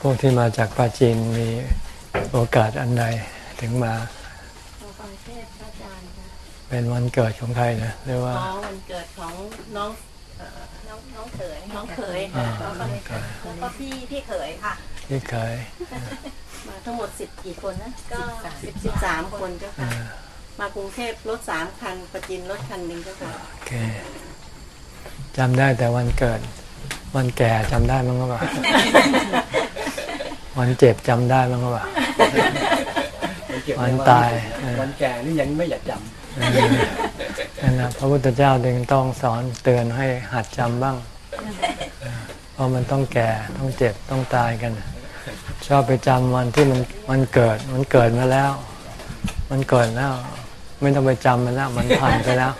พวกที่มาจากปาจีนมีโอกาสอันใดถึงมาฟังเทศพระอาจารย์ค่ะเป็นวันเกิดของใครนะหรือว่าอ๋อวันเกิดของน้องน้องน้องเขยน้องเขยค่ะแล้วก็แล้วก็พี่พี่เขยค่ะพี่เขยมาทั้งหมดสิบกี่คนนะก็สิบสิบสามคนเจ้าค่ะมากรุงเทพรถสามคันประจินรถคันหนึ่งเจ้าค่ะโอเค จำได้แต่วันเกิด วันแก่จำได้มั้งก็เปล่าวันเจ็บจำได้มั้งก็เปล่าวันตาย วันแก่นี่ยังไม่อยากจำนั่นนะพระพุทธเจ้าจึงต้องสอนเตือนให้หัดจำบ้าง เพราะมันต้องแก่ต้องเจ็บต้องตายกัน ชอบไปจำวันที่มันมันเกิด มันเกิดมาแล้ว มันเกิดแล้ว ไม่ต้องไปจำมันแล้ว มันผ่านไปแล้ว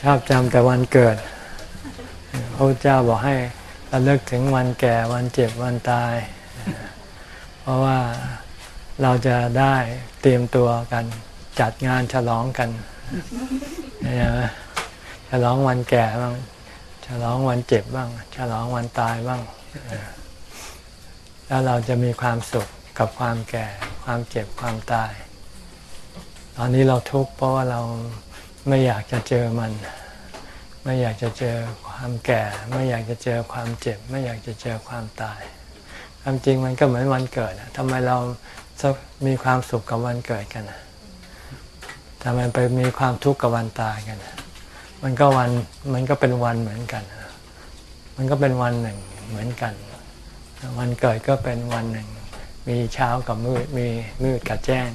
ชอบจำแต่วันเกิดพระเจ้าบอกให้ระลึกถึงวันแก่วันเจ็บวันตาย เพราะว่าเราจะได้เตรียมตัวกันจัดงานฉลองกันนะฉลองวันแก่บ้างฉลองวันเจ็บบ้าง ฉลองวันตายบ้าง แล้วเราจะมีความสุขกับความแก่ ความเจ็บความตาย ตอนนี้เราทุกข์เพราะว่าเรา ไม่อยากจะเจอมัน ไม่อยากจะเจอความแก่ ไม่อยากจะเจอความเจ็บ ไม่อยากจะเจอความตายความจริงมันก็เหมือนวันเกิดทำไมเรามีความสุขกับวันเกิดกันทำไมไปมีความทุกข์กับวันตายกันมันก็วันมันก็เป็นวันเหมือนกัน มันก็เป็นวันหนึ่งเหมือนกัน วันเกิดก็เป็นวันหนึ่ง มีเช้ากับมืดมีมืดกับแจ้ง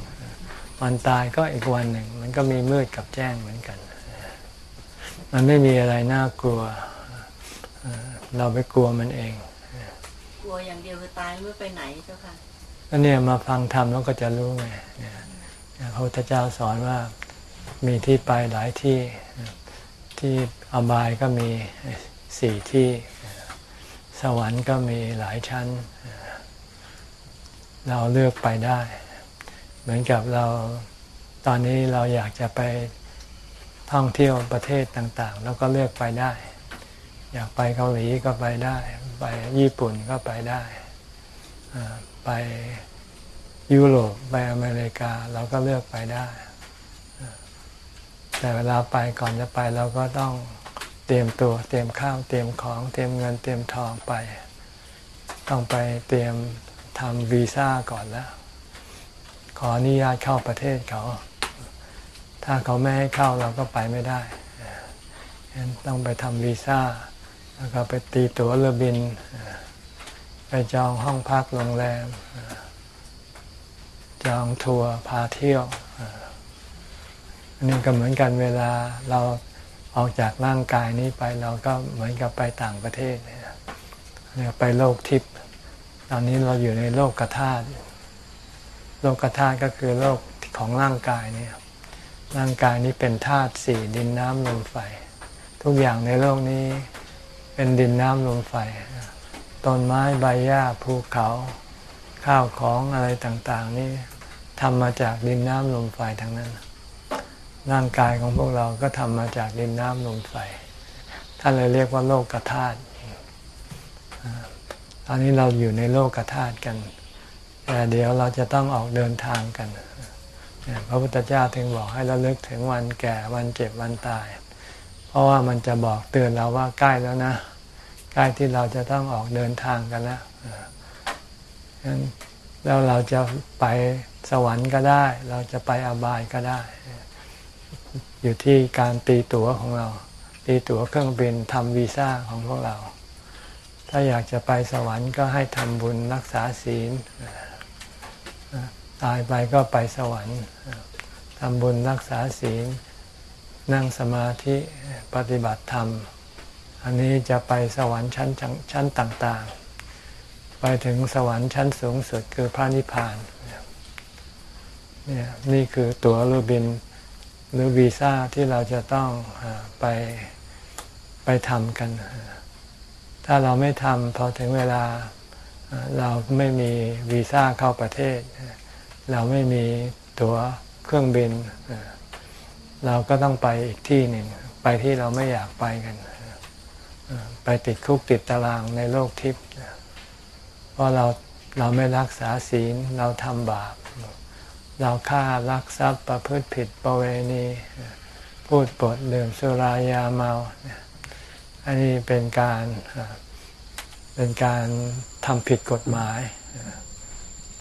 วันตายก็อีกวันหนึ่ง มันก็มีมืดกับแจ้งเหมือนกัน มันไม่มีอะไรน่ากลัว เราไปกลัวมันเอง กลัวอย่างเดียวคือตายเมื่อไปไหนเจ้าค่ะก็เนี่ยมาฟังธรรมแล้วก็จะรู้ไงพระพุทธเจ้าสอนว่ามีที่ไปหลายที่ที่อบายก็มีสี่ที่ สวรรค์ก็มีหลายชั้น เราเลือกไปได้ เหมือนกับเราตอนนี้เราอยากจะไปท่องเที่ยวประเทศต่างๆ แล้วก็เลือกไปได้ อยากไปเกาหลีก็ไปได้ ไปญี่ปุ่นก็ไปได้ ไปยุโรปไปอเมริกาเราก็เลือกไปได้ แต่เวลาไปก่อนจะไปเราก็ต้องเตรียมตัวเตรียมข้าวเตรียมของเตรียมเงินเตรียมทองไป ต้องไปเตรียมทำวีซ่าก่อนแล้ว ออนุญาตเข้าประเทศเขา ถ้าเขาไม่ให้เข้าเราก็ไปไม่ได้งั้นต้องไปทำวีซ่า แล้วก็ไปตีตั๋วเรือบิน ไปจองห้องพักโรงแรม จองทัวร์พาเที่ยวอันนี้ก็เหมือนกันเวลาเราออกจากร่างกายนี้ไปเราก็เหมือนกับไปต่างประเทศเนี่ยไปโลกทิพย์ตอนนี้เราอยู่ในโลกกระธาตุ โลกธาตุก็คือโลกของร่างกายนี่ร่างกายนี้เป็นธาตุสี่ดินน้ำลมไฟ ทุกอย่างในโลกนี้เป็นดินน้ำลมไฟ ต้นไม้ใบหญ้าภูเขา ข้าวของอะไรต่างๆ นี่ทำมาจากดินน้ำลมไฟทั้งนั้น ร่างกายของพวกเราก็ทำมาจากดินน้ำลมไฟ ท่านเลยเรียกว่าโลกธาตุ ตอนนี้เราอยู่ในโลกธาตุกัน เดี๋ยวเราจะต้องออกเดินทางกัน พระพุทธเจ้าถึงบอกให้เราเลิกถึงวันแก่วันเจ็บวันตาย เพราะว่ามันจะบอกเตือนเราว่าใกล้แล้วนะ ใกล้ที่เราจะต้องออกเดินทางกันแล้วแล้วเราจะไปสวรรค์ก็ได้ เราจะไปอบายก็ได้ อยู่ที่การตีตั๋วของเรา ตีตั๋วเครื่องบินทำวีซ่าของพวกเรา ถ้าอยากจะไปสวรรค์ก็ให้ทำบุญรักษาศีล ตายไปก็ไปสวรรค์ทำบุญรักษาศีล นั่งสมาธิปฏิบัติธรรม อันนี้จะไปสวรรค์ชั้นชั้นต่างๆ ไปถึงสวรรค์ชั้นสูงสุดคือพระนิพพานเนี่ยนี่คือตั๋วรูบินหรือวีซ่าที่เราจะต้องไปไปทำกัน ถ้าเราไม่ทำพอถึงเวลาเราไม่มีวีซ่าเข้าประเทศ เราไม่มีตั๋วเครื่องบิน เราก็ต้องไปอีกที่หนึ่งไปที่เราไม่อยากไปกัน ไปติดคุกติดตารางในโลกทิพย์เพราะเราเราไม่รักษาศีลเราทำบาป เราฆ่ารักทรัพย์ประพฤติผิดประเวณีพูดปดดื่มสุรายาเมา อันนี้เป็นการเป็นการทำผิดกฎหมาย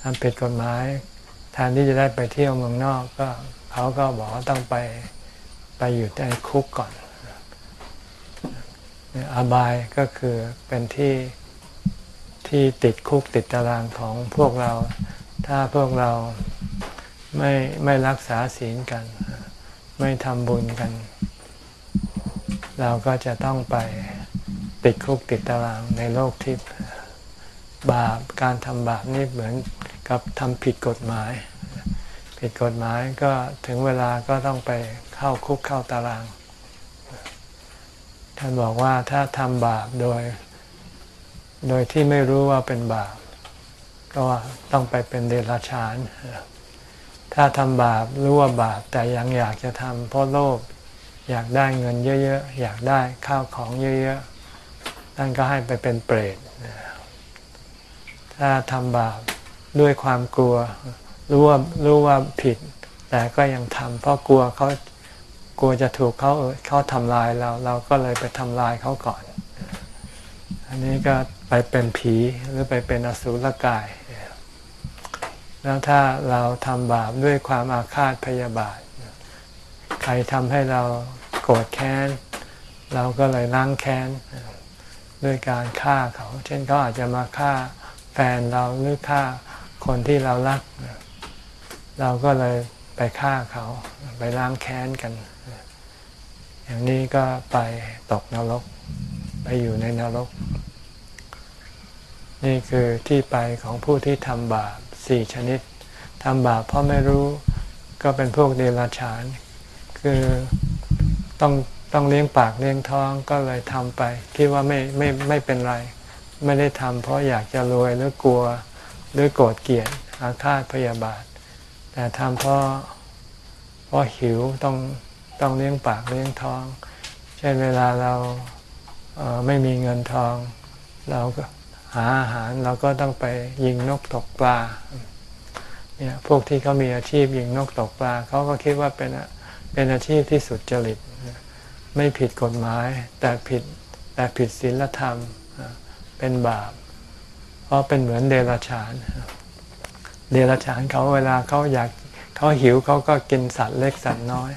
ทำผิดกฎหมาย แทนที่จะได้ไปเที่ยวเมืองนอกก็เขาก็บอกว่าต้องไปไปอยู่ในคุกก่อนอบายก็คือเป็นที่ที่ติดคุกติดตารางของพวกเรา ถ้าพวกเราไม่ไม่รักษาศีลกัน ไม่ทำบุญกัน เราก็จะต้องไปติดคุกติดตารางในโลกทิพย์บาปการทำบาปนี่เหมือน กับทำผิดกฎหมาย ผิดกฎหมายก็ถึงเวลาก็ต้องไปเข้าคุกเข้าตาราง ท่านบอกว่าถ้าทำบาปโดย โดยที่ไม่รู้ว่าเป็นบาป ก็ต้องไปเป็นเดรัจฉาน ถ้าทำบาปรู้ว่าบาป แต่ยังอยากจะทำเพราะโลภอยากได้เงินเยอะๆ อยากได้ข้าวของเยอะๆท่านก็ให้ไปเป็นเปรตถ้าทำบาป ด้วยความกลัว รู้ว่ารู้ว่าผิด แต่ก็ยังทำเพราะกลัวเขากลัวจะถูกเขาเขาทำลายเรา เราก็เลยไปทำลายเขาก่อน อันนี้ก็ไปเป็นผีหรือไปเป็นอสุรกาย แล้วถ้าเราทำบาปด้วยความอาฆาตพยาบาท ใครทำให้เราโกรธแค้น เราก็เลยล้างแค้นด้วยการฆ่าเขา เช่นเขาอาจจะมาฆ่าแฟนเราหรือฆ่า คนที่เรารัก เราก็เลยไปฆ่าเขา ไปล้างแค้นกัน อย่างนี้ก็ไปตกนรก ไปอยู่ในนรก นี่คือที่ไปของผู้ที่ทำบาปสี่ชนิดทำบาปเพราะไม่รู้ก็เป็นพวกเดรัจฉาน คือต้องต้องเลี้ยงปากเลี้ยงท้องก็เลยทำไป คิดว่าไม่ไม่ไม่เป็นไร ไม่ได้ทำเพราะอยากจะรวยหรือกลัว หรือโกรธเกลียดอาฆาตพยาบาท แต่ทำเพราะเพราะหิวต้องต้องเลี้ยงปากเลี้ยงท้อง เช่นเวลาเราเไม่มีเงินทอง เราก็หาอาหารเราก็ต้องไปยิงนกตกปลาเนี่ยพวกที่เขามีอาชีพยิงนกตกปลาเขาก็คิดว่าเป็นเป็นอาชีพที่สุดจริตไม่ผิดกฎหมาย แต่ผิดแต่ผิดศีลธรรมเป็นบาป ราะเป็นเหมือนเดรัจฉาน เดรัจฉานเขาเวลาเขาอยากเขาหิวเขาก็กินสัตว์เล็กสัตว์น้อย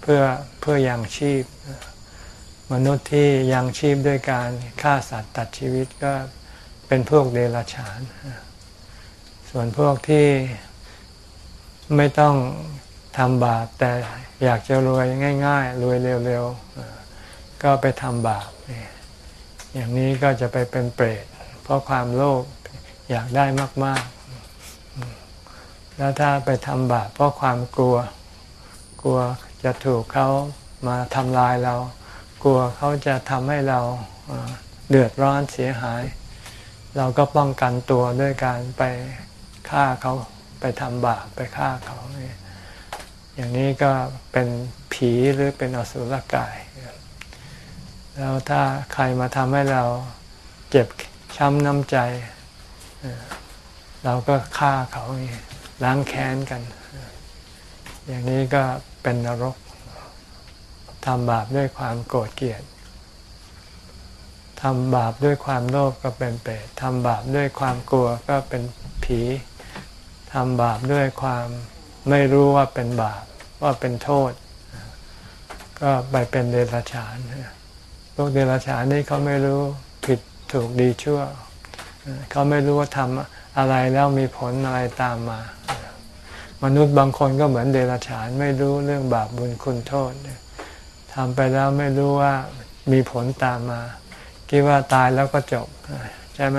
เพื่อเพื่อยังชีพ มนุษย์ที่ยังชีพด้วยการฆ่าสัตว์ตัดชีวิตก็เป็นพวกเดรัจฉาน ส่วนพวกที่ไม่ต้องทำบาปแต่อยากจะรวยง่าย ๆ รวยเร็วๆก็ไปทำบาปอย่างนี้ก็จะไปเป็นเปรต เพราะความโลภอยากได้มาก ๆ แล้วถ้าไปทำบาปเพราะความกลัว กลัวจะถูกเขามาทำลายเรา กลัวเขาจะทำให้เราเดือดร้อนเสียหาย เราก็ป้องกันตัวด้วยการไปฆ่าเขาไปทำบาปไปฆ่าเขาอย่างนี้ก็เป็นผีหรือเป็นอสุรกาย แล้วถ้าใครมาทำให้เราเจ็บ ช้ำน้ำใจ เราก็ฆ่าเขาล้างแค้นกัน อย่างนี้ก็เป็นนรกทำบาปด้วยความโกรธเกลียดทำบาปด้วยความโลภก็เป็นเปรตทำบาปด้วยความกลัวก็เป็นผีทำบาปด้วยความไม่รู้ว่าเป็นบาปว่าเป็นโทษ ก็ไปเป็นเดรัจฉานพวกเดรัจฉานนี่เขาไม่รู้ ถูกดีชั่ว เขาไม่รู้ว่าทำอะไรแล้วมีผลอะไรตามมา มนุษย์บางคนก็เหมือนเดรัจฉานไม่รู้เรื่องบาปบุญคุณโทษทำไปแล้วไม่รู้ว่ามีผลตามมา คิดว่าตายแล้วก็จบ ใช่ไหม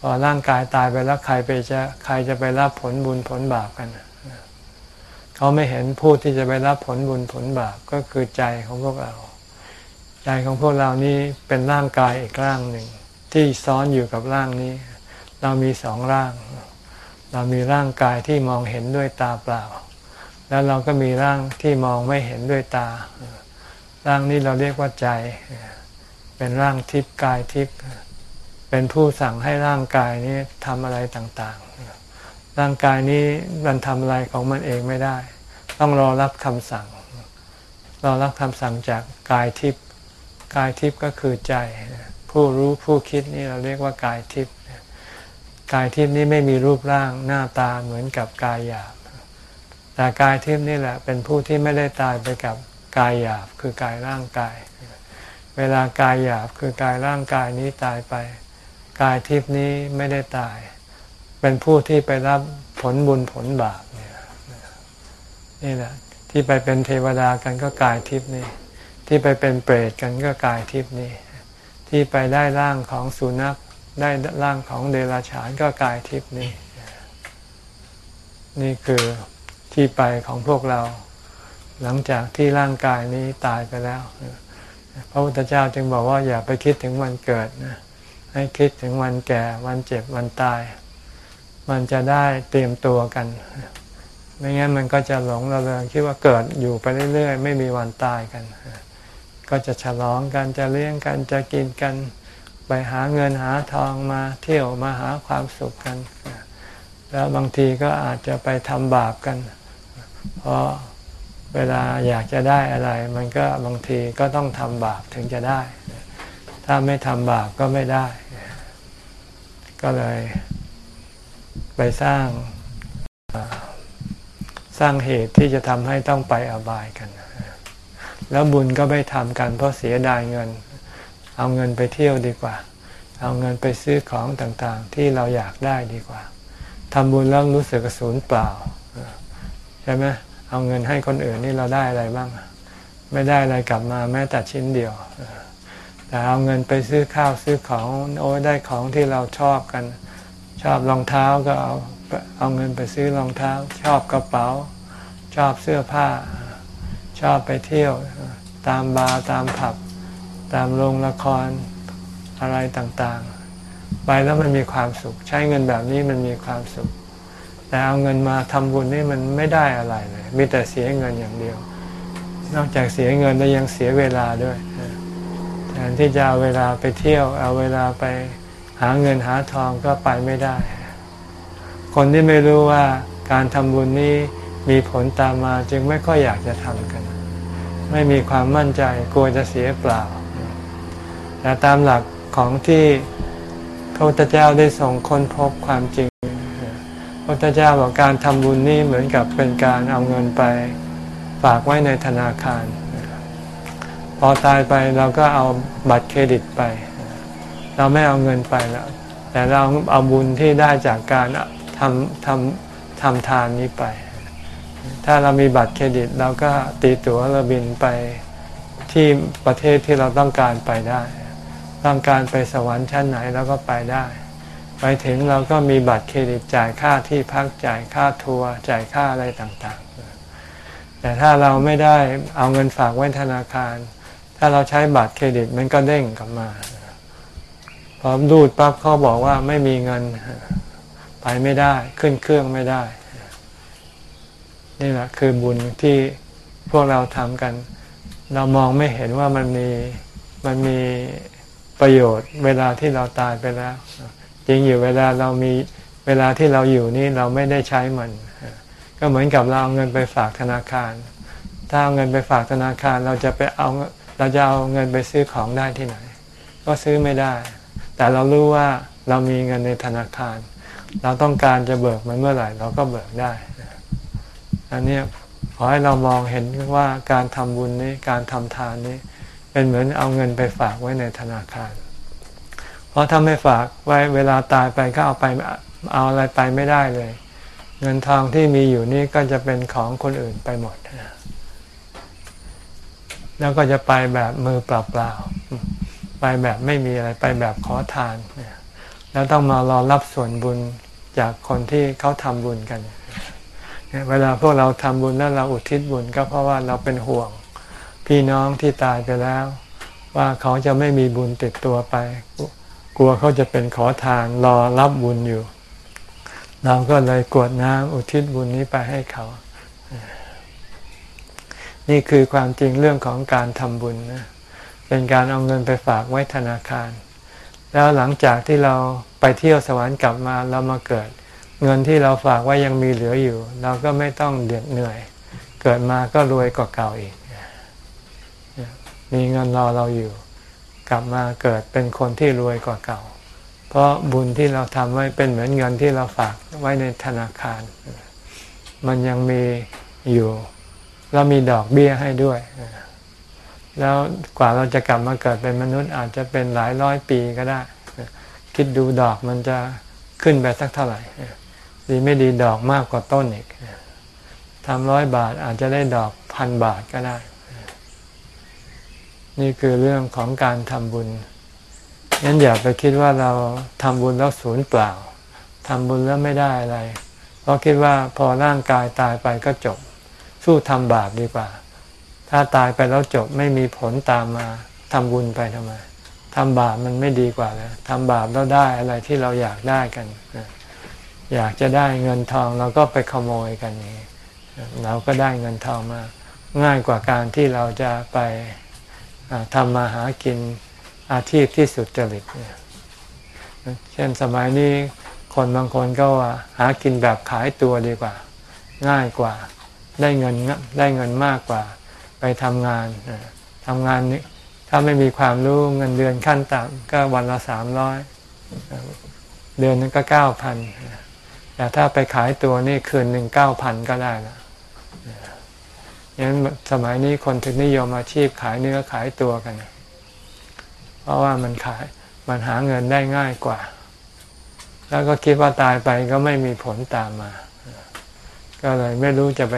พอร่างกายตายไปแล้วใครไปจะใครจะไปรับผลบุญผลบาปกัน เขาไม่เห็นผู้ที่จะไปรับผลบุญผลบาปก็คือใจของพวกเรา ใจของพวกเรานี้เป็นร่างกายอีกร่างหนึ่ง ที่ซ้อนอยู่กับร่างนี้ เรามีสองร่าง เรามีร่างกายที่มองเห็นด้วยตาเปล่า แล้วเราก็มีร่างที่มองไม่เห็นด้วยตา ร่างนี้เราเรียกว่าใจ เป็นร่างทิพย์กายทิพย์เป็นผู้สั่งให้ร่างกายนี้ทำอะไรต่างๆ ร่างกายนี้มันทำอะไรของมันเองไม่ได้ ต้องรอรับคำสั่ง รอรับคำสั่งจากกายทิพย์กายทิพย์ก็คือใจ ผู้รู้ผู้คิดนี่เราเรียกว่ากายทิพย์กายทิพย์นี้ไม่มีรูปร่างหน้าตาเหมือนกับกายหยาบ แต่กายทิพย์นี่แหละเป็นผู้ที่ไม่ได้ตายไปกับกายหยาบคือกายร่างกาย เวลากายหยาบคือกายร่างกายนี้ตายไป กายทิพย์นี้ไม่ได้ตาย เป็นผู้ที่ไปรับผลบุญผลบาปเนี่ยนี่แหละที่ไปเป็นเทวดากันก็กายทิพย์นี่ที่ไปเป็นเปรตกันก็กายทิพย์นี่ ที่ไปได้ร่างของสุนัขได้ร่างของเดรัจฉานก็กายทิพย์นี่นี่คือที่ไปของพวกเรา หลังจากที่ร่างกายนี้ตายไปแล้วพระพุทธเจ้าจึงบอกว่าอย่าไปคิดถึงวันเกิดนะให้คิดถึงวันแก่วันเจ็บวันตาย มันจะได้เตรียมตัวกัน ไม่งั้นมันก็จะหลงระเริงคิดว่าเกิดอยู่ไปเรื่อยๆ ไม่มีวันตายกัน ก็จะฉลองกันจะเลี้ยงกันจะกินกัน ไปหาเงินหาทองมาเที่ยวมาหาความสุขกัน แล้วบางทีก็อาจจะไปทำบาปกัน เพราะเวลาอยากจะได้อะไร มันก็บางทีก็ต้องทำบาปถึงจะได้ ถ้าไม่ทำบาปก็ไม่ได้ ก็เลยไปสร้างสร้างเหตุที่จะทำให้ต้องไปอบายกัน แล้วบุญก็ไม่ทำกันเพราะเสียดายเงิน เอาเงินไปเที่ยวดีกว่า เอาเงินไปซื้อของต่างๆ ที่เราอยากได้ดีกว่าทำบุญแล้วรู้สึกสูญเปล่าใช่ไหมเอาเงินให้คนอื่นนี่เราได้อะไรบ้าง ไม่ได้อะไรกลับมาแม้แต่ชิ้นเดียวแต่เอาเงินไปซื้อข้าวซื้อของโอ้ได้ของที่เราชอบกัน ชอบรองเท้าก็เอาเอาเงินไปซื้อรองเท้า ชอบกระเป๋า ชอบเสื้อผ้า ชอบไปเที่ยวตามบาร์ตามผับ ตามโรงละครอะไรต่างๆ ไปแล้วมันมีความสุข ใช้เงินแบบนี้มันมีความสุข แต่เอาเงินมาทำบุญนี่มันไม่ได้อะไรเลย มีแต่เสียเงินอย่างเดียว นอกจากเสียเงินแล้วยังเสียเวลาด้วยแทนที่จะเอาเวลาไปเที่ยว เอาเวลาไปหาเงินหาทองก็ไปไม่ได้ คนที่ไม่รู้ว่าการทำบุญนี้ มีผลตามมาจึงไม่ค่อยอยากจะทำกัน ไม่มีความมั่นใจกลัวจะเสียเปล่า แต่ตามหลักของที่พระพุทธเจ้าได้ส่งค้นพบความจริง พระพุทธเจ้าบอกการทำบุญนี่เหมือนกับเป็นการเอาเงินไปฝากไว้ในธนาคาร พอตายไปเราก็เอาบัตรเครดิตไป เราไม่เอาเงินไปแล้ว แต่เราเอาบุญที่ได้จากการทำทำทำทานนี้ไป ถ้าเรามีบัตรเครดิตเราก็ตีตั๋วเราบินไปที่ประเทศที่เราต้องการไปได้ ต้องการไปสวรรค์ชั้นไหนเราก็ไปได้ ไปถึงเราก็มีบัตรเครดิตจ่ายค่าที่พักจ่ายค่าทัวร์จ่ายค่าอะไรต่างๆ แต่ถ้าเราไม่ได้เอาเงินฝากไว้ธนาคาร ถ้าเราใช้บัตรเครดิตมันก็เด้งกลับมา พอรูดปั๊บเขาบอกว่าไม่มีเงินไปไม่ได้ขึ้นเครื่องไม่ได้ นี่แหละคือบุญที่พวกเราทำกัน เรามองไม่เห็นว่ามันมีมันมีประโยชน์ เวลาที่เราตายไปแล้ว จริงอยู่เวลาเรามีเวลาที่เราอยู่นี่เราไม่ได้ใช้มัน ก็เหมือนกับเราเอาเงินไปฝากธนาคาร ถ้าเอาเงินไปฝากธนาคารเราจะไปเอาเราจะเอาเงินไปซื้อของได้ที่ไหน ก็ซื้อไม่ได้ แต่เรารู้ว่าเรามีเงินในธนาคาร เราต้องการจะเบิกมันเมื่อไหร่ เราก็เบิกได้ อันนี้ขอให้เรามองเห็นว่าการทำบุญนี้การทำทานนี้ เป็นเหมือนเอาเงินไปฝากไว้ในธนาคาร เพราะถ้าไม่ฝากไว้เวลาตายไปก็เอาไปเอาอะไรไปไม่ได้เลย เงินทองที่มีอยู่นี่ก็จะเป็นของคนอื่นไปหมด แล้วก็จะไปแบบมือเปล่าๆไปแบบไม่มีอะไรไปแบบขอทาน แล้วต้องมารอรับส่วนบุญจากคนที่เขาทำบุญกันเเวลาพวกเราทำบุญแล้วเราอุทิศบุญก็เพราะว่าเราเป็นห่วง พี่น้องที่ตายไปแล้ว ว่าเขาจะไม่มีบุญติดตัวไป กลัวเขาจะเป็นขอทานรอรับบุญอยู่ เราก็เลยกวดน้ำอุทิศบุญนี้ไปให้เขา นี่คือความจริงเรื่องของการทำบุญนะเป็นการเอาเงินไปฝากไว้ธนาคาร แล้วหลังจากที่เราไปเที่ยวสวรรค์กลับมาเรามาเกิด เงินที่เราฝากไว้ยังมีเหลืออยู่ เราก็ไม่ต้องเดือดเหนื่อย เกิดมาก็รวยกว่าเก่าอีก มีเงินรอเราอยู่ กลับมาเกิดเป็นคนที่รวยกว่าเก่า เพราะบุญที่เราทำไว้เป็นเหมือนเงินที่เราฝากไว้ในธนาคาร มันยังมีอยู่ เรามีดอกเบี้ยให้ด้วย แล้วกว่าเราจะกลับมาเกิดเป็นมนุษย์อาจจะเป็นหลายร้อยปีก็ได้ คิดดูดอกมันจะขึ้นไปสักเท่าไหร่ ดีไม่ดีดอกมากกว่าต้นอีกทำร้อยบาทอาจจะได้ดอกพันบาทก็ได้ นี่คือเรื่องของการทำบุญงั้นอย่าไปคิดว่าเราทำบุญแล้วศูนย์เปล่าทำบุญแล้วไม่ได้อะไร เพราะคิดว่าพอร่างกายตายไปก็จบ สู้ทำบาปดีกว่า ถ้าตายไปแล้วจบไม่มีผลตามมาทำบุญไปทำไมทำบาปมันไม่ดีกว่าเลยทำบาปแล้วได้อะไรที่เราอยากได้กัน อยากจะได้เงินทองเราก็ไปขโมยกันนี้เราก็ได้เงินทองมา ง่ายกว่าการที่เราจะไปทำมาหากินอาชีพที่สุดจริตเช่นสมัยนี้คนบางคนก็ว่าหากินแบบขายตัวดีกว่า ง่ายกว่าได้เงินได้เงินมากกว่า ไปทำงานทำงานถ้าไม่มีความรู้เงินเดือนขั้นต่ำก็วันละสามร้อยเดือนนึงก็เก้าพัน แต่ถ้าไปขายตัวนี่คืนหนึ่งเก้าพันก็ได้แล้วยังนั้สมัยนี้คนถึงนิยมอาชีพขายเนื้อขายตัวกัน เพราะว่ามันขายมันหาเงินได้ง่ายกว่า แล้วก็คิดว่าตายไปก็ไม่มีผลตามมา ก็เลยไม่รู้จะไป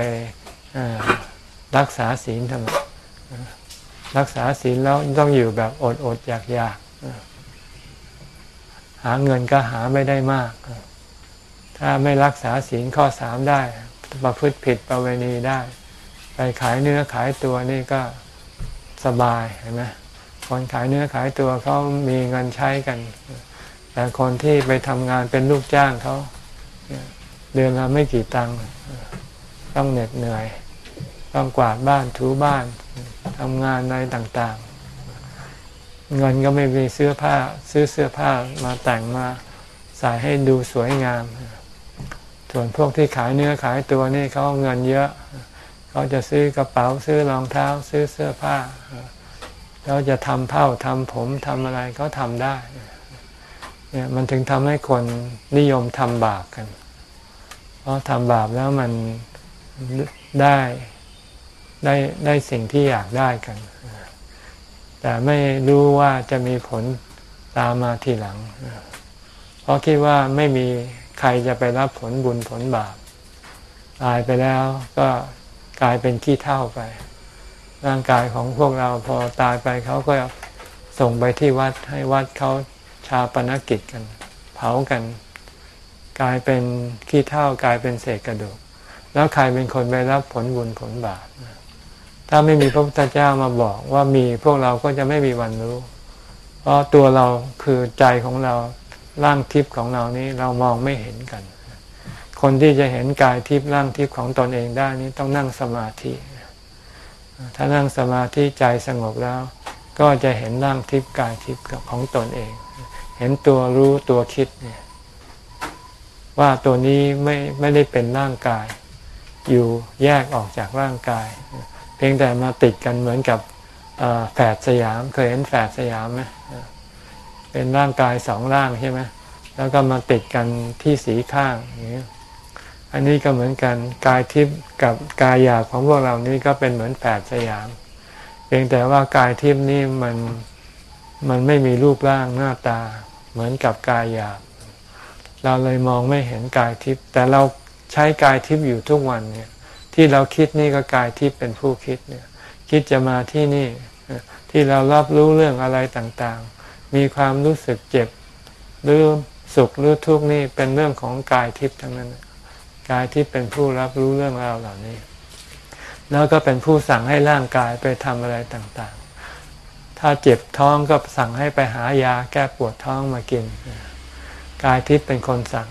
รักษาศีลทำไมรักษาศีลแล้วต้องอยู่แบบอดอดอยากอยากหาเงินก็หาไม่ได้มาก ถ้าไม่รักษาศีลข้อสามได้ ประพฤติผิดประเวณีได้ ไปขายเนื้อขายตัวนี่ก็สบายเห็นไหมคนขายเนื้อขายตัวเขามีเงินใช้กัน แต่คนที่ไปทำงานเป็นลูกจ้างเขาเดือนละไม่กี่ตังค์ต้องเหน็ดเหนื่อย ต้องกวาดบ้านถูบ้านทำงานอะไรต่างๆ เงินก็ไม่มีเสื้อผ้าซื้อเสื้อผ้ามาแต่งมาใส่ให้ดูสวยงาม ส่วนพวกที่ขายเนื้อขายตัวนี่เขาเงินเยอะ เขาจะซื้อกระเป๋าซื้อรองเท้า ซื้อเสื้อผ้าเขาจะทำเผ้าทำผมทำอะไรเขาทำได้เนี่ยมันถึงทำให้คนนิยมทำบาปกัน เพราะทำบาปแล้วมันได้ได้ได้สิ่งที่อยากได้กัน แต่ไม่รู้ว่าจะมีผลตามมาทีหลัง เพราะคิดว่าไม่มี ใครจะไปรับผลบุญผลบาป ตายไปแล้วก็กลายเป็นขี้เท่าไป ร่างกายของพวกเราพอตายไปเขาก็ส่งไปที่วัดให้วัดเขาชาปนกิจกัน เผากัน กลายเป็นขี้เท่ากลายเป็นเศษกระดูก แล้วใครเป็นคนไปรับผลบุญผลบาปถ้าไม่มีพระพุทธเจ้ามาบอกว่ามีพวกเราก็จะไม่มีวันรู้ เพราะตัวเราคือใจของเรา ร่างทิพย์ของเรานี้เรามองไม่เห็นกัน คนที่จะเห็นกายทิพย์ร่างทิพย์ของตนเองได้นี้ต้องนั่งสมาธิ ถ้านั่งสมาธิใจสงบแล้ว ก็จะเห็นร่างทิพย์กายทิพย์ของตนเอง เห็นตัวรู้ตัวคิดเนี่ยว่าตัวนี้ไม่ไม่ได้เป็นร่างกาย อยู่แยกออกจากร่างกาย เพียงแต่มาติดกันเหมือนกับแฝดสยามเคยเห็นแฝดสยามไหม เป็นร่างกายสองร่างใช่ไหมแล้วก็มาติดกันที่สีข้างอย่างนี้อันนี้ก็เหมือนกันกายทิพย์กับกายหยาบของพวกเรานี่ก็เป็นเหมือนแฝดสยาม เพียงแต่ว่ากายทิพย์นี่มันมันไม่มีรูปร่างหน้าตา เหมือนกับกายหยาบ เราเลยมองไม่เห็นกายทิพย์แต่เราใช้กายทิพย์อยู่ทุกวันเนี่ย ที่เราคิดนี่ก็กายที่เป็นผู้คิดเนี่ย คิดจะมาที่นี่ที่เรารับรู้เรื่องอะไรต่างๆ มีความรู้สึกเจ็บหรือสุขหรือทุกข์นี่เป็นเรื่องของกายทิพย์ทั้งนั้น กายที่เป็นผู้รับรู้เรื่องราวเหล่านี้ แล้วก็เป็นผู้สั่งให้ร่างกายไปทำอะไรต่างๆ ถ้าเจ็บท้องก็สั่งให้ไปหายาแก้ปวดท้องมากิน กายทิพย์เป็นคนสั่ง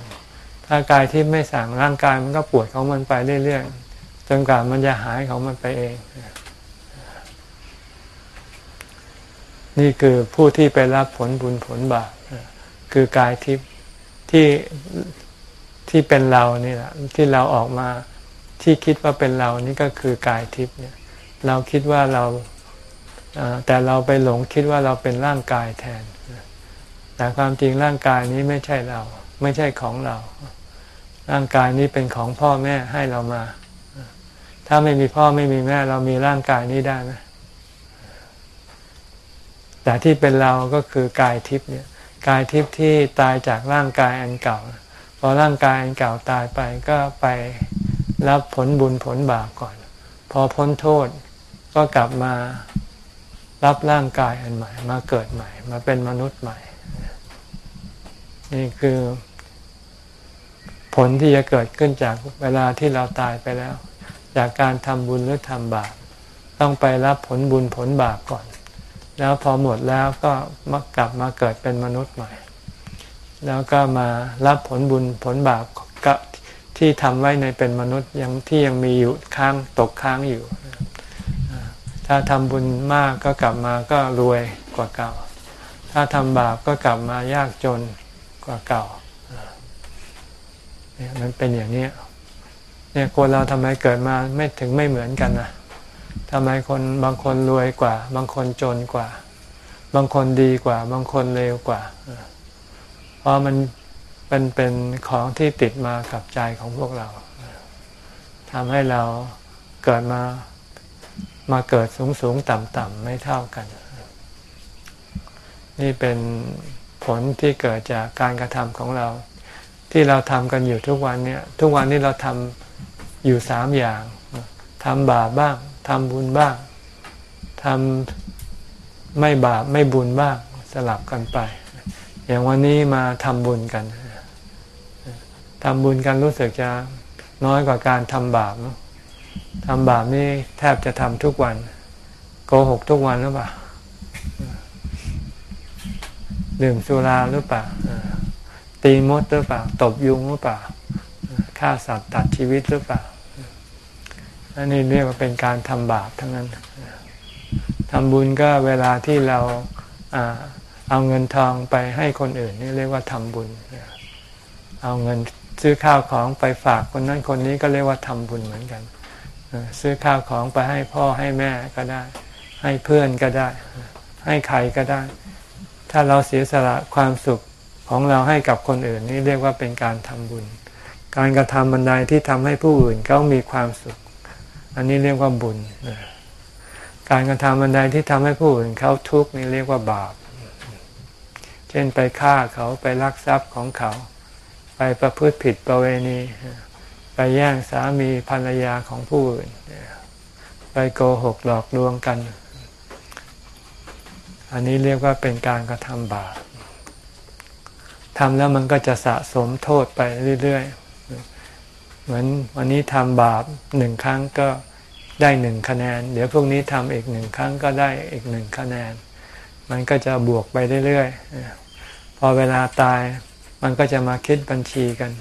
ถ้ากายทิพย์ไม่สั่งร่างกายมันก็ปวดของมันไปเรื่อยๆจนกว่ามันจะหายของมันไปเอง นี่คือผู้ที่ไปรับผลบุญผลบาปคือกายทิพย์ที่ที่เป็นเรานี่แหละที่เราออกมาที่คิดว่าเป็นเรานี่ก็คือกายทิพย์เนี่ย เราคิดว่าเราแต่เราไปหลงคิดว่าเราเป็นร่างกายแทน แต่ความจริงร่างกายนี้ไม่ใช่เรา ไม่ใช่ของเรา ร่างกายนี้เป็นของพ่อแม่ให้เรามา ถ้าไม่มีพ่อไม่มีแม่ เรามีร่างกายนี้ได้ไหม แต่ที่เป็นเราก็คือกายทิพย์เนี่ยกายทิพย์ที่ตายจากร่างกายอันเก่า พอร่างกายอันเก่าตายไปก็ไปรับผลบุญผลบาปก่อน พอพ้นโทษก็กลับมารับร่างกายอันใหม่ มาเกิดใหม่ มาเป็นมนุษย์ใหม่ นี่คือ ผลที่จะเกิดขึ้นจากเวลาที่เราตายไปแล้ว จากการทำบุญหรือทำบาป ต้องไปรับผลบุญผลบาปก่อน แล้วพอหมดแล้วก็มากลับมาเกิดเป็นมนุษย์ใหม่ แล้วก็มารับผลบุญผลบาปกับที่ทำไว้ในเป็นมนุษย์ยังที่ยังมีอยู่ค้างตกค้างอยู่ ถ้าทำบุญมากก็กลับมาก็รวยกว่าเก่า ถ้าทำบาปก็กลับมายากจนกว่าเก่าเนี่ยมันเป็นอย่างนี้เนี่ยคนเราทำไมเกิดมาไม่ถึงไม่เหมือนกันนะ ทำไมคนบางคนรวยกว่า บางคนจนกว่า บางคนดีกว่า บางคนเลวกว่า เพราะมันเป็นเป็นของที่ติดมากับใจของพวกเราทำให้เราเกิดมามาเกิดสูงสูงต่ำต่ำไม่เท่ากัน นี่เป็นผลที่เกิดจากการกระทำของเรา ที่เราทำกันอยู่ทุกวันเนี่ยทุกวันนี้เราทำอยู่สามอย่างทำบาปบ้าง ทำบุญบ้างทำไม่บาปไม่บุญบ้างสลับกันไป อย่างวันนี้มาทำบุญกันทำบุญกันรู้สึกจะน้อยกว่าการทำบาปทำบาปนี่แทบจะทำทุกวัน โกหกทุกวันหรือเปล่าดื่มสุราหรือเปล่าตีมดหรือเปล่า ตบยุงหรือเปล่าฆ่าสัตว์ตัดชีวิตหรือเปล่า อันนี้เรียกว่าเป็นการทำบาปทั้งนั้นทำบุญก็เวลาที่เราเอาเงินทองไปให้คนอื่น นี่เรียกว่าทำบุญ เอาเงินซื้อข้าวของไปฝากคนนั้นคนนี้ก็เรียกว่าทำบุญเหมือนกัน ซื้อข้าวของไปให้พ่อให้แม่ก็ได้ ให้เพื่อนก็ได้ ให้ใครก็ได้ ถ้าเราเสียสละความสุขของเราให้กับคนอื่น นี่เรียกว่าเป็นการทำบุญ การกระทำบันไดที่ทำให้ผู้อื่นเขามีความสุข อันนี้เรียกว่าบุญ การกระทำบันไดที่ทำให้ผู้อื่นเขาทุกข์นี่เรียกว่าบาป เช่นไปฆ่าเขาไปลักทรัพย์ของเขา ไปประพฤติผิดประเวณี ไปแย่งสามีภรรยาของผู้อื่น ไปโกหกหลอกลวงกัน อันนี้เรียกว่าเป็นการกระทำบาปทำแล้วมันก็จะสะสมโทษไปเรื่อยๆ เหมือนวันนี้ทำบาปหนึ่งครั้งก็ได้หนึ่งคะแนน เดี๋ยวพวกนี้ทำอีกหนึ่งครั้งก็ได้อีกหนึ่งคะแนน มันก็จะบวกไปเรื่อยๆ พอเวลาตายมันก็จะมาคิดบัญชีกัน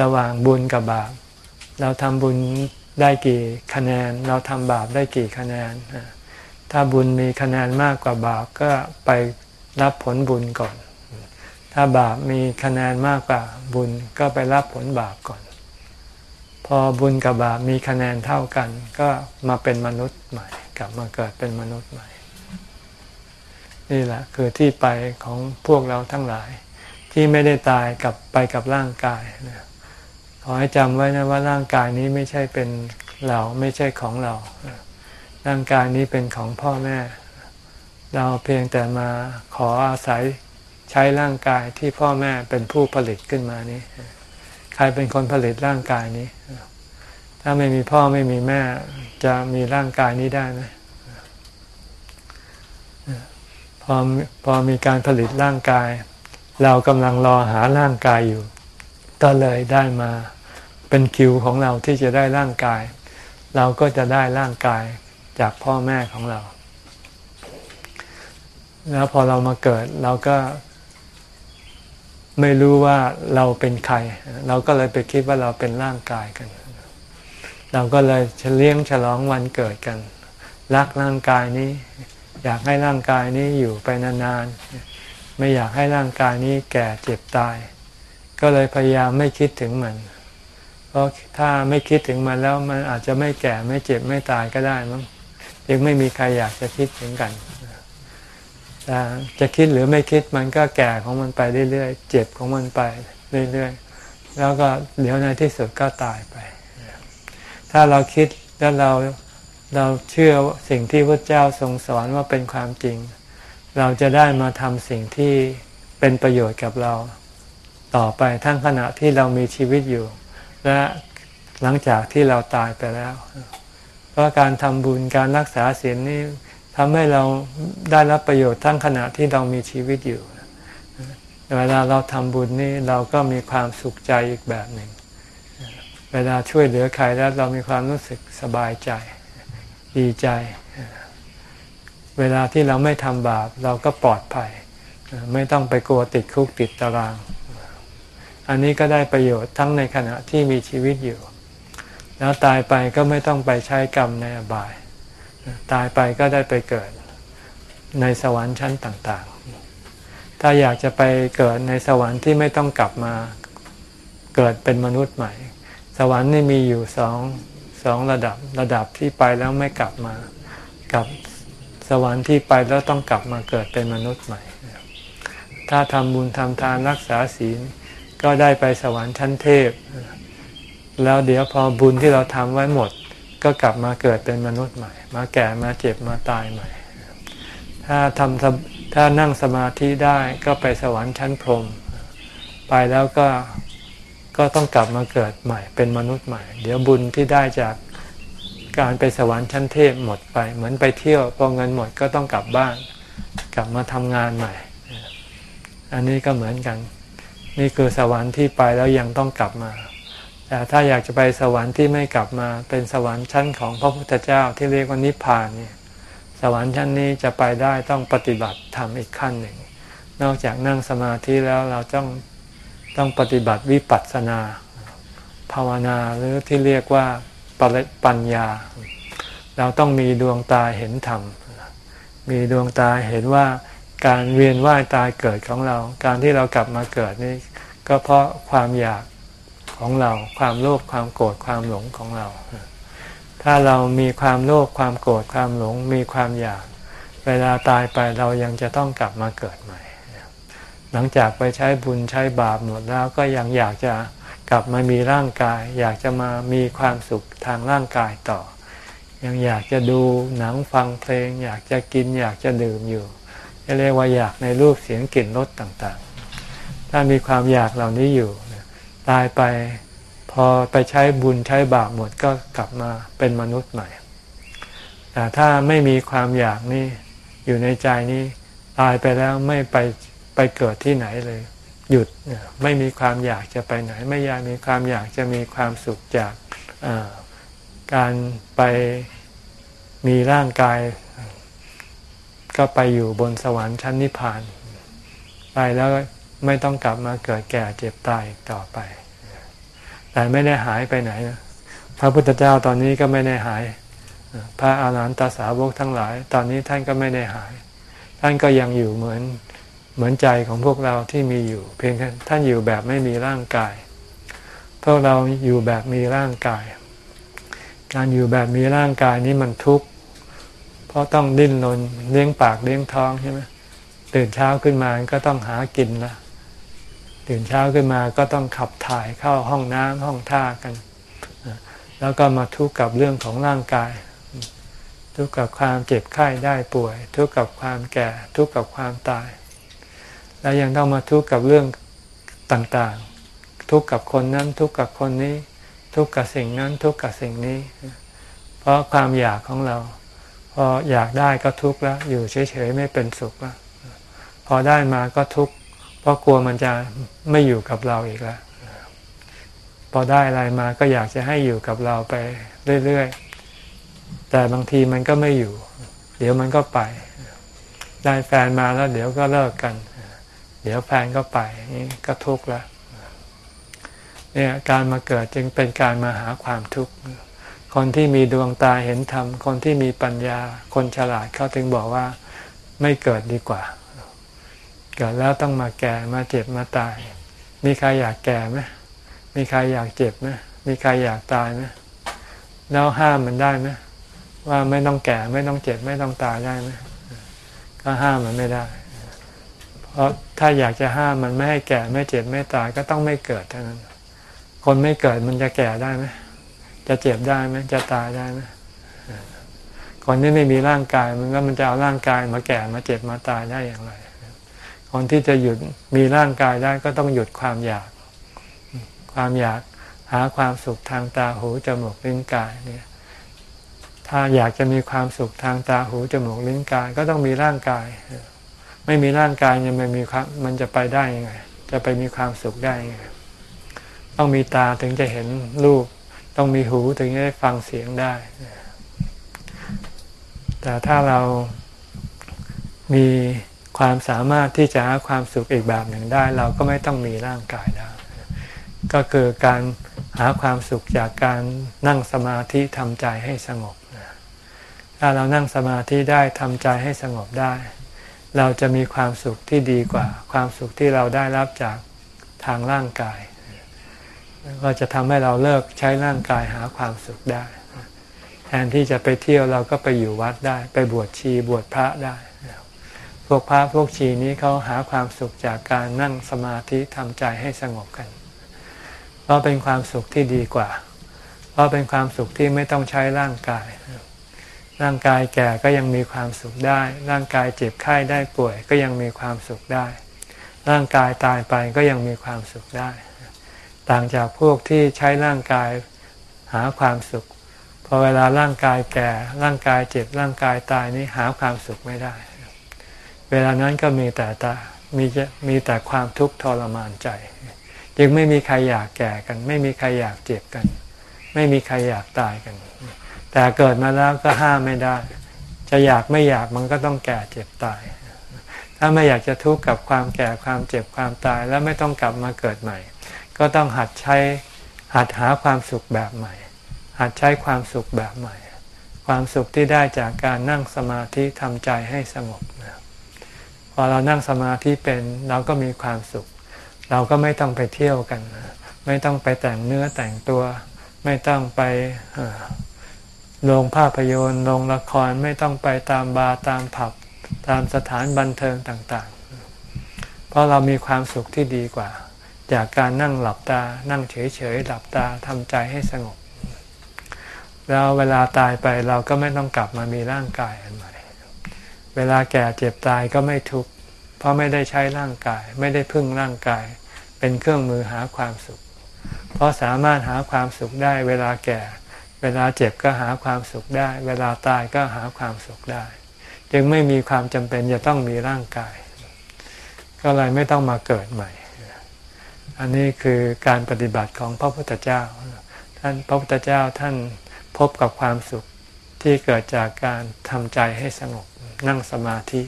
ระหว่างบุญกับบาป เราทำบุญได้กี่คะแนน เราทำบาปได้กี่คะแนน ถ้าบุญมีคะแนนมากกว่าบาปก็ไปรับผลบุญก่อน ถ้าบาปมีคะแนนมากกว่าบุญก็ไปรับผลบาปก่อน พอบุญกับบาปมีคะแนนเท่ากัน ก็มาเป็นมนุษย์ใหม่ กลับมาเกิดเป็นมนุษย์ใหม่ นี่แหละคือที่ไปของพวกเราทั้งหลาย ที่ไม่ได้ตายกับไปกับร่างกายนะขอให้จำไว้นะว่าร่างกายนี้ไม่ใช่เป็นเราไม่ใช่ของเรา ร่างกายนี้เป็นของพ่อแม่ เราเพียงแต่มาขออาศัยใช้ร่างกายที่พ่อแม่เป็นผู้ผลิตขึ้นมานี้ ใครเป็นคนผลิตร่างกายนี้ ถ้าไม่มีพ่อไม่มีแม่ จะมีร่างกายนี้ได้ไหมพอพอมีการผลิตร่างกาย เรากำลังรอหาร่างกายอยู่ ก็เลยได้มาเป็นคิวของเราที่จะได้ร่างกาย เราก็จะได้ร่างกายจากพ่อแม่ของเรา แล้วพอเรามาเกิดเราก็ ไม่รู้ว่าเราเป็นใคร เราก็เลยไปคิดว่าเราเป็นร่างกายกัน เราก็เลยเลี้ยงฉลองวันเกิดกัน รักร่างกายนี้ อยากให้ร่างกายนี้อยู่ไปนานๆ ไม่อยากให้ร่างกายนี้แก่เจ็บตาย ก็เลยพยายามไม่คิดถึงมัน เพราะถ้าไม่คิดถึงมันแล้วมันอาจจะไม่แก่ไม่เจ็บไม่ตายก็ได้มั้งยังไม่มีใครอยากจะคิดถึงกัน แต่จะคิดหรือไม่คิดมันก็แก่ของมันไปเรื่อยๆ เจ็บของมันไปเรื่อยๆ แล้วก็เดี๋ยวในที่สุดก็ตายไป ถ้าเราคิดแล้วเราเราเชื่อสิ่งที่พระเจ้าทรงสอนว่าเป็นความจริง เราจะได้มาทำสิ่งที่เป็นประโยชน์กับเราต่อไปทั้งขณะที่เรามีชีวิตอยู่ และหลังจากที่เราตายไปแล้ว เพราะการทำบุญการรักษาศีลนี่ ทำให้เราได้รับประโยชน์ทั้งขณะที่เรามีชีวิตอยู่เวลาเราทำบุญนี่เราก็มีความสุขใจอีกแบบหนึ่ง เวลาช่วยเหลือใครแล้วเรามีความรู้สึกสบายใจ ดีใจ เวลาที่เราไม่ทำบาปเราก็ปลอดภัย ไม่ต้องไปกลัวติดคุกติดตาราง อันนี้ก็ได้ประโยชน์ทั้งในขณะที่มีชีวิตอยู่ แล้วตายไปก็ไม่ต้องไปใช้กรรมในอบาย ตายไปก็ได้ไปเกิดในสวรรค์ชั้นต่างๆ ถ้าอยากจะไปเกิดในสวรรค์ที่ไม่ต้องกลับมาเกิดเป็นมนุษย์ใหม่ สวรรค์นี่มีอยู่สองสองระดับระดับที่ไปแล้วไม่กลับมากับสวรรค์ที่ไปแล้วต้องกลับมาเกิดเป็นมนุษย์ใหม่ ถ้าทำบุญทำทานรักษาศีล ก็ได้ไปสวรรค์ชั้นเทพ แล้วเดี๋ยวพอบุญที่เราทำไว้หมด ก็กลับมาเกิดเป็นมนุษย์ใหม่ มาแก่มาเจ็บมาตายใหม่ ถ้าทำถ้านั่งสมาธิได้ก็ไปสวรรค์ชั้นพรหมไปแล้วก็ก็ต้องกลับมาเกิดใหม่ เป็นมนุษย์ใหม่ เดี๋ยวบุญที่ได้จากการไปสวรรค์ชั้นเทพหมดไป เหมือนไปเที่ยวพอเงินหมดก็ต้องกลับบ้าน กลับมาทำงานใหม่ อันนี้ก็เหมือนกัน นี่คือสวรรค์ที่ไปแล้วยังต้องกลับมา แต่ถ้าอยากจะไปสวรรค์ที่ไม่กลับมาเป็นสวรรค์ชั้นของพระพุทธเจ้าที่เรียกว่านิพพานเนี่ยสวรรค์ชั้นนี้จะไปได้ต้องปฏิบัติทำอีกขั้นหนึ่ง นอกจากนั่งสมาธิแล้วเราต้องต้องปฏิบัติวิปัสสนา ภาวนาหรือที่เรียกว่าปัญญา เราต้องมีดวงตาเห็นธรรม มีดวงตาเห็นว่าการเวียนว่ายตายเกิดของเรา การที่เรากลับมาเกิดนี่ก็เพราะความอยาก ของเรา ความโลภความโกรธความหลงของเรา ถ้าเรามีความโลภความโกรธความหลง มีความอยาก เวลาตายไปเรายังจะต้องกลับมาเกิดใหม่ หลังจากไปใช้บุญใช้บาปหมดแล้วก็ยังอยากจะกลับมามีร่างกาย อยากจะมามีความสุขทางร่างกายต่อ ยังอยากจะดูหนังฟังเพลง อยากจะกินอยากจะดื่มอยู่เรียกว่าอยากในรูปเสียงกลิ่นรสต่างๆ ถ้ามีความอยากเหล่านี้อยู่ ตายไป พอไปใช้บุญใช้บาปหมดก็กลับมาเป็นมนุษย์ใหม่ แต่ถ้าไม่มีความอยากนี่อยู่ในใจนี้ตายไปแล้วไม่ไปไปเกิดที่ไหนเลย หยุดไม่มีความอยากจะไปไหน ไม่อยากมีความอยากจะมีความสุขจากการไปมีร่างกาย ก็ไปอยู่บนสวรรค์ชั้นนิพพาน ไปแล้ว ไม่ต้องกลับมาเกิดแก่เจ็บตายต่อไป แต่ไม่ได้หายไปไหนนะพระพุทธเจ้าตอนนี้ก็ไม่ได้หาย พระอาหารหันตสาวกทั้งหลาย ตอนนี้ท่านก็ไม่ได้หาย ท่านก็ยังอยู่เหมือนเหมือนใจของพวกเราที่มีอยู่ เพียงแค่ท่านอยู่แบบไม่มีร่างกาย พวกเราอยู่แบบมีร่างกาย การอยู่แบบมีร่างกายนี้มันทุกข์เพราะต้องดิ้นรนเลี้ยงปากเลี้ยงท้องใช่ไหมตื่นเช้าขึ้นมาก็ต้องหากินละ ตื่นเช้าขึ้นมาก็ต้องขับถ่ายเข้าห้องน้ำห้องท่ากัน แล้วก็มาทุกข์กับเรื่องของร่างกาย ทุกข์กับความเจ็บไข้ได้ป่วย ทุกข์กับความแก่ ทุกข์กับความตาย แล้วยังต้องมาทุกข์กับเรื่องต่างๆ ทุกข์กับคนนั้น ทุกข์กับคนนี้ ทุกข์กับสิ่งนั้น ทุกข์กับสิ่งนี้ เพราะความอยากของเราพออยากได้ก็ทุกข์แล้ว อยู่เฉยๆไม่เป็นสุขแล้วพอได้มาก็ทุกข์ ราะกลัวมันจะไม่อยู่กับเราอีกแล้วพอได้อะไรมาก็อยากจะให้อยู่กับเราไปเรื่อยๆ แต่บางทีมันก็ไม่อยู่ เดี๋ยวมันก็ไป ได้แฟนมาแล้ว เดี๋ยวก็เลิกกัน เดี๋ยวแฟนก็ไปนี่ก็ทุกข์ล้วเนี่ยการมาเกิดจึงเป็นการมาหาความทุกข์ คนที่มีดวงตาเห็นธรรม คนที่มีปัญญา คนฉลาดเขาถึงบอกว่าไม่เกิดดีกว่า เกิดแล้วต้องมาแก่มาเจ็บมาตาย มีใครอยากแก่ไหมมีใครอยากเจ็บไหมมีใครอยากตายไหมแล้วห้ามมันได้ไหมว่าไม่ต้องแก่ไม่ต้องเจ็บไม่ต้องตายได้ไหมก็ห้ามมันไม่ได้ เพราะถ้าอยากจะห้ามมันไม่ให้แก่ไม่เจ็บไม่ตายก็ต้องไม่เกิดเท่านั้น คนไม่เกิดมันจะแก่ได้ไหมจะเจ็บได้ไหมจะตายได้ไหมคนที่ไม่มีร่างกายมันก็มันจะเอาร่างกายมาแก่มาเจ็บมาตายได้อย่างไร คนที่จะหยุดมีร่างกายได้ก็ต้องหยุดความอยาก ความอยากหาความสุขทางตาหูจมูกลิ้นกายเนี่ยถ้าอยากจะมีความสุขทางตาหูจมูกลิ้นกายก็ต้องมีร่างกาย ไม่มีร่างกายยังไม่มีความมันจะไปได้ยังไง จะไปมีความสุขได้ยังไงต้องมีตาถึงจะเห็นรูป ต้องมีหูถึงจะได้ฟังเสียงได้ แต่ถ้าเรามี ความสามารถที่จะหาความสุขอีกแบบหนึ่งได้ เราก็ไม่ต้องมีร่างกายแล้ว ก็คือการหาความสุขจากการนั่งสมาธิทำใจให้สงบถ้าเรานั่งสมาธิได้ทำใจให้สงบได้ เราจะมีความสุขที่ดีกว่า ความสุขที่เราได้รับจากทางร่างกาย ก็จะทำให้เราเลิกใช้ร่างกายหาความสุขได้ แทนที่จะไปเที่ยวเราก็ไปอยู่วัดได้ ไปบวชชีบวชพระได้ พวกพระพวกชีนี้เขาหาความสุขจากการนั่งสมาธิทำใจให้สงบกัน เพราะเป็นความสุขที่ดีกว่า เพราะเป็นความสุขที่ไม่ต้องใช้ร่างกาย ร่างกายแก่ก็ยังมีความสุขได้ ร่างกายเจ็บไข้ได้ป่วยก็ยังมีความสุขได้ ร่างกายตายไปก็ยังมีความสุขได้ ต่างจากพวกที่ใช้ร่างกายหาความสุข พอเวลาร่างกายแก่ ร่างกายเจ็บร่างกายตายนี้หาความสุขไม่ได้ เวลานั้นก็มีแต่ตามีมีแต่ความทุกข์ทรมานใจ จึงไม่มีใครอยากแก่กัน ไม่มีใครอยากเจ็บกัน ไม่มีใครอยากตายกัน แต่เกิดมาแล้วก็ห้ามไม่ได้ จะอยากไม่อยากมันก็ต้องแก่เจ็บตาย ถ้าไม่อยากจะทุกข์กับความแก่ความเจ็บความตายแล้วไม่ต้องกลับมาเกิดใหม่ ก็ต้องหัดใช้หัดหาความสุขแบบใหม่ หัดใช้ความสุขแบบใหม่ ความสุขที่ได้จากการนั่งสมาธิทำใจให้สงบนะ พอเรานั่งสมาธิเป็นเราก็มีความสุข เราก็ไม่ต้องไปเที่ยวกัน ไม่ต้องไปแต่งเนื้อแต่งตัว ไม่ต้องไปโรงภาพยนตร์โรงละครไม่ต้องไปตามบาร์ตามผับ ตามสถานบันเทิงต่างๆ เพราะเรามีความสุขที่ดีกว่า จากการนั่งหลับตา นั่งเฉยๆหลับตาทำใจให้สงบ แล้วเวลาตายไปเราก็ไม่ต้องกลับมามีร่างกายอันใหม่ เวลาแก่เจ็บตายก็ไม่ทุกข์เพราะไม่ได้ใช้ร่างกาย ไม่ได้พึ่งร่างกาย เป็นเครื่องมือหาความสุข เพราะสามารถหาความสุขได้ เวลาแก่ เวลาเจ็บก็หาความสุขได้ เวลาตายก็หาความสุขได้ จึงไม่มีความจำเป็นจะต้องมีร่างกาย ก็เลยไม่ต้องมาเกิดใหม่ อันนี้คือการปฏิบัติของพระพุทธเจ้า ท่านพระพุทธเจ้าท่านพบกับความสุขที่เกิดจากการทำใจให้สงบ นั่งสมาธิ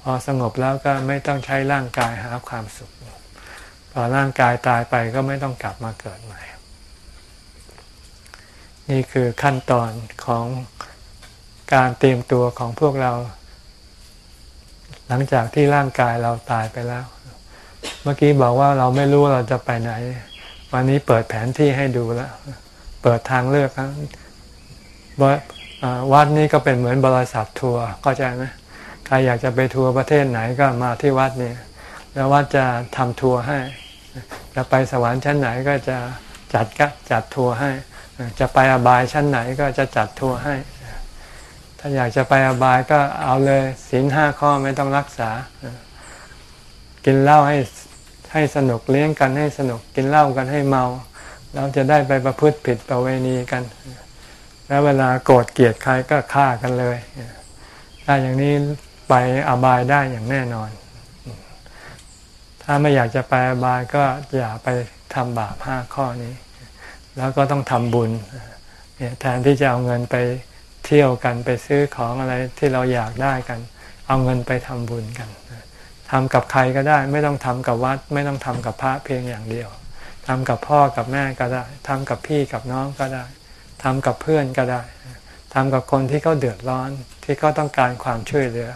พอสงบแล้วก็ไม่ต้องใช้ร่างกายหาความสุข พอร่างกายตายไปก็ไม่ต้องกลับมาเกิดใหม่ นี่คือขั้นตอนของการเตรียมตัวของพวกเรา หลังจากที่ร่างกายเราตายไปแล้ว เมื่อกี้บอกว่าเราไม่รู้เราจะไปไหน วันนี้เปิดแผนที่ให้ดูแล้ว เปิดทางเลือกครับ วัดนี้ก็เป็นเหมือนบริษัททัวร์เข้าใจไหมใครอยากจะไปทัวร์ประเทศไหนก็มาที่วัดนี้แล้ววัดจะทำทัวร์ให้ จะไปสวรรค์ชั้นไหนก็จะจัดก็จัดทัวร์ให้ จะไปอบายชั้นไหนก็จะจัดทัวร์ให้ ถ้าอยากจะไปอบายก็เอาเลยศีลห้าข้อไม่ต้องรักษา กินเหล้าให้ให้สนุกเลี้ยงกันให้สนุกกินเหล้ากันให้เมา เราจะได้ไปประพฤติผิดประเวณีกัน แล้วเวลาโกรธเกลียดใครก็ฆ่ากันเลยถ้าอย่างนี้ไปอบายได้อย่างแน่นอน ถ้าไม่อยากจะไปอบายก็อย่าไปทำบาปห้าข้อนี้ แล้วก็ต้องทำบุญเนี่ยแทนที่จะเอาเงินไปเที่ยวกันไปซื้อของอะไรที่เราอยากได้กัน เอาเงินไปทำบุญกันทำกับใครก็ได้ ไม่ต้องทำกับวัด ไม่ต้องทำกับพระเพียงอย่างเดียวทำกับพ่อกับแม่ก็ได้ทำกับพี่กับน้องก็ได้ ทำกับเพื่อนก็ได้ทำกับคนที่เขาเดือดร้อนที่เขาต้องการความช่วยเหลือ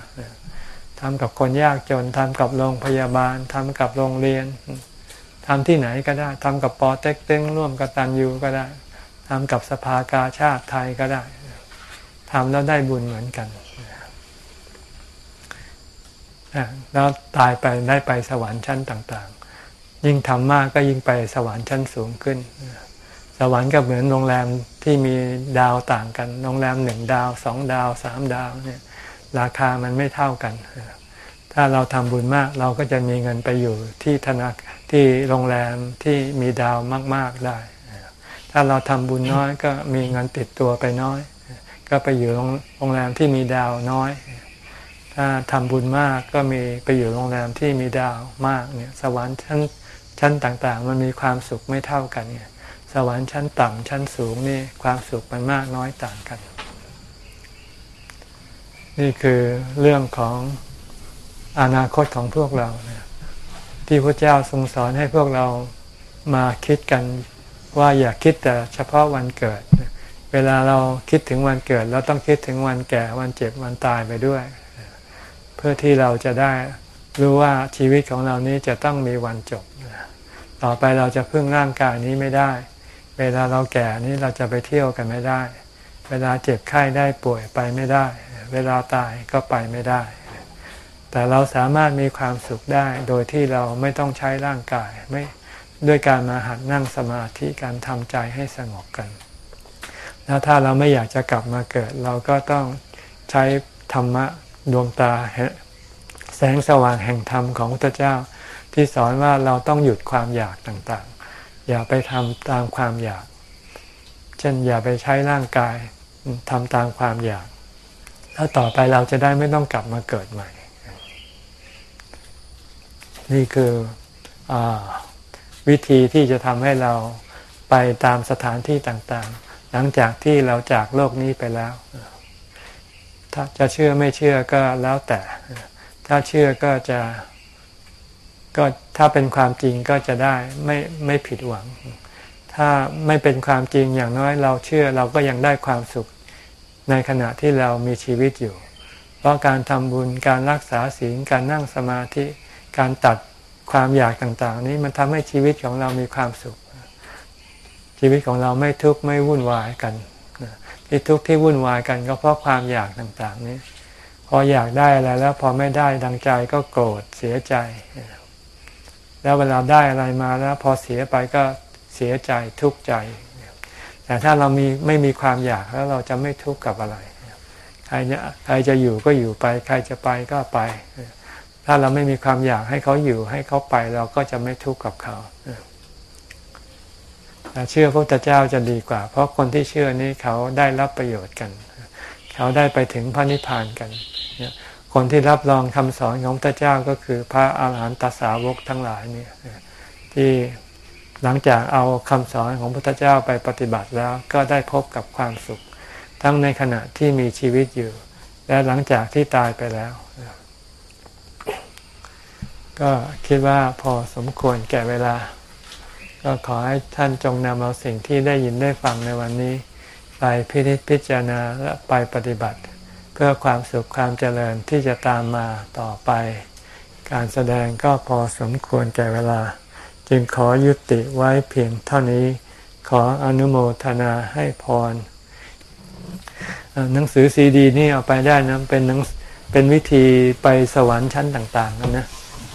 ทำกับคนยากจนทำกับโรงพยาบาลทำกับโรงเรียนทำที่ไหนก็ได้ทำกับปอเต็กตึงร่วมกับตันยูก็ได้ทำกับสภากาชาติไทยก็ได้ทำแล้วได้บุญเหมือนกันแล้วตายไปได้ไปสวรรค์ชั้นต่าง ๆ ยิ่งทำมากก็ยิ่งไปสวรรค์ชั้นสูงขึ้น สวรรค์ก็เหมือนโรงแรมที่มีดาวต่างกัน โรงแรมหนึ่งดาวสองดาวสามดาวเนี่ยราคามันไม่เท่ากัน ถ้าเราทำบุญมากเราก็จะมีเงินไปอยู่ที่ธนาที่โรงแรมที่มีดาวมาก ๆได้ ถ้าเราทำบุญน้อยก็มีเงินติดตัวไปน้อย ก็ไปอยู่โรงแรมที่มีดาวน้อย ถ้าทำบุญมากก็มีไปอยู่โรงแรมที่มีดาวมากเนี่ยสวรรค์ชั้นชั้นต่างๆ มันมีความสุขไม่เท่ากันเนี่ย สวรรค์ชั้นต่ำชั้นสูงนี่ความสุขมันมากน้อยต่างกัน นี่คือเรื่องของอนาคตของพวกเราที่พระเจ้าทรงสอนให้พวกเรามาคิดกันว่าอย่าคิดแต่เฉพาะวันเกิด เวลาเราคิดถึงวันเกิด เราต้องคิดถึงวันแก่วันเจ็บวันตายไปด้วย เพื่อที่เราจะได้รู้ว่าชีวิตของเรานี้จะต้องมีวันจบ ต่อไปเราจะพึ่งร่างกายนี้ไม่ได้ เวลาเราแก่นี้เราจะไปเที่ยวกันไม่ได้ เวลาเจ็บไข้ได้ป่วยไปไม่ได้ เวลาตายก็ไปไม่ได้ แต่เราสามารถมีความสุขได้โดยที่เราไม่ต้องใช้ร่างกายไม่ด้วยการมาหัดนั่งสมาธิการทำใจให้สงบกัน แล้วถ้าเราไม่อยากจะกลับมาเกิด เราก็ต้องใช้ธรรมะดวงตาแสงสว่างแห่งธรรมของพระเจ้า ที่สอนว่าเราต้องหยุดความอยากต่าง อย่าไปทำตามความอยาก เช่นอย่าไปใช้ร่างกายทำตามความอยาก แล้วต่อไปเราจะได้ไม่ต้องกลับมาเกิดใหม่ นี่คืออวิธีที่จะทำให้เราไปตามสถานที่ต่างๆ หลังจากที่เราจากโลกนี้ไปแล้ว ถ้าจะเชื่อไม่เชื่อก็แล้วแต่ ถ้าเชื่อก็จะ ก็ถ้าเป็นความจริงก็จะได้ไม่ไม่ผิดหวัง ถ้าไม่เป็นความจริงอย่างน้อยเราเชื่อเราก็ยังได้ความสุขในขณะที่เรามีชีวิตอยู่ เพราะการทำบุญการรักษาศีลการนั่งสมาธิการตัดความอยากต่างๆ นี้มันทำให้ชีวิตของเรามีความสุข ชีวิตของเราไม่ทุกข์ไม่วุ่นวายกันที่ทุกข์ที่วุ่นวายกันก็เพราะความอยากต่างๆ นี้ พออยากได้อะไรแล้วพอไม่ได้ดังใจก็โกรธเสียใจ แล้วเวลาได้อะไรมาแล้ว พอเสียไปก็เสียใจทุกข์ใจ แต่ถ้าเรามีไม่มีความอยากแล้วเราจะไม่ทุกข์กับอะไร ใครจะใครจะอยู่ก็อยู่ไป ใครจะไปก็ไป ถ้าเราไม่มีความอยากให้เขาอยู่ให้เขาไปเราก็จะไม่ทุกข์กับเขาเชื่อพระพุทธเจ้าจะดีกว่า เพราะคนที่เชื่อนี้เขาได้รับประโยชน์กัน เขาได้ไปถึงพระนิพพานกัน คนที่รับรองคำสอนของพระเจ้าก็คือพระอาหารหันตสาวกทั้งหลายนี่ที่หลังจากเอาคำสอนของพระพุทธเจ้าไปปฏิบัติแล้วก็ได้พบกับความสุข ทั้งในขณะที่มีชีวิตอยู่ และหลังจากที่ตายไปแล้ว ก็คิดว่าพอสมควรแก่เวลา ก็ขอให้ท่านจงนำเอาสิ่งที่ได้ยินได้ฟังในวันนี้ ไปพิจิตพิจารณาและไปปฏิบัติ พื่อความสุขความเจริญที่จะตามมาต่อไป การแสดงก็พอสมควรแก่เวลา จึงขอยุติไว้เพียงเท่านี้ ขออนุโมทนาให้พรหนังสือซีดีนี่เอาไปได้นะเป็นหนังเป็นวิธีไปสวรรค์ชั้นต่างๆกันนะ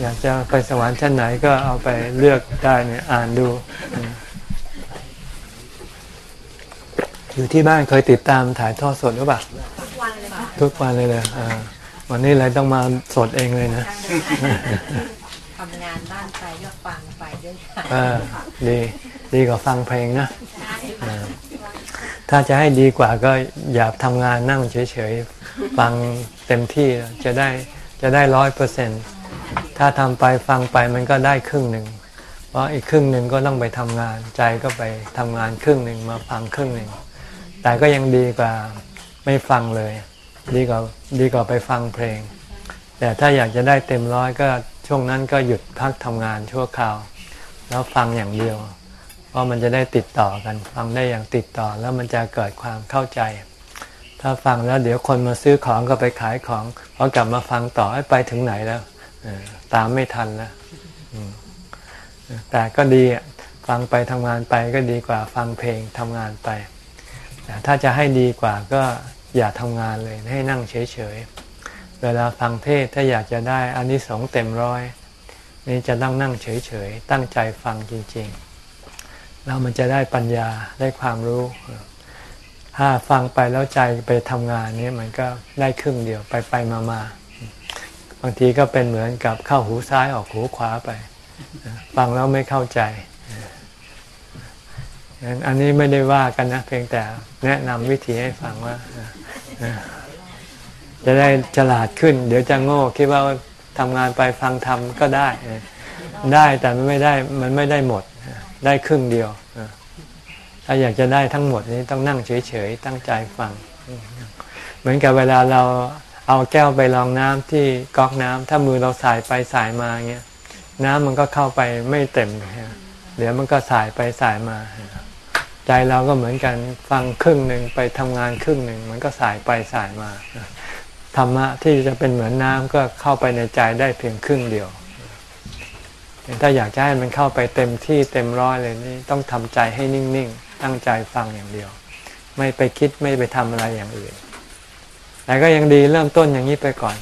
อยากจะไปสวรรค์ชั้นไหนก็เอาไปเลือกได้เนี่ยอ่านดู อยู่ที่บ้านเคยติดตามถ่ายทอดสดหรือเปล่า ทุกวันเลยทุกวันเลยเลยวันนี้อะไรต้องมาสดเองเลยนะทำงานบ้านไปก็ฟังไปด้วยดีดีกว่าฟังเพลงนะถ้าจะให้ดีกว่าก็อย่าทำงานนั่งเฉยๆ ฟังเต็มที่จะได้จะได้ร้อยเปอร์เซ็นต์ถ้าทำไปฟังไปมันก็ได้ครึ่งหนึ่ง เพราะอีกครึ่งหนึ่งก็ต้องไปทำงาน ใจก็ไปทำงานครึ่งหนึ่งมาฟังครึ่งหนึ่ง แต่ก็ยังดีกว่าไม่ฟังเลย ดีกว่าดีกว่าไปฟังเพลง แต่ถ้าอยากจะได้เต็มร้อยก็ช่วงนั้นก็หยุดพักทำงานชั่วคราว แล้วฟังอย่างเดียว เพราะมันจะได้ติดต่อกันฟังได้อย่างติดต่อแล้วมันจะเกิดความเข้าใจ ถ้าฟังแล้วเดี๋ยวคนมาซื้อของก็ไปขายของพอกลับมาฟังต่อให้ไปถึงไหนแล้วตามไม่ทันแล้วแต่ก็ดีฟังไปทำงานไปก็ดีกว่าฟังเพลงทำงานไปแต่ถ้าจะให้ดีกว่าก็ อย่าทำงานเลยให้นั่งเฉยๆ เวลาฟังเทศถ้าอยากจะได้อันนี้สงเต็มร้อย นี่จะต้องนั่งเฉยๆ ตั้งใจฟังจริงๆ แล้วมันจะได้ปัญญาได้ความรู้ ถ้าฟังไปแล้วใจไปทำงานนี้มันก็ได้ครึ่งเดียวไปไปมามาบางทีก็เป็นเหมือนกับเข้าหูซ้ายออกหูขวาไป ฟังแล้วไม่เข้าใจอันนี้ไม่ได้ว่ากันนะเพียงแต่แนะนำวิธีให้ฟังว่า จะได้ฉลาดขึ้น เดี๋ยวจะโง่คิดว่าทำงานไปฟังทำก็ได้ ได้แต่มันไม่ได้มันไม่ได้หมดได้ครึ่งเดียวถ้าอยากจะได้ทั้งหมดนี้ต้องนั่งเฉยๆตั้งใจฟัง เหมือนกับเวลาเราเอาแก้วไปรองน้ำที่ก๊อกน้ำถ้ามือเราสายไปสายมาเงี้ยน้ำมันก็เข้าไปไม่เต็มเดี๋ยวมันก็สายไปสายมา ใจเราก็เหมือนกันฟังครึ่งหนึ่งไปทำงานครึ่งหนึ่งมันก็สายไปสายมาธรรมะที่จะเป็นเหมือนน้ำก็เข้าไปในใจได้เพียงครึ่งเดียว ถ้าอยากจะให้มันเข้าไปเต็มที่เต็มร้อยเลยนี่ต้องทำใจให้นิ่งๆ ตั้งใจฟังอย่างเดียว ไม่ไปคิดไม่ไปทำอะไรอย่างอื่น แต่ก็ยังดีเริ่มต้นอย่างนี้ไปก่อน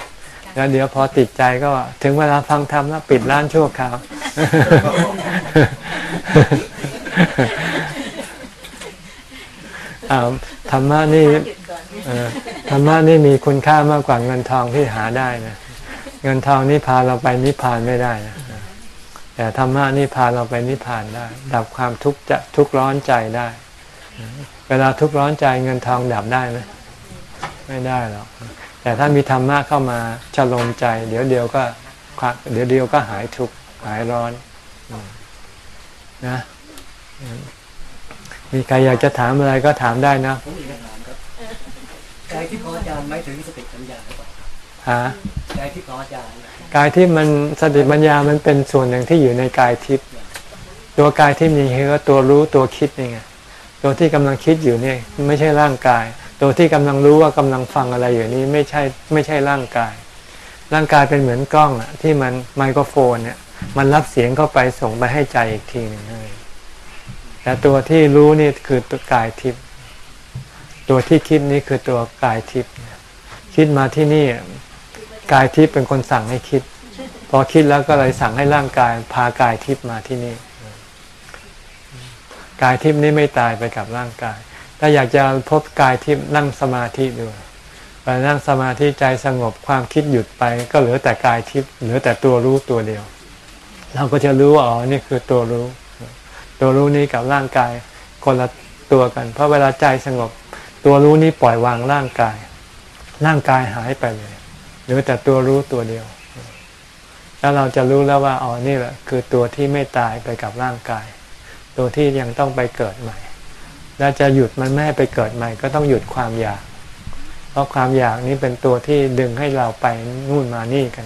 แล้วเดี๋ยวพอติดใจก็ถึงเวลาฟังธรรมแล้วปิดร้านชั่วคราว อ้าวธรรมะนี่ธรรมะนี่มีคุณค่ามากกว่าเงินทองที่หาได้นะเงินทองนี่พาเราไปนิพพานไม่ได้นะแต่ธรรมะนี่พาเราไปนิพพานได้ ดับความทุกข์จะทุกข์ร้อนใจได้ เวลาทุกข์ร้อนใจเงินทองดับได้ไหมไม่ได้หรอกแต่ถ้ามีธรรมะเข้ามาชโลมใจ เดี๋ยวเดียวก็ควเดี๋ยวเดียวก็หายทุกข์หายร้อนนะ มีใครอยากจะถามอะไรก็ถามได้นะผมมีคำถามครับใจที่พออาจารย์ไม่ถึงสติปัญญาหรือเปล่าหาใจที่พออาจารย์กายที่มันสติปัญญามันเป็นส่วนหนึ่งที่อยู่ในกายทิพย์ตัวกายทิพย์นี่คือว่าตัวรู้ตัวคิดนี่ไงตัวที่กำลังคิดอยู่เนี่ยไม่ใช่ร่างกาย ตัวที่กำลังรู้ว่ากำลังฟังอะไรอยู่นี่ไม่ใช่ไม่ใช่ร่างกาย ร่างกายเป็นเหมือนกล้องอะที่มันไมโครโฟนเนี่ยมันรับเสียงเข้าไปส่งไปให้ใจอีกทีหนึ่งนั่นเอง แต่ตัวที่รู้นี่คือตัวกายทิพย์ตัวที่คิดนี่คือตัวกายทิพย์คิดมาที่นี่กายทิพย์เป็นคนสั่งให้คิด พอคิดแล้วก็เลยสั่งให้ร่างกายพากายทิพย์มาที่นี่ กายทิพย์นี่ไม่ตายไปกับร่างกาย ถ้าอยากจะพบกายทิพย์นั่งสมาธิดูพอนั่งสมาธิใจสงบความคิดหยุดไป ก็เหลือแต่กายทิพย์เหลือแต่ตัวรู้ตัวเดียว เราก็จะรู้ว่าอ๋อนี่คือตัวรู้ ตัวรู้นี้กับร่างกายคนละตัวกัน เพราะเวลาใจสงบ ตัวรู้นี้ปล่อยวางร่างกาย ร่างกายหายไปเลยเหลือแต่ตัวรู้ตัวเดียว แล้วเราจะรู้แล้วว่าอ๋อนี่แหละ คือตัวที่ไม่ตายไปกับร่างกาย ตัวที่ยังต้องไปเกิดใหม่ แล้วจะหยุดมันไม่ให้ไปเกิดใหม่ ก็ต้องหยุดความอยาก เพราะความอยากนี้เป็นตัวที่ดึงให้เราไปนู่นมานี่กัน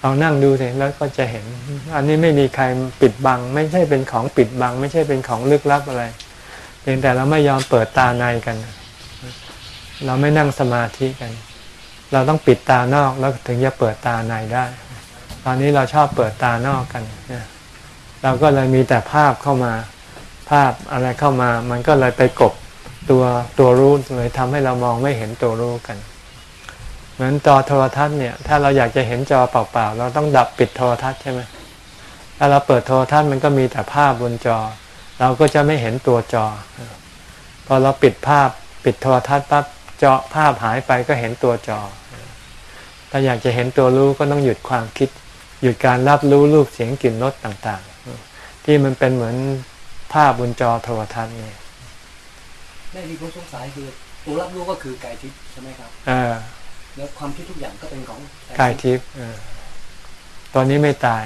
เอานั่งดูสิแล้วก็จะเห็น อันนี้ไม่มีใครปิดบัง ไม่ใช่เป็นของปิดบัง ไม่ใช่เป็นของลึกลับอะไรเพียงแต่เราไม่ยอมเปิดตาในกัน เราไม่นั่งสมาธิกัน เราต้องปิดตานอกแล้วถึงจะเปิดตาในได้ ตอนนี้เราชอบเปิดตานอกกันนะเราก็เลยมีแต่ภาพเข้ามา ภาพอะไรเข้ามา มันก็เลยไปกบตัวตัวรู้เลยทำให้เรามองไม่เห็นตัวรู้กัน เหมือนจอโทรทัศน์เนี่ย ถ้าเราอยากจะเห็นจอเปล่าๆ เราต้องดับปิดโทรทัศน์ใช่ไหมถ้าเราเปิดโทรทัศน์มันก็มีแต่ภาพบนจอ เราก็จะไม่เห็นตัวจอ พอเราปิดภาพปิดโทรทัศน์ปั๊บจอภาพหายไปก็เห็นตัวจอ ถ้าอยากจะเห็นตัวรู้ก็ต้องหยุดความคิด หยุดการรับรู้รูปเสียงกลิ่นรสต่างๆ ที่มันเป็นเหมือนภาพบนจอโทรทัศน์นี่แม่มีผมสงสัยคือตัวรับรู้ก็คือกายทิพย์ใช่ไหมครับเออ แล้วความคิดทุกอย่างก็เป็นของกายทิพย์เออตอนนี้ไม่ตาย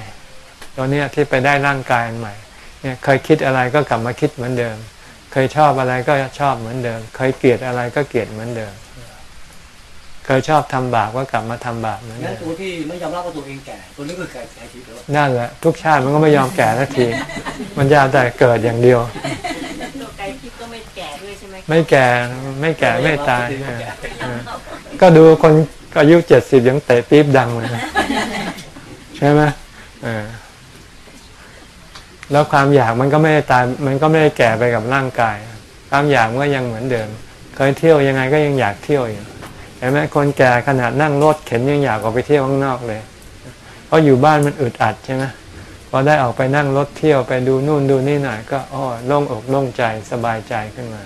ตอนนี้ที่ไปได้ร่างกายอันใหม่ เนี่ยเคยคิดอะไรก็กลับมาคิดเหมือนเดิม เคยชอบอะไรก็ชอบเหมือนเดิม เคยเกลียดอะไรก็เกลียดเหมือนเดิม เคยชอบทำบาปก็กลับมาทำบาปเหมือนงั้เดินมตัวที่ไม่ยอมรับว่าตัวเองแก่ ตัวนี้คือกายกายทิพย์แล้วนั่นแหละทุกชาติมันก็ไม่ยอมแก่สักที มันจะเอาแต่เกิดอย่างเดียวตัว ไม่แก่ไม่แก่ไม่ตาย ก็ดูคนอายุเจ็ดสิบยังเตะปี๊บดังเลยใช่ไหมแล้วความอยากมันก็ไม่ได้ตาย มันก็ไม่ได้แก่ไปกับร่างกาย ความอยากมันก็ยังเหมือนเดิม เคยเที่ยวยังไงก็ยังอยากเที่ยวอยู่เห็นไหมคนแก่ขนาดนั่งรถเข็นยังอยากออกไปเที่ยวข้างนอกเลยเพราะอยู่บ้านมันอึดอัดใช่ไหมพอได้ออกไปนั่งรถเที่ยวไปดูนู่นดูนี่หน่อยก็อ๋อโล่งอกโล่งใจสบายใจขึ้นมา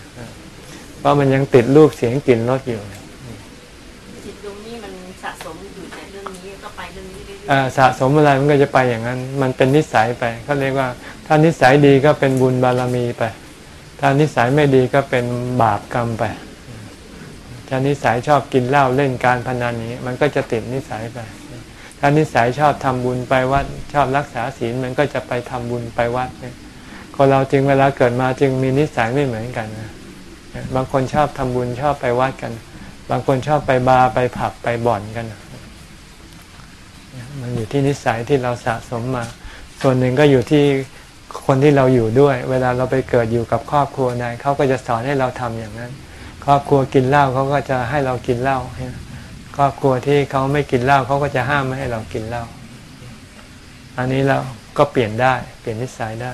เพราะมันยังติดรูปเสียงกลิ่นรสอยู่จิตดวงนี้มันสะสมอยู่แต่เรื่องนี้ก็ไปเรื่องนี้เรื่อยอ่าสะสมอะไรมันก็จะไปอย่างนั้น มันเป็นนิสัยไปเขาเรียกว่า ถ้านิสัยดีก็เป็นบุญบารมีไป ถ้านิสัยไม่ดีก็เป็นบาปกรรมไปถ้านิสัยชอบกินเหล้าเล่นการพนันนี้ มันก็จะติดนิสัยไปถ้านิสัยชอบทำบุญไปวัดชอบรักษาศีลมันก็จะไปทำบุญไปวัดเนี่ยคนเราจึงเวลาเกิดมาจึงมีนิสัยไม่เหมือนกันนะ บางคนชอบทำบุญชอบไปวัดกัน บางคนชอบไปบาร์ไปผับไปบ่อนกัน มันอยู่ที่นิสัยที่เราสะสมมา ส่วนหนึ่งก็อยู่ที่คนที่เราอยู่ด้วย เวลาเราไปเกิดอยู่กับครอบครัวใดเขาก็จะสอนให้เราทำอย่างนั้น ครอบครัวกินเหล้าเขาก็จะให้เรากินเหล้าครอบครัวที่เขาไม่กินเหล้าเขาก็จะห้ามไม่ให้เรากินเหล้าอันนี้เราก็เปลี่ยนได้ เปลี่ยนนิสัยได้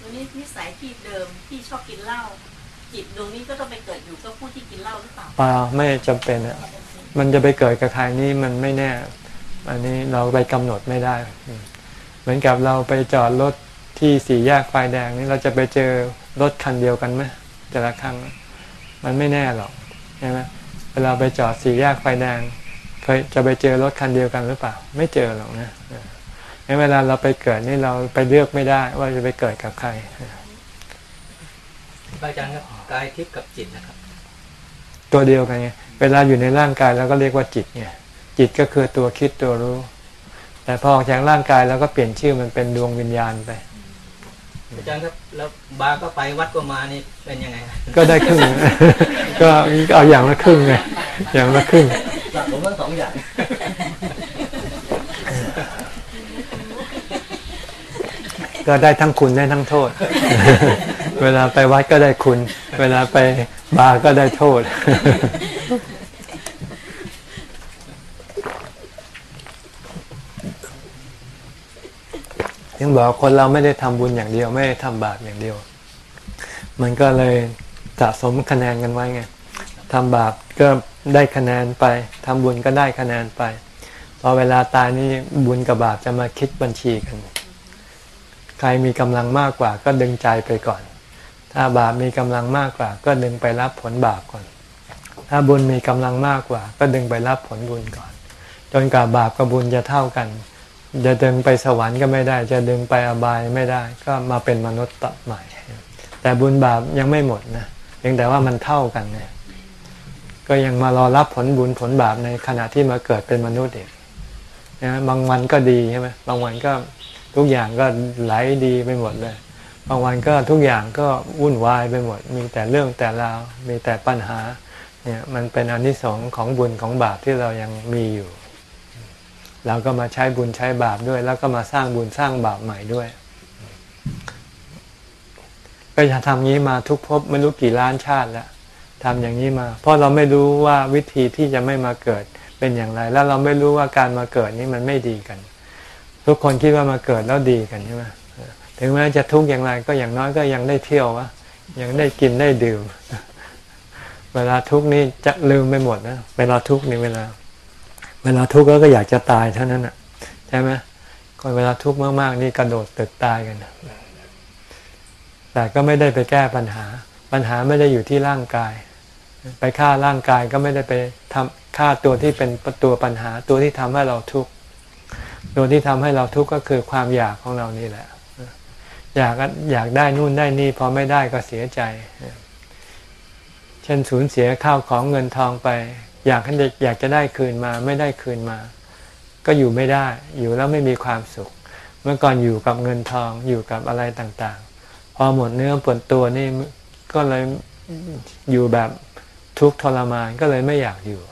วันนี้นิสัยที่เดิมที่ชอบกินเหล้า จิตดวงนี้ก็ต้องไปเกิดอยู่กับผู้ที่กินเหล้าหรือเปล่าเปล่าไม่จำเป็นอะมันจะไปเกิดกับใครนี่มันไม่แน่ อันนี้เราไปกำหนดไม่ได้ เหมือนกับเราไปจอดรถที่สี่แยกไฟแดงนี่เราจะไปเจอรถคันเดียวกันไหมแต่ละครั้งมันไม่แน่หรอกใช่ไหมเวลาไปจอดสี่แยกไฟแดงเคยจะไปเจอรถคันเดียวกันหรือเปล่า ไม่เจอหรอกนะเอองั้นเวลาเราไปเกิดนี่เราไปเลือกไม่ได้ ว่าจะไปเกิดกับใครอาจารย์ครับ กายทิพย์กับจิตนะครับ ตัวเดียวกันไงเวลาอยู่ในร่างกายเราก็เรียกว่าจิตไงจิตก็คือตัวคิดตัวรู้ แต่พอออกจากร่างกายเราก็เปลี่ยนชื่อมันเป็นดวงวิญญาณไปอาจารย์ครับแล้วบาร์ก็ไปวัดก็มานี่เป็นยังไงครับก็ได้ครึ่ง ก็เอาอย่างละครึ่งไงอย่างละครึ่งสะสมทั้งสองอย่างก็ได้ทั้งคุณได้ทั้งโทษ เวลาไปวัดก็ได้คุณ เวลาไปบาร์ก็ได้โทษ ยังบอกคนเราไม่ได้ทำบุญอย่างเดียว ไม่ได้ทำบาปอย่างเดียว มันก็เลยสะสมคะแนนกันไว้ไงทำบาปก็ได้คะแนนไปทำบุญก็ได้คะแนนไปพอเวลาตายนี่บุญกับบาปจะมาคิดบัญชีกัน ใครมีกำลังมากกว่าก็ดึงใจไปก่อน ถ้าบาปมีกำลังมากกว่า ก็ดึงไปรับผลบาปก่อน ถ้าบุญมีกำลังมากกว่า ก็ดึงไปรับผลบุญก่อน จนกว่าบาปกับบุญจะเท่ากัน จะดึงไปสวรรค์ก็ไม่ได้ จะดึงไปอบายไม่ได้ ก็มาเป็นมนุษย์ต่อใหม่ แต่บุญบาปยังไม่หมดนะเพียงแต่ว่ามันเท่ากันเนี่ยก็ยังมารอรับผลบุญผลบาปในขณะที่มาเกิดเป็นมนุษย์เองนะบางวันก็ดีใช่ไหมบางวันก็ทุกอย่างก็ไหลดีไปหมดเลย บางวันก็ทุกอย่างก็วุ่นวายไปหมด มีแต่เรื่องแต่ราวมีแต่ปัญหาเนี่ยมันเป็นอนิสงส์ของบุญของบาปที่เรายังมีอยู่ เราก็มาใช้บุญใช้บาปด้วย แล้วก็มาสร้างบุญสร้างบาปใหม่ด้วยก็จะทำงี้มาทุกภพไม่รู้กี่ล้านชาติแล้วทำอย่างนี้มา เพราะเราไม่รู้ว่าวิธีที่จะไม่มาเกิดเป็นอย่างไร แล้วเราไม่รู้ว่าการมาเกิดนี้มันไม่ดีกัน ทุกคนคิดว่ามาเกิดแล้วดีกันใช่ไหม ถึงแม้จะทุกข์อย่างไรก็อย่างน้อยก็ยังได้เที่ยววะยังได้กินได้ดื่ม เวลาทุกข์นี่จะลืมไปหมดนะเวลาทุกข์นี่เวลา เวลาทุกข์แล้วก็อยากจะตายเท่านั้นอะใช่ไหมคนเวลาทุกข์มากๆ นี่กระโดดตึกตายกันแต่ก็ไม่ได้ไปแก้ปัญหา ปัญหาไม่ได้อยู่ที่ร่างกาย ไปฆ่าร่างกายก็ไม่ได้ไปทำฆ่าตัวที่เป็นตัวปัญหา ตัวที่ทำให้เราทุกข์ตัวที่ทำให้เราทุกข์ก็คือความอยากของเรานี่แหละ อยากอยากได้นู่นได้นี่พอไม่ได้ก็เสียใจ เช่นสูญเสียข้าวของเงินทองไป อยากให้อยากจะได้คืนมา ไม่ได้คืนมา ก็อยู่ไม่ได้ อยู่แล้วไม่มีความสุข เมื่อก่อนอยู่กับเงินทองอยู่กับอะไรต่างๆ พอหมดเนื้อปวดตัวนี่ก็เลยอยู่แบบทุกข์ทรมานก็เลยไม่อยากอยู่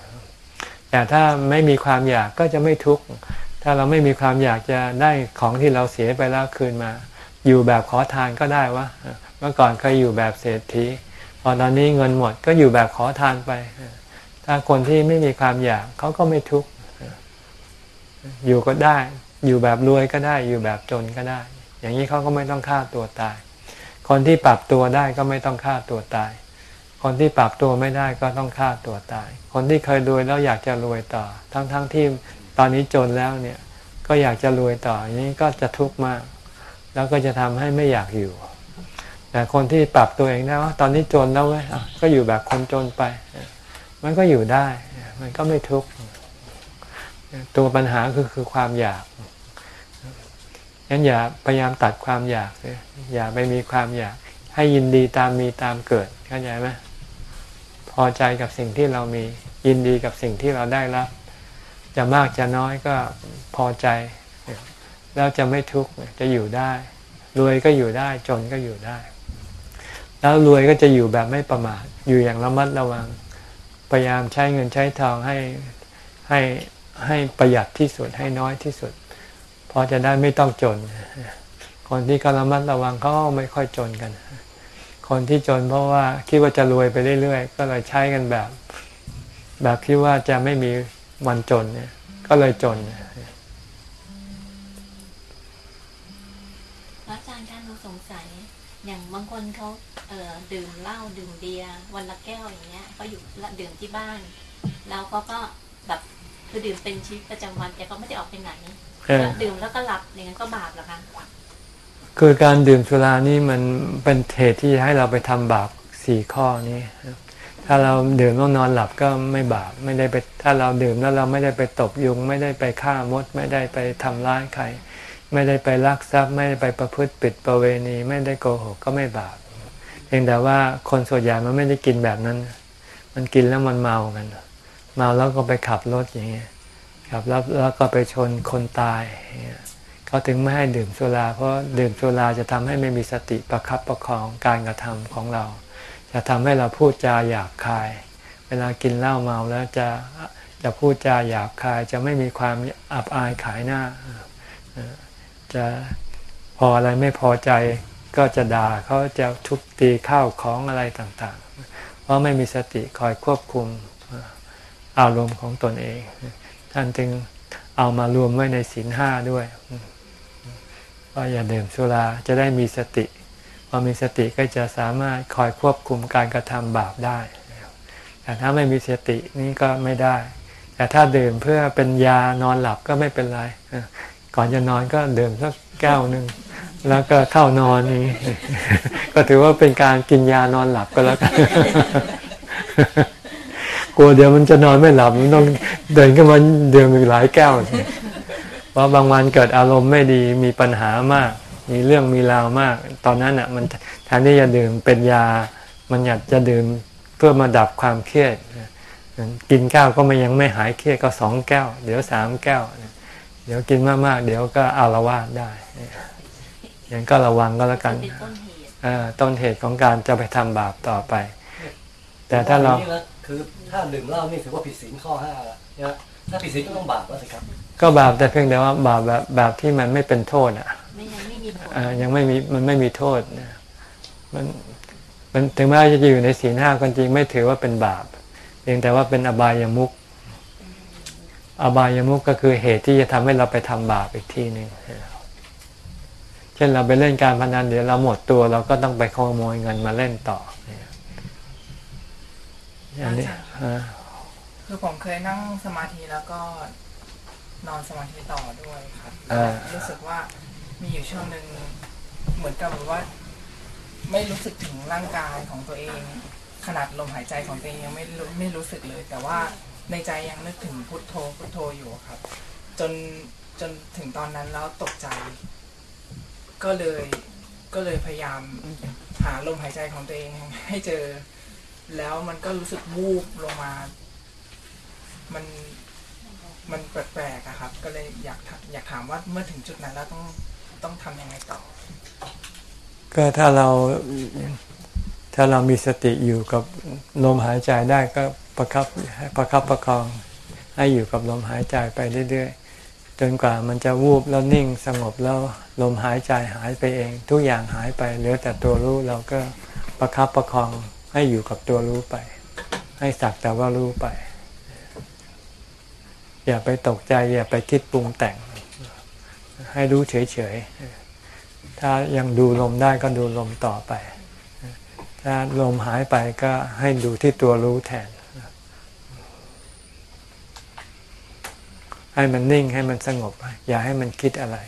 แต่ถ้าไม่มีความอยากก็จะไม่ทุกข์ถ้าเราไม่มีความอยากจะได้ของที่เราเสียไปแล้วคืนมา อยู่แบบขอทานก็ได้วะเมื่อก่อนเคยอยู่แบบเศรษฐีพอตอนนี้เงินหมดก็อยู่แบบขอทานไป ถ้าคนที่ไม่มีความอยากเขาก็ไม่ทุกข์อยู่ก็ได้ อยู่แบบรวยก็ได้ อยู่แบบจนก็ได้ อย่างนี้เขาก็ไม่ต้องฆ่าตัวตาย คนที่ปรับตัวได้ก็ไม่ต้องฆ่าตัวตาย คนที่ปรับตัวไม่ได้ก็ต้องฆ่าตัวตาย คนที่เคยรวยแล้วอยากจะรวยต่อ ทั้งๆทที่ตอนนี้จนแล้วเนี่ย ก็อยากจะรวยต่ออย่างนี้ก็จะทุกข์มาก แล้วก็จะทำให้ไม่อยากอยู่ แต่คนที่ปรับตัวเองได้ว่าตอนนี้จนแล้วเว้ยก็อยู่แบบคนจนไป มันก็อยู่ได้ มันก็ไม่ทุกข์ตัวปัญหาคือคือความอยากงั้นอย่าพยายามตัดความอยากอย่าไปมีความอยาก ให้ยินดีตามมีตามเกิดเข้าใจไหมพอใจกับสิ่งที่เรามียินดีกับสิ่งที่เราได้รับ จะมากจะน้อยก็พอใจ แล้วจะไม่ทุกข์จะอยู่ได้ รวยก็อยู่ได้จนก็อยู่ได้ แล้วรวยก็จะอยู่แบบไม่ประมาทอยู่อย่างระมัดระวัง พยายามใช้เงินใช้ทองให้ให้ให้ประหยัดที่สุดให้น้อยที่สุดพอจะได้ไม่ต้องจน คนที่เขาระมัดระวังเขาไม่ค่อยจนกัน คนที่จนเพราะว่าคิดว่าจะรวยไปเรื่อยๆ ก็เลยใช้กันแบบ แบบคิดว่าจะไม่มีวันจนเนี่ยก็เลยจนพ คนเขาเอ่อดื่มเหล้าดื่มเบียร์วันละแก้วอย่างเงี้ยเขาอยู่ละดื่มที่บ้าน แล้วเขาก็แบบคือดื่มเป็นชีวิตประจำวัน แต่ก็ไม่ได้ออกไปไหนเออดื่มแล้วก็หลับอย่างนั้นก็บาปเหรอคะคือการดื่มสุรานี่มันเป็นเหตุที่ให้เราไปทำบาปสี่ข้อนี้ถ้าเราดื่มแล้วนอนหลับก็ไม่บาปไม่ได้ไปถ้าเราดื่มแล้วเราไม่ได้ไปตบยุง ไม่ได้ไปฆ่ามด ไม่ได้ไปทำร้ายใคร ไม่ได้ไปลักทรัพย์ ไม่ได้ไปประพฤติปิดประเวณี ไม่ได้โกหกก็ไม่บาปเพียงแต่ว่าคนส่วนใหญ่มันไม่ได้กินแบบนั้น มันกินแล้วมันเมากัน เมาแล้วก็ไปขับรถอย่างเงี้ยขับแล้วแล้วก็ไปชนคนตายเงี้ยเขาถึงไม่ให้ดื่มสุรา เพราะดื่มสุราจะทำให้ไม่มีสติประคับประคองการกระทำของเรา จะทำให้เราพูดจาหยาบคาย เวลากินเหล้าเมาแล้วจะจะพูดจาหยาบคายจะไม่มีความอับอายขายหน้าอ่อ จะพออะไรไม่พอใจก็จะด่าเขาจะทุบตีข้าวของอะไรต่างๆ เพราะไม่มีสติคอยควบคุมอารมณ์ของตนเอง ท่านจึงเอามารวมไว้ในศีลห้าด้วยว่าอย่าดื่มสุราจะได้มีสติพอมีสติก็จะสามารถคอยควบคุมการกระทำบาปได้ แต่ถ้าไม่มีสตินี่ก็ไม่ได้ แต่ถ้าดื่มเพื่อเป็นยานอนหลับก็ไม่เป็นไร ก่อนจะนอนก็ดื่มสักแก้วหนึ่งแล้วก็เข้านอนนี้ก็ถือว่าเป็นการกินยานอนหลับก็แล้วกันกลัวเดี๋ยวมันจะนอนไม่หลับมันต้องเดินขึ้นมาดื่มอีกหลายแก้วเพราะบางวันเกิดอารมณ์ไม่ดีมีปัญหามาก มีเรื่องมีราวมาก ตอนนั้นอะ มันแทนที่จะดื่มเป็นยา มันอยากจะดื่มเพื่อมาดับความเครียดกินแก้วก็ไม่ยังไม่หายเครียดก็สองแก้ว เดี๋ยวสามแก้ว เดี๋ยวกินมากๆ เดี๋ยวก็อารวาสได้ยังก็ระวังก็แล้วกันเป็นต้นเหตุเอ่อต้นเหตุของการจะไปทำบาปต่อไป แต่ถ้าเรานี่นะคือถ้าดื่มเหล้านี่ถือว่าผิดศีลข้อห้าละนะถ้าผิดศีลก็ต้องบาปแล้วสิครับ ก็บาปแต่เพียงแต่ว่าบาปแบบแบบที่มันไม่เป็นโทษอะไม่ยังไม่มีผลอ่ายังไม่มีมันไม่มีโทษนะมันมันถึงแม้จะอยู่ในศีลห้าก็จริงไม่ถือว่าเป็นบาป เพียงแต่ว่าเป็นอบายามุข อบายามุขก็คือเหตุที่จะทำให้เราไปทำบาปอีกทีหนึ่งเช่นเราไปเล่นการพนันเดี๋ยวเราหมดตัวเราก็ต้องไปขโมยเงินมาเล่นต่ออย่างนี้อ่าคือผมเคยนั่งสมาธิแล้วก็นอนสมาธิต่อด้วยครับอ่ารู้สึกว่ามีอยู่ช่วงหนึ่งเหมือนกับแบบว่า ไม่รู้สึกถึงร่างกายของตัวเอง ขนาดลมหายใจของตัวเองยังไม่รู้ไม่รู้สึกเลย แต่ว่า ในใจยังนึกถึงพุทโธพุทโธอยู่ครับ จนจนถึงตอนนั้นแล้วตกใจ ก็เลยก็เลยพยายามหาลมหายใจของตัวเองให้เจอ แล้วมันก็รู้สึกวูบลงมา มันมันแปลกๆอะครับ ก็เลยอยากอยากถามว่าเมื่อถึงจุดนั้นแล้วต้องต้องทำยังไงต่อ ก็ถ้าเราถ้าเรามีสติอยู่กับลมหายใจได้ก็ประคับประคับประคอง ให้อยู่กับลมหายใจไปเรื่อยๆ จนกว่ามันจะวูบแล้วนิ่งสงบแล้วลมหายใจหายไปเอง ทุกอย่างหายไปเหลือแต่ตัวรู้เราก็ประคับประคองให้อยู่กับตัวรู้ไป ให้สักแต่ว่ารู้ไป อย่าไปตกใจ อย่าไปคิดปรุงแต่ง ให้รู้เฉยๆ ถ้ายังดูลมได้ก็ดูลมต่อไป ถ้าลมหายไปก็ให้ดูที่ตัวรู้แทน ให้มันนิ่งให้มันสงบ อย่าให้มันคิดอะไร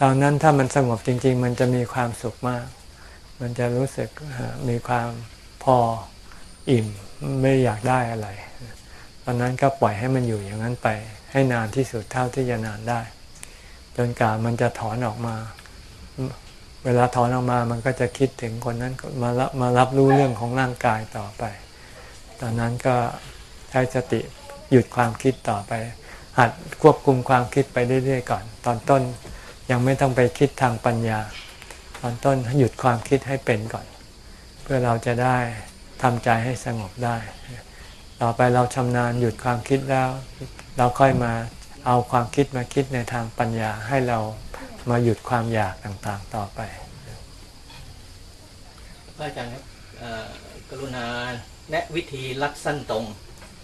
ตอนนั้นถ้ามันสงบจริง ๆ มันจะมีความสุขมาก มันจะรู้สึกมีความพออิ่มไม่อยากได้อะไร ตอนนั้นก็ปล่อยให้มันอยู่อย่างนั้นไป ให้นานที่สุดเท่าที่จะนานได้ จนกว่ามันจะถอนออกมา เวลาถอนออกมามันก็จะคิดถึงคนนั้นมารับมารับรู้เรื่องของร่างกายต่อไป ตอนนั้นก็ใช้สติ หยุดความคิดต่อไป หัดควบคุมความคิดไปเรื่อยๆก่อน ตอนต้นยังไม่ต้องไปคิดทางปัญญา ตอนต้นหยุดความคิดให้เป็นก่อน เพื่อเราจะได้ทำใจให้สงบได้ ต่อไปเราชำนาญหยุดความคิดแล้ว เราค่อยมาเอาความคิดมาคิดในทางปัญญาให้เรามาหยุดความอยากต่างๆต่อไปพระอาจารย์ครับกรุณาแนะวิธีลัดสั้นตรง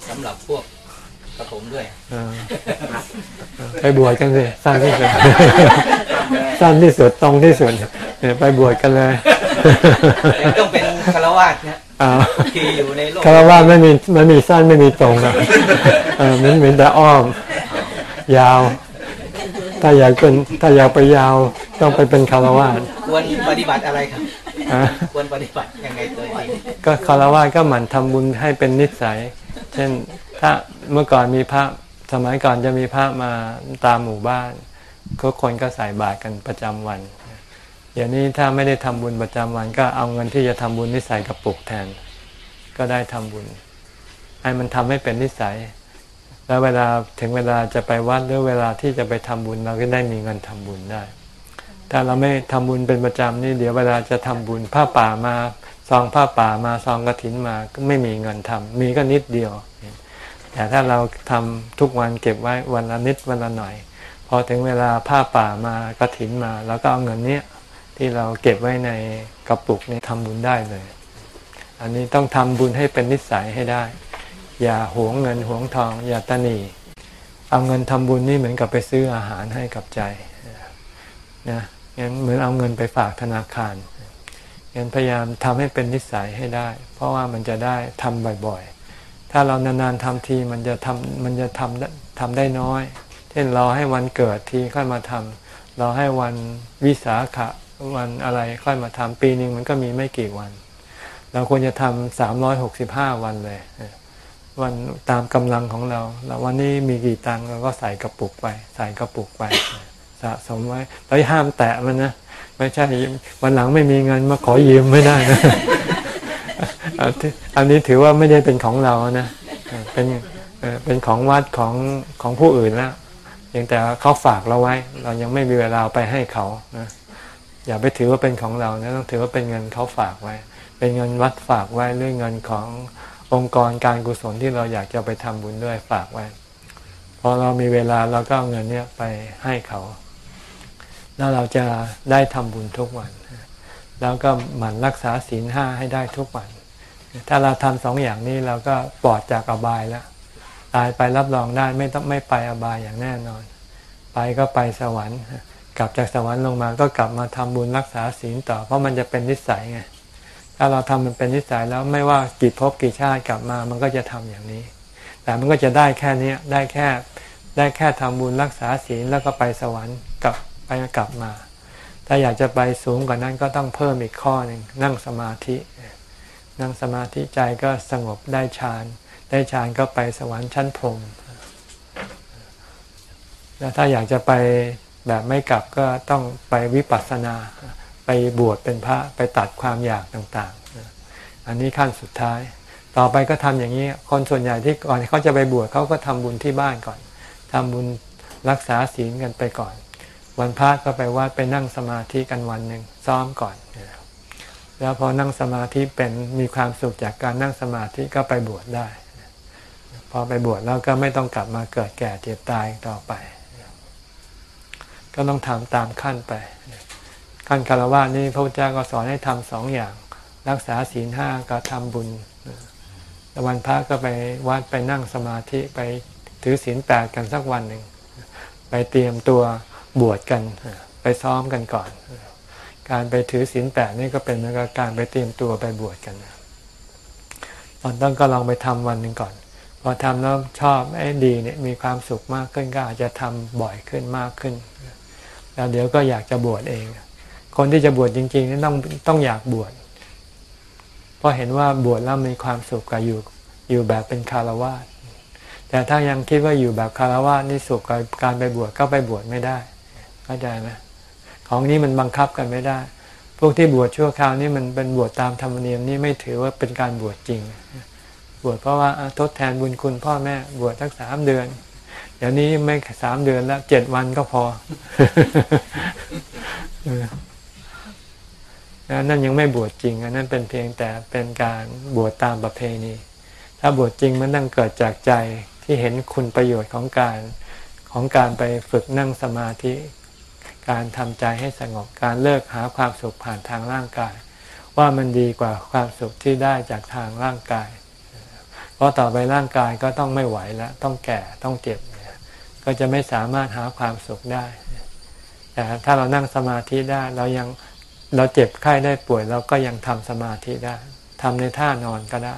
สำหรับพวก กระผมด้วยเออไปบวชกันสิสั้นที่สุดสั้นที่สุดตรงที่สุดเนี่ยไปบวชกันเลยแต่ต้องเป็นคารวาสนะอ้าวที่อยู่ในโลกคารวะไม่มีไม่มีสั้นไม่มีตรงอะเออมันเป็นแต่อ้อม ยาว ถ้าอยากเป็นถ้าอยากไปยาวต้องไปเป็นคารวะควรปฏิบัติอะไรครับอะควรปฏิบัติยังไงตัวเองก็คารวะก็หมั่นทำบุญให้เป็นนิสัย เช่น ถ้าเมื่อก่อนมีพระสมัยก่อนจะมีพระมาตามหมู่บ้านก็คนก็ใส่บาตรกันประจำวันเดี๋ยวนี้ถ้าไม่ได้ทำบุญประจำวัน ก็เอาเงินที่จะทำบุญนิสัยกระปุกแทน ก็ได้ทำบุญ ให้มันทำให้เป็นนิสัย แล้วเวลาถึงเวลาจะไปวัดหรือเวลาที่จะไปทำบุญเราก็ได้มีเงินทำบุญได้ถ้าเราไม่ทำบุญเป็นประจำนี่เดี๋ยวเวลาจะทำบุญผ้าป่ามาซองผ้าป่ามาซองกระถินมาก็ไม่มีเงินทำมีก็นิดเดียว แต่ถ้าเราทำทุกวันเก็บไว้วันละนิดวันละหน่อย พอถึงเวลาผ้าป่ามากระถินมา แล้วก็เอาเงินเนี้ยที่เราเก็บไว้ในกระปุกนี้ทำบุญได้เลย อันนี้ต้องทำบุญให้เป็นนิสัยให้ได้ อย่าหวงเงินหวงทอง อย่าตนีเอาเงินทำบุญนี่เหมือนกับไปซื้ออาหารให้กับใจนะงั้นเหมือนเอาเงินไปฝากธนาคารงั้นพยายามทำให้เป็นนิสัยให้ได้ เพราะว่ามันจะได้ทำบ่อย ถ้าเรานานๆทำทีมันจะทำมันจะทำทำได้น้อย เช่นรอให้วันเกิดทีค่อยมาทำรอให้วันวิสาขะวันอะไรค่อยมาทำปีหนึ่งมันก็มีไม่กี่วัน เราควรจะทำสามร้อยหกสิบห้าวันเลย วันตามกำลังของเราเราวันนี้มีกี่ตังค์เราก็ใส่กระปุกไป ใส่กระปุกไปสะสมไว้แล้วห้ามแตะมันนะไม่ใช่วันหลังไม่มีเงินมาขอยืมไม่ได้นะ อันนี้ถือว่าไม่ได้เป็นของเรานะเป็นเป็นของวัดของของผู้อื่นแล้วเพียงแต่เขาฝากเราไว้ เรายังไม่มีเวลาไปให้เขานะอย่าไปถือว่าเป็นของเรานะต้องถือว่าเป็นเงินเขาฝากไว้ เป็นเงินวัดฝากไว้หรือเงินขององค์กรการกุศลที่เราอยากจะไปทำบุญด้วยฝากไว้พอเรามีเวลาเราก็เอาเงินเนี้ยไปให้เขา แล้วเราจะได้ทำบุญทุกวัน แล้วก็หมั่นรักษาศีลห้าให้ได้ทุกวัน ถ้าเราทำสองอย่างนี้เราก็ปลอดจากอบายแล้วตายไปรับรองได้ไม่ต้องไม่ไปอบายอย่างแน่นอน ไปก็ไปสวรรค์ กลับจากสวรรค์ลงมาก็กลับมาทำบุญรักษาศีลต่อ เพราะมันจะเป็นนิสัยไงถ้าเราทำมันเป็นนิสัยแล้วไม่ว่ากี่ภพกี่ชาติกลับมา มันก็จะทำอย่างนี้ แต่มันก็จะได้แค่นี้ได้แค่ได้แค่ทำบุญรักษาศีลแล้วก็ไปสวรรค์กลับไปกลับมา ถ้าอยากจะไปสูงกว่านั้นก็ต้องเพิ่มอีกข้อหนึ่งนั่งสมาธิ นั่งสมาธิใจก็สงบได้ฌาน ได้ฌานก็ไปสวรรค์ชั้นพรหมแล้วถ้าอยากจะไปแบบไม่กลับก็ต้องไปวิปัสสนาไปบวชเป็นพระไปตัดความอยากต่างๆ อันนี้ขั้นสุดท้าย ต่อไปก็ทำอย่างนี้ คนส่วนใหญ่ที่ก่อนเขาจะไปบวชเขาก็ทำบุญที่บ้านก่อนทำบุญรักษาศีลกันไปก่อน วันพระก็ไปวัดไปนั่งสมาธิกันวันหนึ่งซ้อมก่อน แล้วพอนั่งสมาธิเป็นมีความสุขจากการนั่งสมาธิก็ไปบวชได้ พอไปบวชแล้วก็ไม่ต้องกลับมาเกิดแก่เจ็บตายต่อไป ก็ต้องทำตามขั้นไป ขั้นคารวะนี่พระพุทธเจ้าก็สอนให้ทำสองอย่าง รักษาศีลห้าก็ทำบุญล้ววันพระก็ไปวัดไปนั่งสมาธิไปถือศีลแปดกันสักวันหนึ่งไปเตรียมตัวบวชกันไปซ้อมกันก่อน การไปถือศีลแปดนี่ก็เป็นเหมือนกับการไปเตรียมตัวไปบวชกันตอนต้นก็ลองไปทำวันหนึ่งก่อน พอทำแล้วชอบไอ้ดีเนี่ยมีความสุขมากขึ้นก็อาจจะทำบ่อยขึ้นมากขึ้น แล้วเดี๋ยวก็อยากจะบวชเอง คนที่จะบวชจริงๆนี่ต้องต้องอยากบวชเพราะเห็นว่าบวชแล้วมีความสุขกับอยู่อยู่แบบเป็นคารวะแต่ถ้ายังคิดว่าอยู่แบบคารวะนี่สุขกับการไปบวชก็ไปบวชไม่ได้เข้าใจไหม ของนี้มันบังคับกันไม่ได้ พวกที่บวชชั่วคราวนี่มันเป็นบวชตามธรรมเนียมนี่ไม่ถือว่าเป็นการบวชจริง บวชเพราะว่าทดแทนบุญคุณพ่อแม่ บวชทั้งสามเดือน เดี๋ยวนี้ไม่สามเดือนแล้วเจ็ดวันก็พอเออนั่นยังไม่บวชจริงอันนั้นเป็นเพียงแต่เป็นการบวชตามประเพณี ถ้าบวชจริงมันต้องเกิดจากใจที่เห็นคุณประโยชน์ของการของการไปฝึกนั่งสมาธิ การทำใจให้สงบการเลิกหาความสุขผ่านทางร่างกาย ว่ามันดีกว่าความสุขที่ได้จากทางร่างกาย เพราะต่อไปร่างกายก็ต้องไม่ไหวแล้ว ต้องแก่ต้องเจ็บ ก็จะไม่สามารถหาความสุขได้ แต่ถ้าเรานั่งสมาธิได้เรายังเราเจ็บไข้ได้ป่วยเราก็ยังทำสมาธิได้ทำในท่านอนก็ได้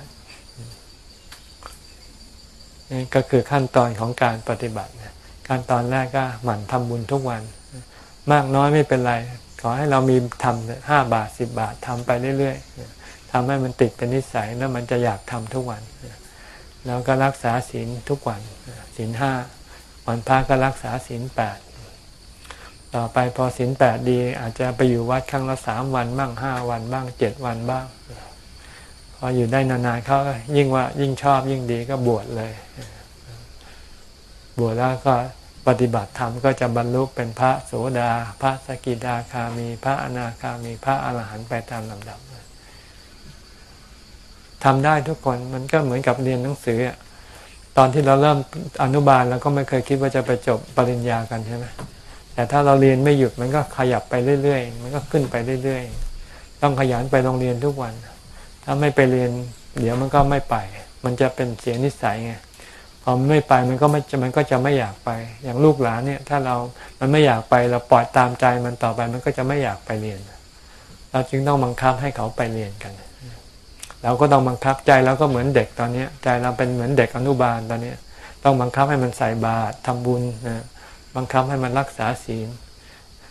นี่ก็คือขั้นตอนของการปฏิบัติขั้นตอนแรกก็หมั่นทำบุญทุกวัน มากน้อยไม่เป็นไร ขอให้เรามีทำห้าบาทสิบบาททำไปเรื่อยๆทำให้มันติดเป็นนิสัยแล้วมันจะอยากทำทุกวัน แล้วก็รักษาศีลทุกวันศีลห้าวันพระก็รักษาศีลแปดต่อไปพอศีลแปดดี อาจจะไปอยู่วัดครั้งละสามวันบ้างห้าวันบ้างเจ็ดวันบ้าง พออยู่ได้นานๆเขายิ่งว่ายิ่งชอบยิ่งดีก็บวชเลย บวชแล้วก็ ปฏิบัติธรรมก็จะบรรลุเป็นพระโสดา พระสกิดาคามี พระอนาคามี พระอรหันต์ไปตามลำดับทำได้ทุกคนมันก็เหมือนกับเรียนหนังสือตอนที่เราเริ่มอนุบาลเราก็ไม่เคยคิดว่าจะไปจบปริญญากันใช่ไหมแต่ถ้าเราเรียนไม่หยุดมันก็ขยับไปเรื่อยๆ มันก็ขึ้นไปเรื่อยๆ ต้องขยันไปโรงเรียนทุกวัน ถ้าไม่ไปเรียน เดี๋ยวมันก็ไม่ไป มันจะเป็นเสียนิสัยไง พอไม่ไปมันก็ไม่มันก็จะไม่อยากไป อย่างลูกหลานเนี่ย ถ้าเรา มันไม่อยากไปเราปล่อยตามใจมันต่อไปมันก็จะไม่อยากไปเรียน เราจึงต้องบังคับให้เขาไปเรียนกัน เราก็ต้องบังคับใจเราก็เหมือนเด็กตอนนี้ใจเราเป็นเหมือนเด็กอนุบาลตอนนี้ต้องบังคับให้มันใส่บาตรทำบุญนะบังคับให้มันรักษาศีล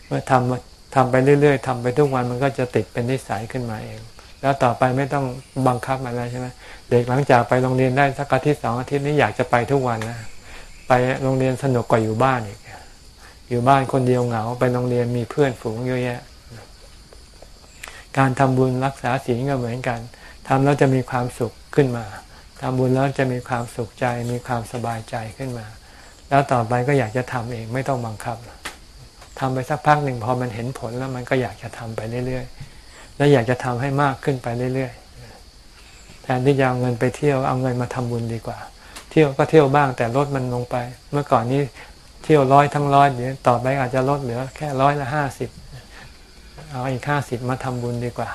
เมื่อทำทำไปเรื่อย ๆทำไปทุกวันมันก็จะติดเป็นนิสัยขึ้นมาเอง แล้วต่อไปไม่ต้องบังคับมันแล้วใช่ไหม เด็กหลังจากไปโรงเรียนได้สักอาทิตย์สองอาทิตย์นี้อยากจะไปทุกวันนะไปโรงเรียนสนุกกว่าอยู่บ้านอีกอยู่บ้านคนเดียวเหงา ไปโรงเรียนมีเพื่อนฝูงเยอะแยะ การทำบุญรักษาศีลก็เหมือนกันทำแล้วจะมีความสุขขึ้นมาทำบุญแล้วจะมีความสุขใจ มีความสบายใจขึ้นมา แล้วต่อไปก็อยากจะทำเองไม่ต้องบังคับทำไปสักพักหนึ่งพอมันเห็นผลแล้วมันก็อยากจะทำไปเรื่อยๆ แล้วอยากจะทำให้มากขึ้นไปเรื่อยๆ แทนที่จะเอาเงินไปเที่ยวเอาเงินมาทำบุญดีกว่า เที่ยวก็เที่ยวบ้างแต่ลดมันลงไป เมื่อก่อนนี้เที่ยวร้อยทั้งร้อยเดี๋ยวต่อไปอาจจะลดเหลือแค่ร้อยละห้าสิบเอาอีกห้าสิบมาทำบุญดีกว่า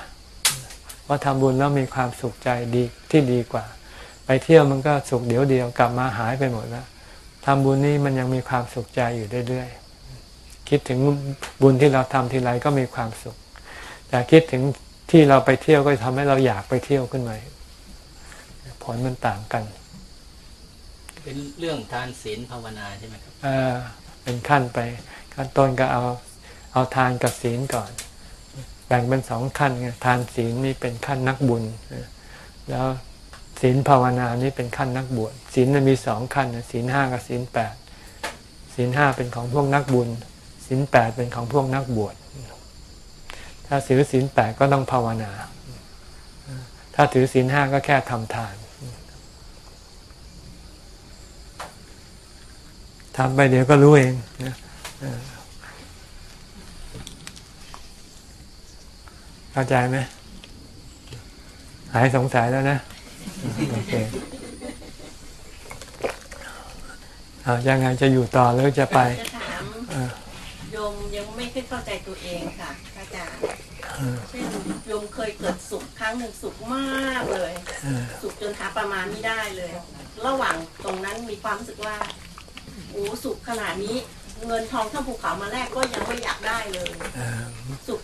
เพราะทำบุญแล้วมีความสุขใจดีที่ดีกว่า ไปเที่ยวมันก็สุขเดี๋ยวเดียวกลับมาหายไปหมดแล้วทำบุญนี้มันยังมีความสุขใจอยู่เรื่อยๆคิดถึงบุญที่เราทำทีไรก็มีความสุข แต่คิดถึงที่เราไปเที่ยวก็ทำให้เราอยากไปเที่ยวขึ้นมา ผลมันต่างกัน เป็นเรื่องทานศีลภาวนาใช่ไหมครับเออเป็นขั้นไปขั้นต้นก็เอาเอาทานกับศีลก่อนแบ่งเป็นสองขั้นไงทานศีลนี่เป็นขั้นนักบุญ แล้วศีลภาวนานี่เป็นขั้นนักบวชศีลมันมีสองขั้นศีลห้ากับศีลแปดศีลห้าเป็นของพวกนักบุญศีลแปดเป็นของพวกนักบวชถ้าถือศีลแปดก็ต้องภาวนา ถ้าถือศีลห้าก็แค่ทำทาน ทำไปเดี๋ยวก็รู้เองนะเข้าใจไหมหายสงสัยแล้วนะโอเคอายังไงจะอยู่ต่อหรือจะไปจะถามโยมยังไม่ค่อยเข้าใจตัวเองค่ะอาจารย์เช่นโยมเคยเกิดสุขครั้งหนึ่งสุขมากเลยเออสุขจนหาประมาณไม่ได้เลย ระหว่างตรงนั้นมีความรู้สึกว่า โอ้สุขขนาดนี้ เงินทองเท่าภูเขามาแรกก็ยังไม่อยากได้เลยเออสุข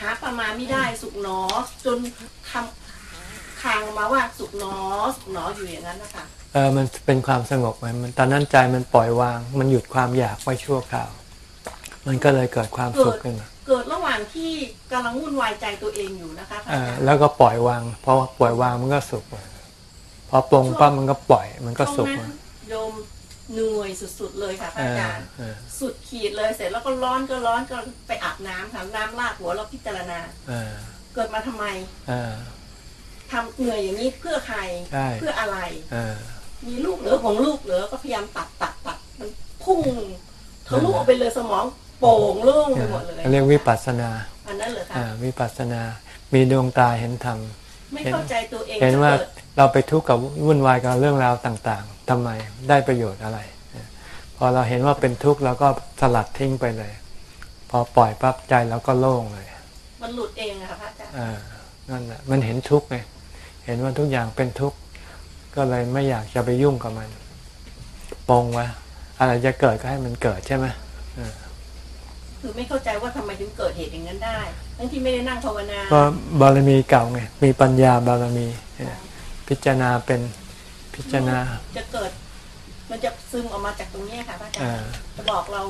หาประมาณไม่ได้สุขหนอ จนคำคางมาว่าสุขหนอสุขหนออยู่อย่างนั้นนะคะเออมันเป็นความสงบไงมันตอนนั้นใจมันปล่อยวาง มันหยุดความอยากไว้ชั่วคราว มันก็เลยเกิดความสุขขึ้นมาเกิดระหว่างที่กำลังวุ่นวายใจตัวเองอยู่นะคะพระเออาอจารย์แล้วก็ปล่อยวางพอปล่อยวางมันก็สุขพอปลงปั๊บมันก็ปล่อย มันก็ตรสุงขนั้นโยม เหนื่อยสุดๆเลยค่ะพเอระอาอจารย์เออสุดขีดเลยเสร็จแล้วก็ร้อนก็ร้อนก็ไปอาบน้ำค่ะน้ำลาดหัวเราพิจารณาเออเกิดมาทำไมเออทำเหนื่อยอย่างนี้เพื่อใครใช่เพื่ออะไรเออมีลูกเหลือของลูกเหลือก็พยายามตัดตัดตัดมันพุ่งทะลุออกไปเลยสมองโป่งโล่งไปหมดเลยเรียกวิปัสสนาอันนั้นเหรอคะอ่าวิปัสสนา มีดวงตาเห็นธรรมไม่เข้าใจตัวเองเห็นว่าจะกิดเราไปทุกข์กับวุ่นวายกับเรื่องราวต่างๆ ทำไมได้ประโยชน์อะไร พอเราเห็นว่าเป็นทุกข์เราก็สลัดทิ้งไปเลย พอปล่อยปั๊บใจเราก็โล่งเลย มันหลุดเองอะค่ะพระอาจารย์อ่านั่นแหละมันเห็นทุกข์ไงเห็นว่าทุกอย่างเป็นทุกข์ก็เลยไม่อยากจะไปยุ่งกับมันปรงไว้อะไรจะเกิดก็ให้มันเกิดใช่ไหมคือไม่เข้าใจว่าทำไมถึงเกิดเหตุอย่างนั้นได้ทั้งที่ไม่ได้นั่งภาวนาก็บารมีเก่าไงมีปัญญาบารมีเนี่ยพิจารณาเป็น พิจารณา จะเกิด มันจะซึมออกมาจากตรงเนี้ยค่ะพระอาจารอ่าย์จะบอกเรา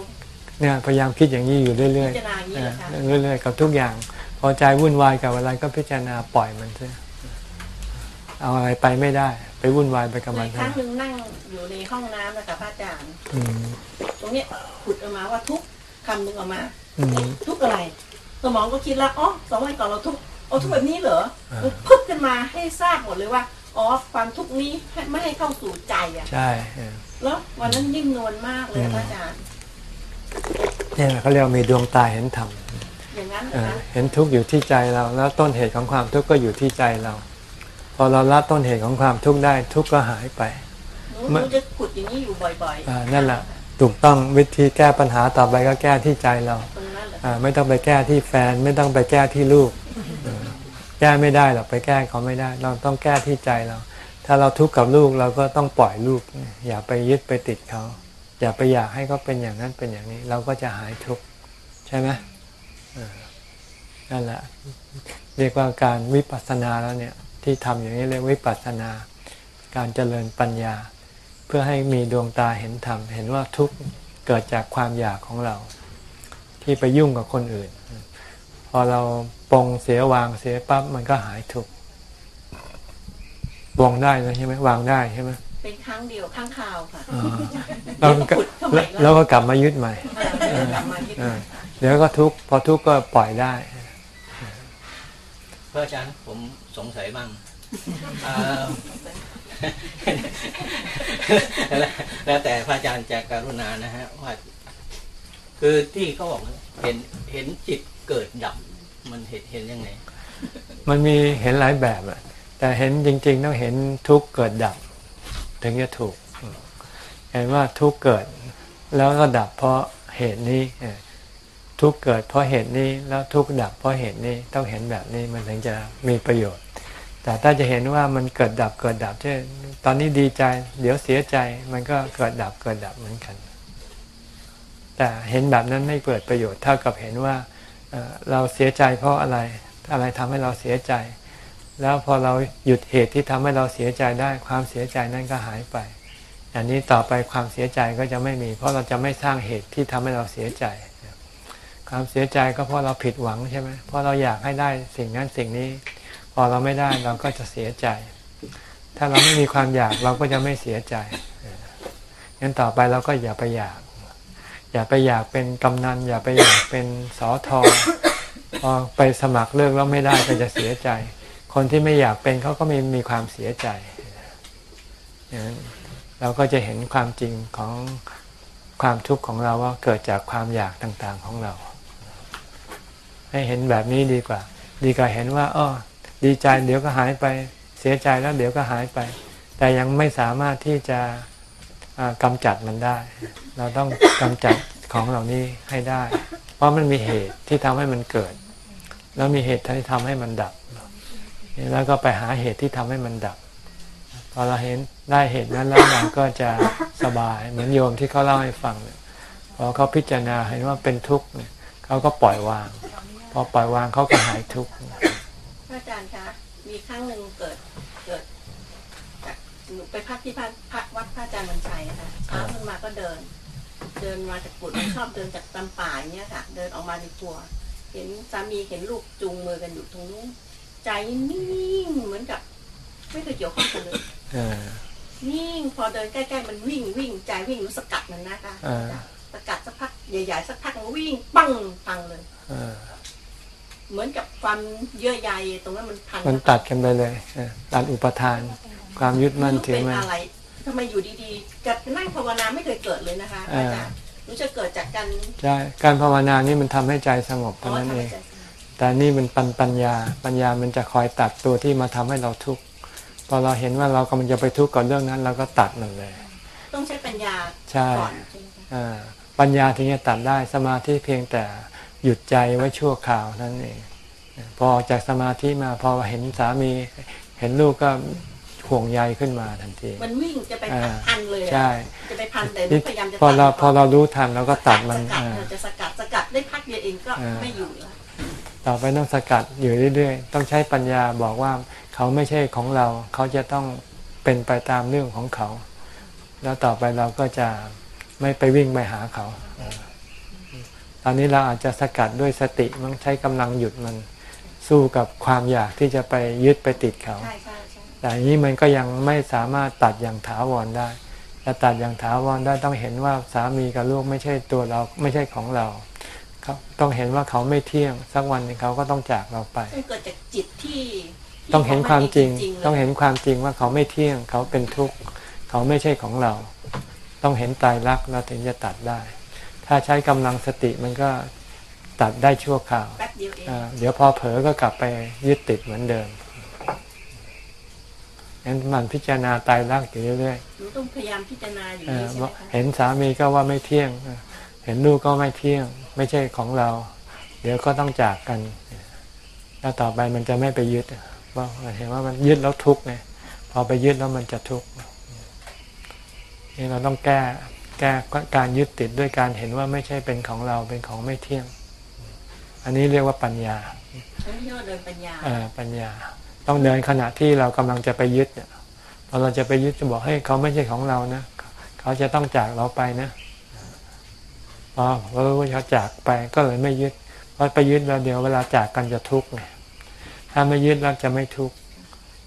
เนี่ยพยายามคิดอย่างนี้อยู่เรื่อยพิจารณาอย่างนี้เหรอคะๆเรื่อยๆกับทุกอย่าง พอใจวุ่นวายกับอะไรก็พิจารณาปล่อยมันซะเอาอะไรไปไม่ได้ ไปวุ่นวายไปกับในมันครั้งหนึ่งนั่งอยู่ในห้องน้ำนะคะพระอาจารย์อืมตรงเนี้ยขุดออกมาว่าทุกคำหนึ่งออกมาอืมทุกอะไร สมองก็คิดแล้วอ๋อสองวันก่อนเราทุกเอาทุกแบบนี้เหรออ่ามันพึบขึ้นมาให้ทราบหมดเลยว่า อ๋อความทุกข์นี้ให้ไม่ให้เข้าสู่ใจอะ ใช่เออแล้ววันนั้นยิ่งนวลมากเลยอืมพระอาจารย์เนี่ยเขาเรียกว่ามีดวงตาเห็นธรรมอย่างนั้นเอนะอคะเห็นทุกข์อยู่ที่ใจเรา แล้วต้นเหตุของความทุกข์ก็อยู่ที่ใจเรา พอเราละต้นเหตุของความทุกข์ได้ทุกข์ก็หายไปหนูหนูจะขุดอย่างนี้อยู่บ่อยอ่านั่นแหละถูกต้องวิธีแก้ปัญหาต่อไปก็แก้ที่ใจเราตรงนั้นเหรออ่าไม่ต้องไปแก้ที่แฟน ไม่ต้องไปแก้ที่ลูกเออ แก้ไม่ได้หรอกไปแก้เขาไม่ได้ เราต้องแก้ที่ใจเรา ถ้าเราทุกข์กับลูกเราก็ต้องปล่อยลูก อย่าไปยึดไปติดเขา อย่าไปอยากให้เขาเป็นอย่างนั้นเป็นอย่างนี้ เราก็จะหายทุกข์ใช่ไหมนั่นแหละเรียกว่าการวิปัสสนาแล้วเนี่ยที่ทำอย่างนี้เรียกวิปัสสนา การเจริญปัญญา เพื่อให้มีดวงตาเห็นธรรมเห็นว่าทุกข์เกิดจากความอยากของเรา ที่ไปยุ่งกับคนอื่น พอเราปรงเสียวางเสียปั๊บมันก็หายทุกข์ปรงได้แล้วใช่ไหมวางได้ใช่ไหมเป็นครั้งเดียวครั้งคราวค่ะอ่าแล้วก็ขุดเข้าไปแล้วแล้วก็กลับมายึดใหม่เออเดี๋ยวกลับมายึดเออเดี๋ยวก็ทุกข์พอทุกข์ก็ปล่อยได้พระอาจารย์ผมสงสัยบ้างอ่าแล้วแล้วแต่พระอาจารย์จะกรุณานะฮะว่า คือที่เขาบอกเห็นเห็นจิต เกิดดับมันเห็นเห็นยังไง มันมีเห็นหลายแบบอะแต่เห็นจริง ๆ ต้องเห็นทุกเกิดดับ ถึงจะถูก เห็นว่าทุกเกิด แล้วก็ดับเพราะเหตุนี้ทุกเกิดเพราะเหตุนี้แล้วทุกดับเพราะเหตุนี้ต้องเห็นแบบนี้มันถึงจะมีประโยชน์ แต่ถ้าจะเห็นว่ามันเกิดดับเกิดดับเช่นตอนนี้ดีใจ เดี๋ยวเสียใจมันก็เกิดดับเกิดดับเหมือนกัน แต่เห็นแบบนั้นไม่เปิดประโยชน์เท่ากับเห็นว่า เราเสียใจเพราะอะไร อะไรทำให้เราเสียใจ แล้วพอเราหยุดเหตุที่ทำให้เราเสียใจได้ความเสียใจนั้นก็หายไปอันนี้ต่อไปความเสียใจก็จะไม่มี เพราะเราจะไม่สร้างเหตุที่ทำให้เราเสียใจ ความเสียใจก็เพราะเราผิดหวังใช่ไหมเพราะเราอยากให้ได้สิ่งนั้นสิ่งนี้ พอเราไม่ได้เราก็จะเสียใจ ถ้าเราไม่มีความอยากเราก็จะไม่เสียใจงั้นต่อไปเราก็อย่าไปอยาก อย่าไปอยากเป็นกำนัน อย่าไปอยากเป็นสอทอพอไปสมัครเลือกแล้วไม่ได้ก็จะเสียใจ คนที่ไม่อยากเป็นเขาก็ม่มีความเสียใจอย่างนั้นเราก็จะเห็นความจริงของความทุกข์ของเราว่าเกิดจากความอยากต่างๆของเรา ให้เห็นแบบนี้ดีกว่า ดีกว่าเห็นว่าอ้อดีใจเดี๋ยวก็หายไปเสียใจแล้วเดี๋ยวก็หายไป แต่ยังไม่สามารถที่จะอ่ากำจัดมันได้ เราต้องกำจัดของเหล่านี้ให้ได้ เพราะมันมีเหตุที่ทำให้มันเกิด แล้วมีเหตุที่ทำให้มันดับ แล้วก็ไปหาเหตุที่ทำให้มันดับ พอเราเห็นได้เหตุนั้นแล้วเราก็จะสบาย เหมือนโยมที่เขาเล่าให้ฟังเนี่ยพอเขาพิจารณาเห็นว่าเป็นทุกข์เนี่ยเขาก็ปล่อยวาง พอปล่อยวางเขาก็หายทุกข์พระอาจารย์คะมีครั้งหนึ่งเกิดเกิดจากหนูไปพักที่พักพักวัดพระอาจารย์วันชัยนะคะเช้าขึ้นมาก็เดิน เดินมาจากกุฏชอบเดินจากตำป่าอย่างเงี้ยค่ะ เดินออกมาในครัว เห็นสามีเห็นลูกจูงมือกันอยู่ตรงนู้นใจนิ่งเหมือนกับ ไม่เคยเกี่ยวข้องกันเลยเออนิ่งพอเดินใกล้ๆมันวิ่งวิ่งใจวิ่งรู้สกัดมันนะคะอ่าสกัดสักพักใหญ่ๆสักพักมันก็วิ่งปังปังเลยเออเหมือนกับความเยื่อใยตรงนั้นมันพันมันตัดกันไปเลยเออตัดอุปทาน ความยึดมั่นถือเป็นมั่นอะไรทำไมอยู่ดีๆ จะนั่งภาวนาไม่เคยเกิดเลยนะคะอ่าอาจารย์รู้จะเกิดจากการใช่การภาวนานี่มันทำให้ใจสงบเท่านั้นเอง แต่นี่มันปัญปัญญา ปัญญามันจะคอยตัดตัวที่มาทำให้เราทุกข์พอเราเห็นว่าเรากำลังจะไปทุกข์กับเรื่องนั้นเราก็ตัดมันเลย ต้องใช้ปัญญาใช่ก่อนใช่ไหมคะอ่าปัญญาถึงจะตัดได้สมาธิเพียงแต่หยุดใจไว้ชั่วคราวนั่นเองพอออกจากสมาธิมาพอเห็นสามีเห็นลูกก็ ห่วงใยขึ้นมาทันที มันวิ่งจะไปอ่าพันเลยอะใช่จะไปพันแต่นี่พยายามจะพอเราตัดพอเรารู้ทันเราก็ตัดมันสกัดอ่าเออจะสกัดสกัดได้พักเดียวเองก็อ่าไม่อยู่แล้วต่อไปต้องสกัดอยู่เรื่อยๆ ต้องใช้ปัญญาบอกว่าเขาไม่ใช่ของเรา เขาจะต้องเป็นไปตามเรื่องของเขา แล้วต่อไปเราก็จะไม่ไปวิ่งไปหาเขาเออตอนนี้เราอาจจะสกัดด้วยสติมันใช้กำลังหยุดมัน สู้กับความอยากที่จะไปยึดไปติดเขาใช่ใช่ใช่ แต่อันนี้มันก็ยังไม่สามารถตัดอย่างถาวรได้จะตัดอย่างถาวรได้ต้องเห็นว่าสามีกับลูกไม่ใช่ตัวเราไม่ใช่ของเราเขาต้องเห็นว่าเขาไม่เที่ยง สักวันหนึงเขาก็ต้องจากเราไปต้องเกิดจากจิตที่ที่ต้องเห็นความจริงขไม่ต้องเห็นความจริงว่าเขาไม่เที่ยง เขาเป็นทุกข์ เขาไม่ใช่ของเรา ต้องเห็นตายรักเราถึงจะตัดได้ ถ้าใช้กำลังสติมันก็ตัดได้ชั่วคราวแป๊บเดียวเองอ่าเดี๋ยวพอเผลอก็กลับไปยึดติดเหมือนเดิม งั้นมันพิจารณาตายรักอยู่เรื่อยหนูต้องพยายามพิจารณาอยู่ๆเอนี่อใช่ไหมว่าคะเห็นสามีก็ว่าไม่เที่ยง เห็นลูกก็ไม่เที่ยง ไม่ใช่ของเรา เดี๋ยวก็ต้องจากกัน แล้วต่อไปมันจะไม่ไปยึดเพราะมันเห็นว่ามันยึดแล้วทุกข์ไงพอไปยึดแล้วมันจะทุกข์นี่เราต้องแก้แก้การยึดติดด้วยการเห็นว่าไม่ใช่เป็นของเราเป็นของไม่เที่ยง อันนี้เรียกว่าปัญญาฉันเรียกว่าเดินปัญญาเออปัญญา ต้องเดินขณะที่เรากำลังจะไปยึดเนี่ยพอเราจะไปยึดจะบอกให้เขาไม่ใช่ของเรานะเขาจะต้องจากเราไปนะพอเรารู้ว่าเขาจากไปก็เลยไม่ยึดเพราะไปยึดแล้วเดี๋ยวเวลาจากกันจะทุกข์ไงถ้าไม่ยึดแล้วจะไม่ทุกข์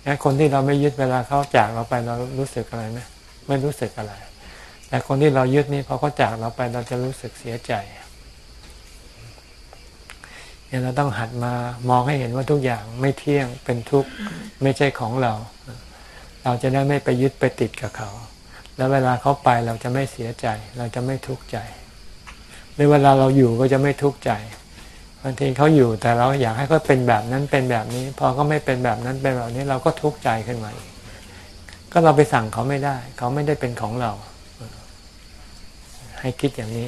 งั้นคนที่เราไม่ยึดเวลาเขาจากเราไปเรารู้สึกอะไรไหมไม่รู้สึกอะไร แต่คนที่เรายึดนี่พอเขาจากเราไปเราจะรู้สึกเสียใจ เนี่ยเราต้องหัดมามองให้เห็นว่าทุกอย่างไม่เที่ยงเป็นทุกข์ไม่ใช่ของเรา เราจะได้ไม่ไปยึดไปติดกับเขา แล้วเวลาเขาไปเราจะไม่เสียใจ เราจะไม่ทุกข์ใจหรือเวลาเราอยู่ก็จะไม่ทุกข์ใจบางทีเขาอยู่แต่เราอยากให้เขาเป็นแบบนั้นเป็นแบบนี้ พอเขาไม่เป็นแบบนั้นเป็นแบบนี้เราก็ทุกข์ใจขึ้นมาอีกก็เราไปสั่งเขาไม่ได้ เขาไม่ได้เป็นของเรา ให้คิดอย่างนี้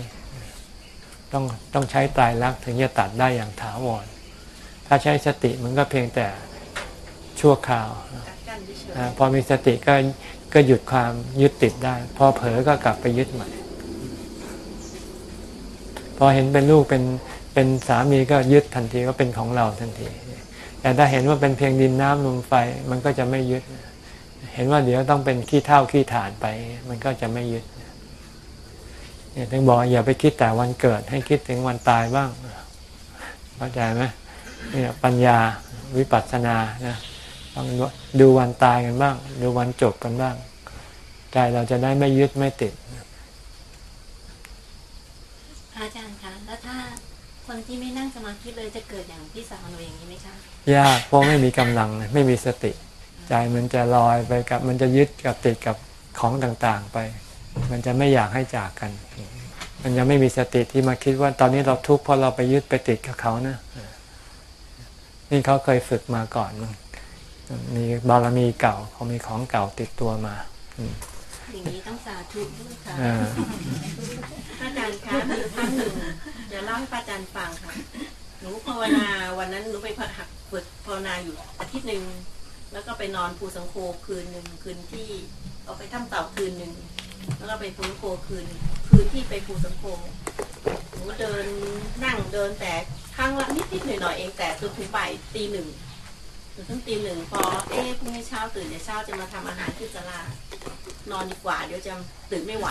ต้องต้องใช้ตายรักถึงจะตัดได้อย่างถาวร ถ้าใช้สติมันก็เพียงแต่ชั่วคราวกัดกั้นเฉยอ่าพอมีสติก็ก็หยุดความยึดติดได้ พอเผลอก็กลับไปยึดใหม่ พอเห็นเป็นลูกเป็นเป็นสามีก็ยึดทันทีก็เป็นของเราทันที แต่ถ้าเห็นว่าเป็นเพียงดินน้ำลมไฟมันก็จะไม่ยึด เห็นว่าเดี๋ยวต้องเป็นขี้เท่าขี้ฐานไป มันก็จะไม่ยึด เนี่ยถึงบอกอย่าไปคิดแต่วันเกิด ให้คิดถึงวันตายบ้างเข้าใจไหมเนี่ยปัญญาวิปัสสนานะต้องดูวันตายกันบ้าง ดูวันจบกันบ้าง ใจเราจะได้ไม่ยึดไม่ติดอาจารย์คะแล้วถ้าคนที่ไม่นั่งสมาธิเลยจะเกิดอย่างพี่สาวหนูอย่างนี้ไหมคะยากเพราะไม่มีกำลังไม่มีสติ ใจมันจะลอยไปกับมันจะยึดกับติดกับของต่างๆไป มันจะไม่อยากให้จากกัน มันยังไม่มีสติที่มาคิดว่าตอนนี้เราทุกข์เพราะเราไปยึดไปติดกับเขานะ นี่เขาเคยฝึกมาก่อนมั้งมีบารมีเก่าเขามีของเก่าติดตัวมาอย่างนี้ต้องสาธุด้วยค่ะอ่าๆพระอาจารย์คะมีครั้งหนึ่งเดี๋ยวเล่าให้พระอาจารย์ฟังค่ะ หนูภาวนาวันนั้นหนูไปหักฝึกภาวนาอยู่อาทิตย์หนึ่งแล้วก็ไปนอนภูสังโคคืนหนึ่งคืนที่เอาไปถ้ำเต่าคืนหนึ่ง แล้วก็ไปภูสังโคคืน คืนที่ไปภูสังโคหนูเดินนั่งเดินแต่ครั้งละนิดนิดหน่อยหน่อยๆเองแต่จนถึงบ่ายตีหนึ่งจนถึงตีหนึ่งพอเอ๊ะพรุ่งนี้เช้าตื่นเดี๋ยวเช้าจะมาทำอาหารที่ศาลานอนดีกว่าเดี๋ยวจะตื่นไม่ไหว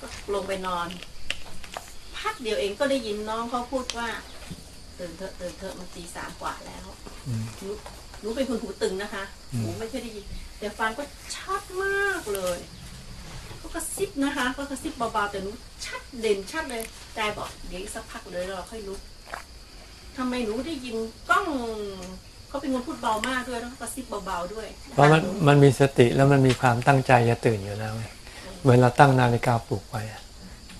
ก็ลงไปนอน พักเดียวเองก็ได้ยินน้องเขาพูดว่าตื่นเถอะตื่นเถอะมันตีสามกว่าแล้วหนูหนูเป็นคนหูตึงนะคะหูไม่เคยได้ยินแต่ฟังก็ชัดมากเลย ก็กระซิบนะคะ ก็กระซิบเบาๆแต่หนูชัดเด่นชัดเลยแต่บอกเดี๋ยวสักพักเลยเราค่อยลุกทำไมหนูได้ยินกล้องเขาเป็นคนพูดเบามากด้วยแล้วกระซิบเบาๆด้วย เพราะมันมันมีสติแล้วมันมีความตั้งใจจะตื่นอยู่แล้วเหมือนเราตั้งนาฬิกาปลุกไว้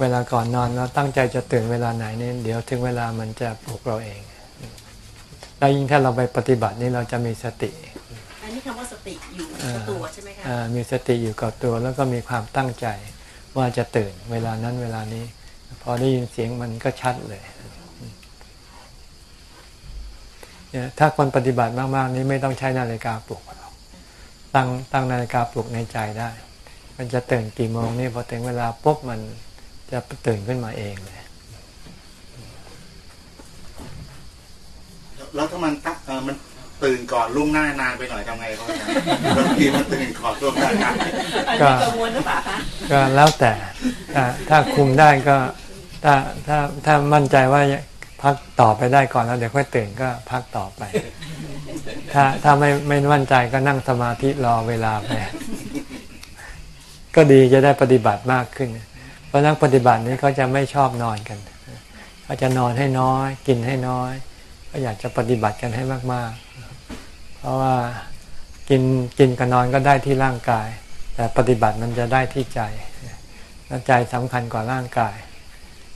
เวลาก่อนนอนเราตั้งใจจะตื่นเวลาไหนเนี่ยเดี๋ยวถึงเวลามันจะปลุกเราเอง แล้วยิ่งถ้าเราไปปฏิบัตินี่เราจะมีสติ อันนี้คำว่าสติอยู่อ่ากับตัวใช่ไหมคะอ่ามีสติอยู่กับตัวแล้วก็มีความตั้งใจว่าจะตื่นเวลานั้นเวลานี้ พอได้ยินเสียงมันก็ชัดเลยเนี่ยถ้าคนปฏิบัติมากๆ นี้ไม่ต้องใช้นาฬิกาปลุกหรอกตั้งตั้งนาฬิกาปลุกในใจได้ มันจะตื่นกี่โมงนี่พอถึงเวลาปุ๊บมันจะตื่นขึ้นมาเองเลยแล้วถ้ามันตั้งเออมัน ตื่นก่อนล่วงหน้านานไปหน่อยทำไงครับอาจารย์บางทีมันตื่นก่อนล่วงหน้านานอันนี้กังวลหรือเปล่าคะก็แล้วแต่ถ้าถ้าคุมได้ก็ถ้าถ้าถ้ามั่นใจว่าพักต่อไปได้ก่อนแล้วเดี๋ยวค่อยตื่นก็พักต่อไป ถ้าถ้าไม่ไม่มั่นใจก็นั่งสมาธิรอเวลาไปก็ดีจะได้ปฏิบัติมากขึ้น เพราะนักปฏิบัตินี้เขาจะไม่ชอบนอนกันเขาจะนอนให้น้อย กินให้น้อย ก็อยากจะปฏิบัติกันให้มากๆ เพราะว่ากินกินกับนอนก็ได้ที่ร่างกาย แต่ปฏิบัติมันจะได้ที่ใจใจสำคัญกว่าร่างกาย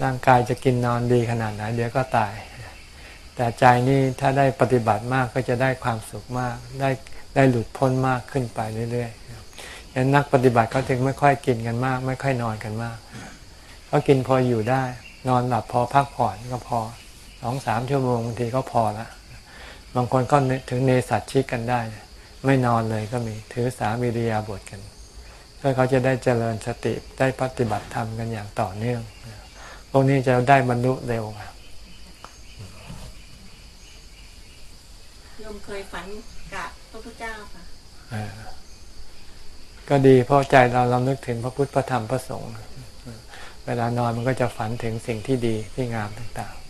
ร่างกายจะกินนอนดีขนาดไหนเดี๋ยวก็ตาย แต่ใจนี่ถ้าได้ปฏิบัติมากก็จะได้ความสุขมาก ได้ได้หลุดพ้นมากขึ้นไปเรื่อยๆยันนักปฏิบัติเขาถึงไม่ค่อยกินกันมาก ไม่ค่อยนอนกันมากเขากินพออยู่ได้ นอนหลับพอพักผ่อนก็พอสองสามชั่วโมงบางทีก็พอละ บางคนก็ถึงเนสัตชิกกันได้ ไม่นอนเลยก็มีถือสามีริยาบทกันเพื่อเขาจะได้เจริญสติได้ปฏิบัติธรรมกันอย่างต่อเนื่อง พวกนี้จะได้บรรลุเร็วโยมเคยฝันกับพระพุทธเจ้าค่ะเออก็ดีเพราะใจเราเรานึกถึงพระพุทธพระธรรมพระสงฆ์เวลานอนมันก็จะฝันถึงสิ่งที่ดีที่งามต่างๆ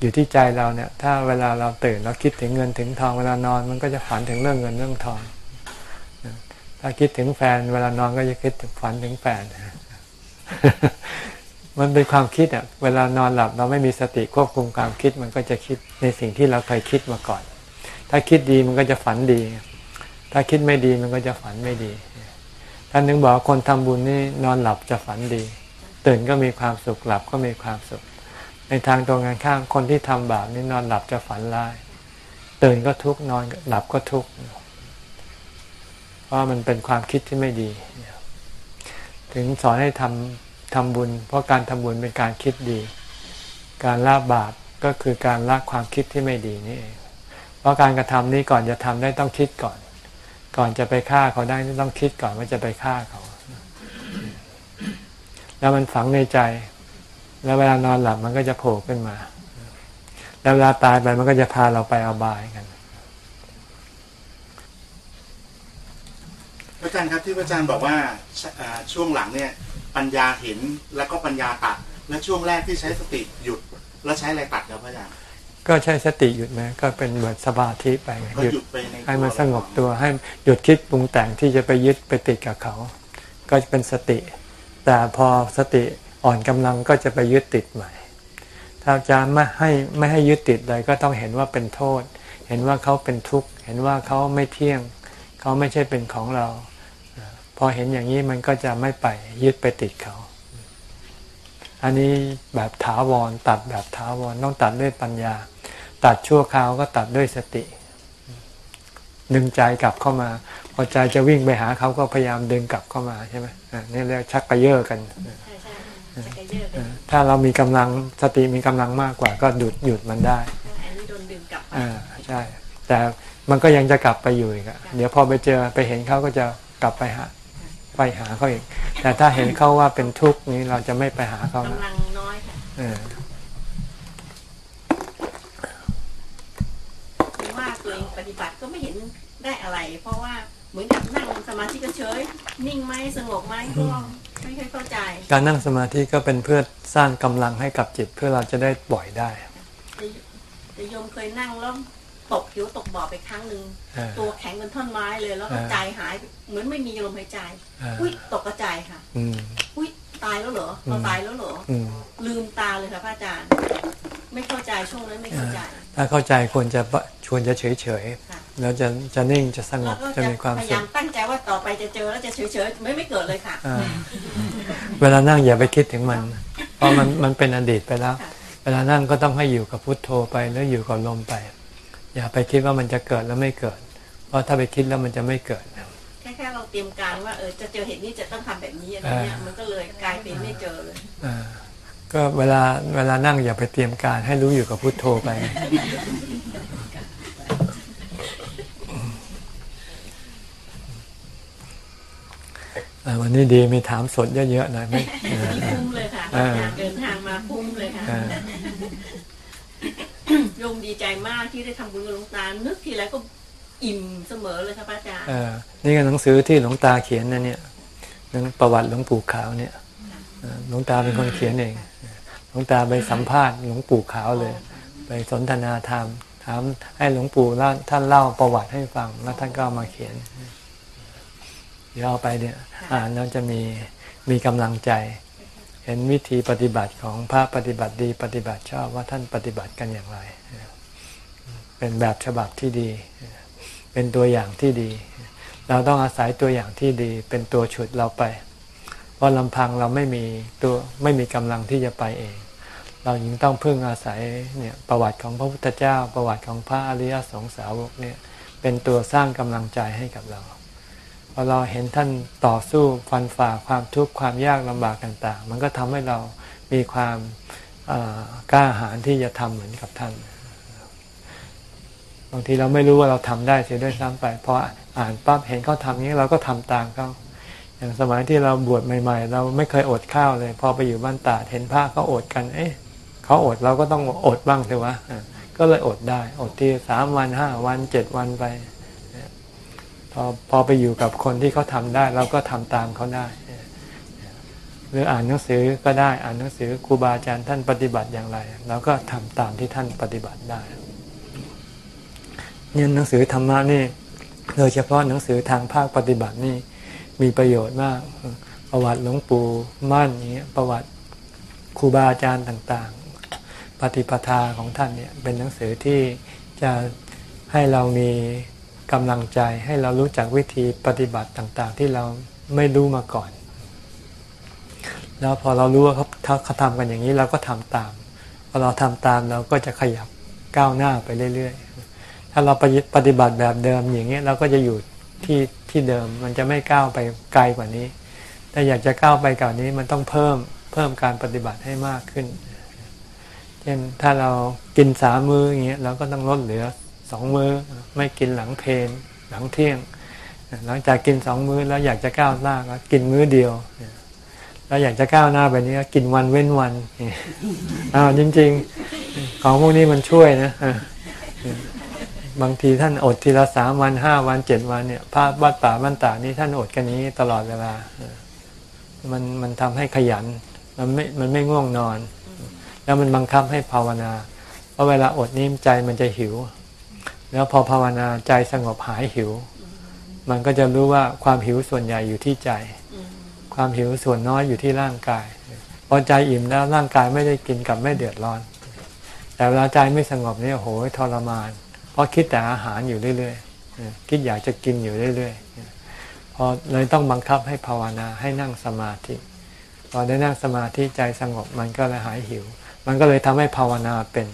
อยู่ที่ใจเราเนี่ย ถ้าเวลาเราตื่นเราคิดถึงเงินถึงทองเวลานอน มันก็จะฝันถึงเรื่องเงินเรื่องทอง ถ้าคิดถึงแฟน เวลานอนก็จะคิดถึงฝันถึงแฟน มันเป็นความคิดอะ เวลานอนหลับเราไม่มีสติควบคุมความคิด มันก็จะคิดในสิ่งที่เราเคยคิดมาก่อน ถ้าคิดดีมันก็จะฝันดี ถ้าคิดไม่ดีมันก็จะฝันไม่ดีท่านนึงบอกคนทำบุญนี่นอนหลับจะฝันดี ตื่นก็มีความสุขหลับก็มีความสุข ในทางตรงกันข้ามคนที่ทำบาปนี่นอนหลับจะฝันร้ายตื่นก็ทุกนอนหลับก็ทุกเพราะมันเป็นความคิดที่ไม่ดี ถึงสอนให้ทำทำบุญ เพราะการทำบุญเป็นการคิดดี การละบาปก็คือการละความคิดที่ไม่ดีนี่เองเพราะการกระทำนี้ก่อนจะทำได้ต้องคิดก่อน ก่อนจะไปฆ่าเขาได้ต้องคิดก่อนว่าจะไปฆ่าเขา แล้วมันฝังในใจ แล้วเวลานอนหลับมันก็จะโผล่ขึ้นมา แล้วเวลาตายไปมันก็จะพาเราไปอบายกันพระอาจารย์ครับที่พระอาจารย์บอกว่าชอ่าช่วงหลังเนี่ยปัญญาเห็นแล้วก็ปัญญาตัด และช่วงแรกที่ใช้สติหยุด แล้วใช้อะไรตัดครับพระอาจารย์ก็ใช้สติหยุดไหมก็เป็นเหมือนสมาธิไปไงก็หยุดหยุดไปในให้มันสงบตัวให้หยุดคิดปรุงแต่งที่จะไปยึดไปติดกับเขา ก็เป็นสติ แต่พอสติ อ่อนกำลังก็จะไปยึดติดใหม่ ถ้าจะไม่ให้ไม่ให้ยึดติดเลยก็ต้องเห็นว่าเป็นโทษ เห็นว่าเขาเป็นทุกข์ เห็นว่าเขาไม่เที่ยง เขาไม่ใช่เป็นของเรา พอเห็นอย่างนี้มันก็จะไม่ไปยึดไปติดเขา อันนี้แบบถาวรตัดแบบถาวรต้องตัดด้วยปัญญา ตัดชั่วคราวก็ตัดด้วยสติ ดึงใจกลับเข้ามา พอใจจะวิ่งไปหาเขาก็พยายามดึงกลับเข้ามาใช่ไหมอ่านี่เรียกชักกระเยาะกัน ถ้าถ้าเรามีกำลังสติมีกำลังมากกว่าก็หยุดหยุดมันได้อันนี้โดนดึงกลับไปอ่าใช่ แต่มันก็ยังจะกลับไปอยู่อีกอะเดี๋ยวพอไปเจอไปเห็นเขาก็จะกลับไปหาไปหาเขาอีก แต่ถ้าเห็นเขาว่าเป็นทุกข์นี้เราจะไม่ไปหาเขานะกำลังน้อยค่ะเออคือว่าตัวเองปฏิบัติก็ไม่เห็นได้อะไร เพราะว่าเหมือนกับนั่งสมาธิก็เฉย นิ่งไหมสงบไหมก็ ไม่ค่อยเข้าใจ การนั่งสมาธิก็เป็นเพื่อสร้างกำลังให้กับจิตเพื่อเราจะได้ปล่อยได้แต่แต่โยมเคยนั่งแล้วตกหิวตกบ่อไปครั้งหนึ่งเออตัวแข็งเป็นท่อนไม้เลย แล้วก็เออใจหายเหมือนไม่มีลมหายใจเอออุ้ยตกกระจายค่ะอืมอุ้ยตายแล้วเหรอเราตายแล้วเหรออืมลืมตาเลยค่ะพระอาจารย์ ไม่เข้าใจช่วงนั้นไม่เข้าใจ ถ้าเข้าใจควรจะปะชวนจะเฉยเฉยๆค่ะ แล้วจะจะนิ่งจะสงแล้วบก็จะมีความพยาสุยาขมตั้งใจว่าต่อไปจะเจอแล้วจะเฉยๆไม่ไม่เกิดเลยค่ะอ่าเวลานั่งอย่าไปคิดถึงมัน เพราะมันมันเป็นอดีตไปแล้วค่ะเวลานั่งก็ต้องให้อยู่กับพุทโธไปแล้วอยู่กับลมไป อย่าไปคิดว่ามันจะเกิดแล้วไม่เกิด เพราะถ้าไปคิดแล้วมันจะไม่เกิดแค่แค่เราเตรียมการว่าเออจะเจอเหตุนี้จะต้องทำแบบนี้อะไรเงี้ยอ่ามัมันก็เลยกลายเป็นไม่เจอเลยอ่าก็เวลาเวลานั่งอย่าไปเตรียมการให้รู้อยู่กับพุทโธไป อ่า วันนี้ดีมีถามสดเยอะๆหน่อยไหมเออพุ่มเลยค่ะอ่าเดินทางมาพุ่มเลยค่ะอ่าโยมดีใจมากที่ได้ทำบุญกับหลวงตา นึกทีไรก็อิ่มเสมอเลยค่ะพระอาจารย์เออนี่ก็หนังสือที่หลวงตาเขียนนะเนี่ยหนังประวัติหลวงปู่ขาวเนี่ยเออหลวงตาเป็นคนเขียนเอง หลวงตาไปสัมภาษณ์หลวงปู่ขาวเลย ไปสนทนาธรรมถามให้หลวงปู่เล่าท่านเล่าประวัติให้ฟังแล้วท่านก็เอามาเขียน เดี๋ยวเอาไปเนี่ยอ่านแล้วจะมีมีกำลังใจ เห็นวิธีปฏิบัติของพระปฏิบัติดีปฏิบัติชอบว่าท่านปฏิบัติกันอย่างไร เป็นแบบฉบับที่ดี เป็นตัวอย่างที่ดี เราต้องอาศัยตัวอย่างที่ดี เป็นตัวฉุดเราไป เพราะลำพังเราไม่มีตัวไม่มีกำลังที่จะไปเอง เรายิงต้องพึ่งอาศัยเนี่ยประวัติของพระพุทธเจ้า ประวัติของพระอริยสงสาวกเนี่ยเป็นตัวสร้างกำลังใจให้กับเรา พอเราเห็นท่านต่อสู้ฟันฝ่าความทุกข์ความยากลำบากต่าง ๆ มันก็ทำให้เรามีความกล้าหาญที่จะทำเหมือนกับท่าน บางทีเราไม่รู้ว่าเราทำได้เสียด้วยซ้ำไปพออ่านปั๊บเห็นเขาทำอย่างนี้เราก็ทำตามเขาอย่างสมัยที่เราบวชใหม่ ๆ เราไม่เคยอดข้าวเลย พอไปอยู่บ้านตาเห็นพระเขาอดกัน เอ๊ะเขาอดเราก็ต้องอดบ้างสิวะอะก็เลยอดได้ อดที่สามวันห้าวันเจ็ดวันไป พอพอไปอยู่กับคนที่เขาทำได้ เราก็ทำตามเขาได้ หรืออ่านหนังสือก็ได้อ่านหนังสือครูบาอาจารย์ท่านปฏิบัติอย่างไรเราก็ทำตามที่ท่านปฏิบัติได้เนี่ยหนังสือธรรมะนี่ โดยเฉพาะหนังสือทางภาคปฏิบัตินี่มีประโยชน์มากประวัติหลวงปู่มั่นอย่างเงี้ประวัติครูบาอาจารย์ต่างๆ ปฏิปทาของท่านเนี่ยเป็นหนังสือที่จะให้เรามี กำลังใจให้เรารู้จักวิธีปฏิบัติต่างๆ ที่เราไม่รู้มาก่อน แล้วพอเรารู้ว่าเขาเขาทำกันอย่างนี้เราก็ทำตาม พอเราทำตามเราก็จะขยับก้าวหน้าไปเรื่อยๆ ถ้าเราปฏิบัติแบบเดิมอย่างเงี้เราก็จะอยู่ที่ที่เดิมมันจะไม่ก้าวไปไกลกว่านี้ถ้าอยากจะก้าวไปกว่านี้มันต้องเพิ่มเพิ่มการปฏิบัติให้มากขึ้น เช่นถ้าเรากินสามมืออย่างเงี้ยเราก็ต้องลดเหลือ สองมื้อไม่กินหลังเพลนหลังเที่ยง หลังจากกินสองมื้อแล้วอยากจะก้าวหน้าก็กินมื้อเดียวแล้วอยากจะก้าวหน้าไปนี้ก็กินวันเว้นวันอ้าวจริง ๆ ของพวกนี้มันช่วยนะบางทีท่านอดทีละสามวันห้าวันเจ็ดวันเนี่ยพระวัดป่าบ้านตานี่ท่านอดกันนี้ตลอดเวลา มันมันทำให้ขยัน มันไม่มันไม่ง่วงนอน แล้วมันบังคับให้ภาวนา เพราะเวลาอดนิ่มใจมันจะหิว แล้วพอภาวนาใจสงบหายหิว มันก็จะรู้ว่าความหิวส่วนใหญ่อยู่ที่ใจ ความหิวส่วนน้อยอยู่ที่ร่างกาย พอใจอิ่มแล้วร่างกายไม่ได้กินกับไม่เดือดร้อน แต่เวลาใจไม่สงบเนี่ยโอ้โหทรมาน เพราะคิดแต่อาหารอยู่เรื่อยๆคิดอยากจะกินอยู่เรื่อยๆพอเลยต้องบังคับให้ภาวนาให้นั่งสมาธิพอได้นั่งสมาธิใจสงบมันก็เลยหายหิว มันก็เลยทำให้ภาวนาเป็น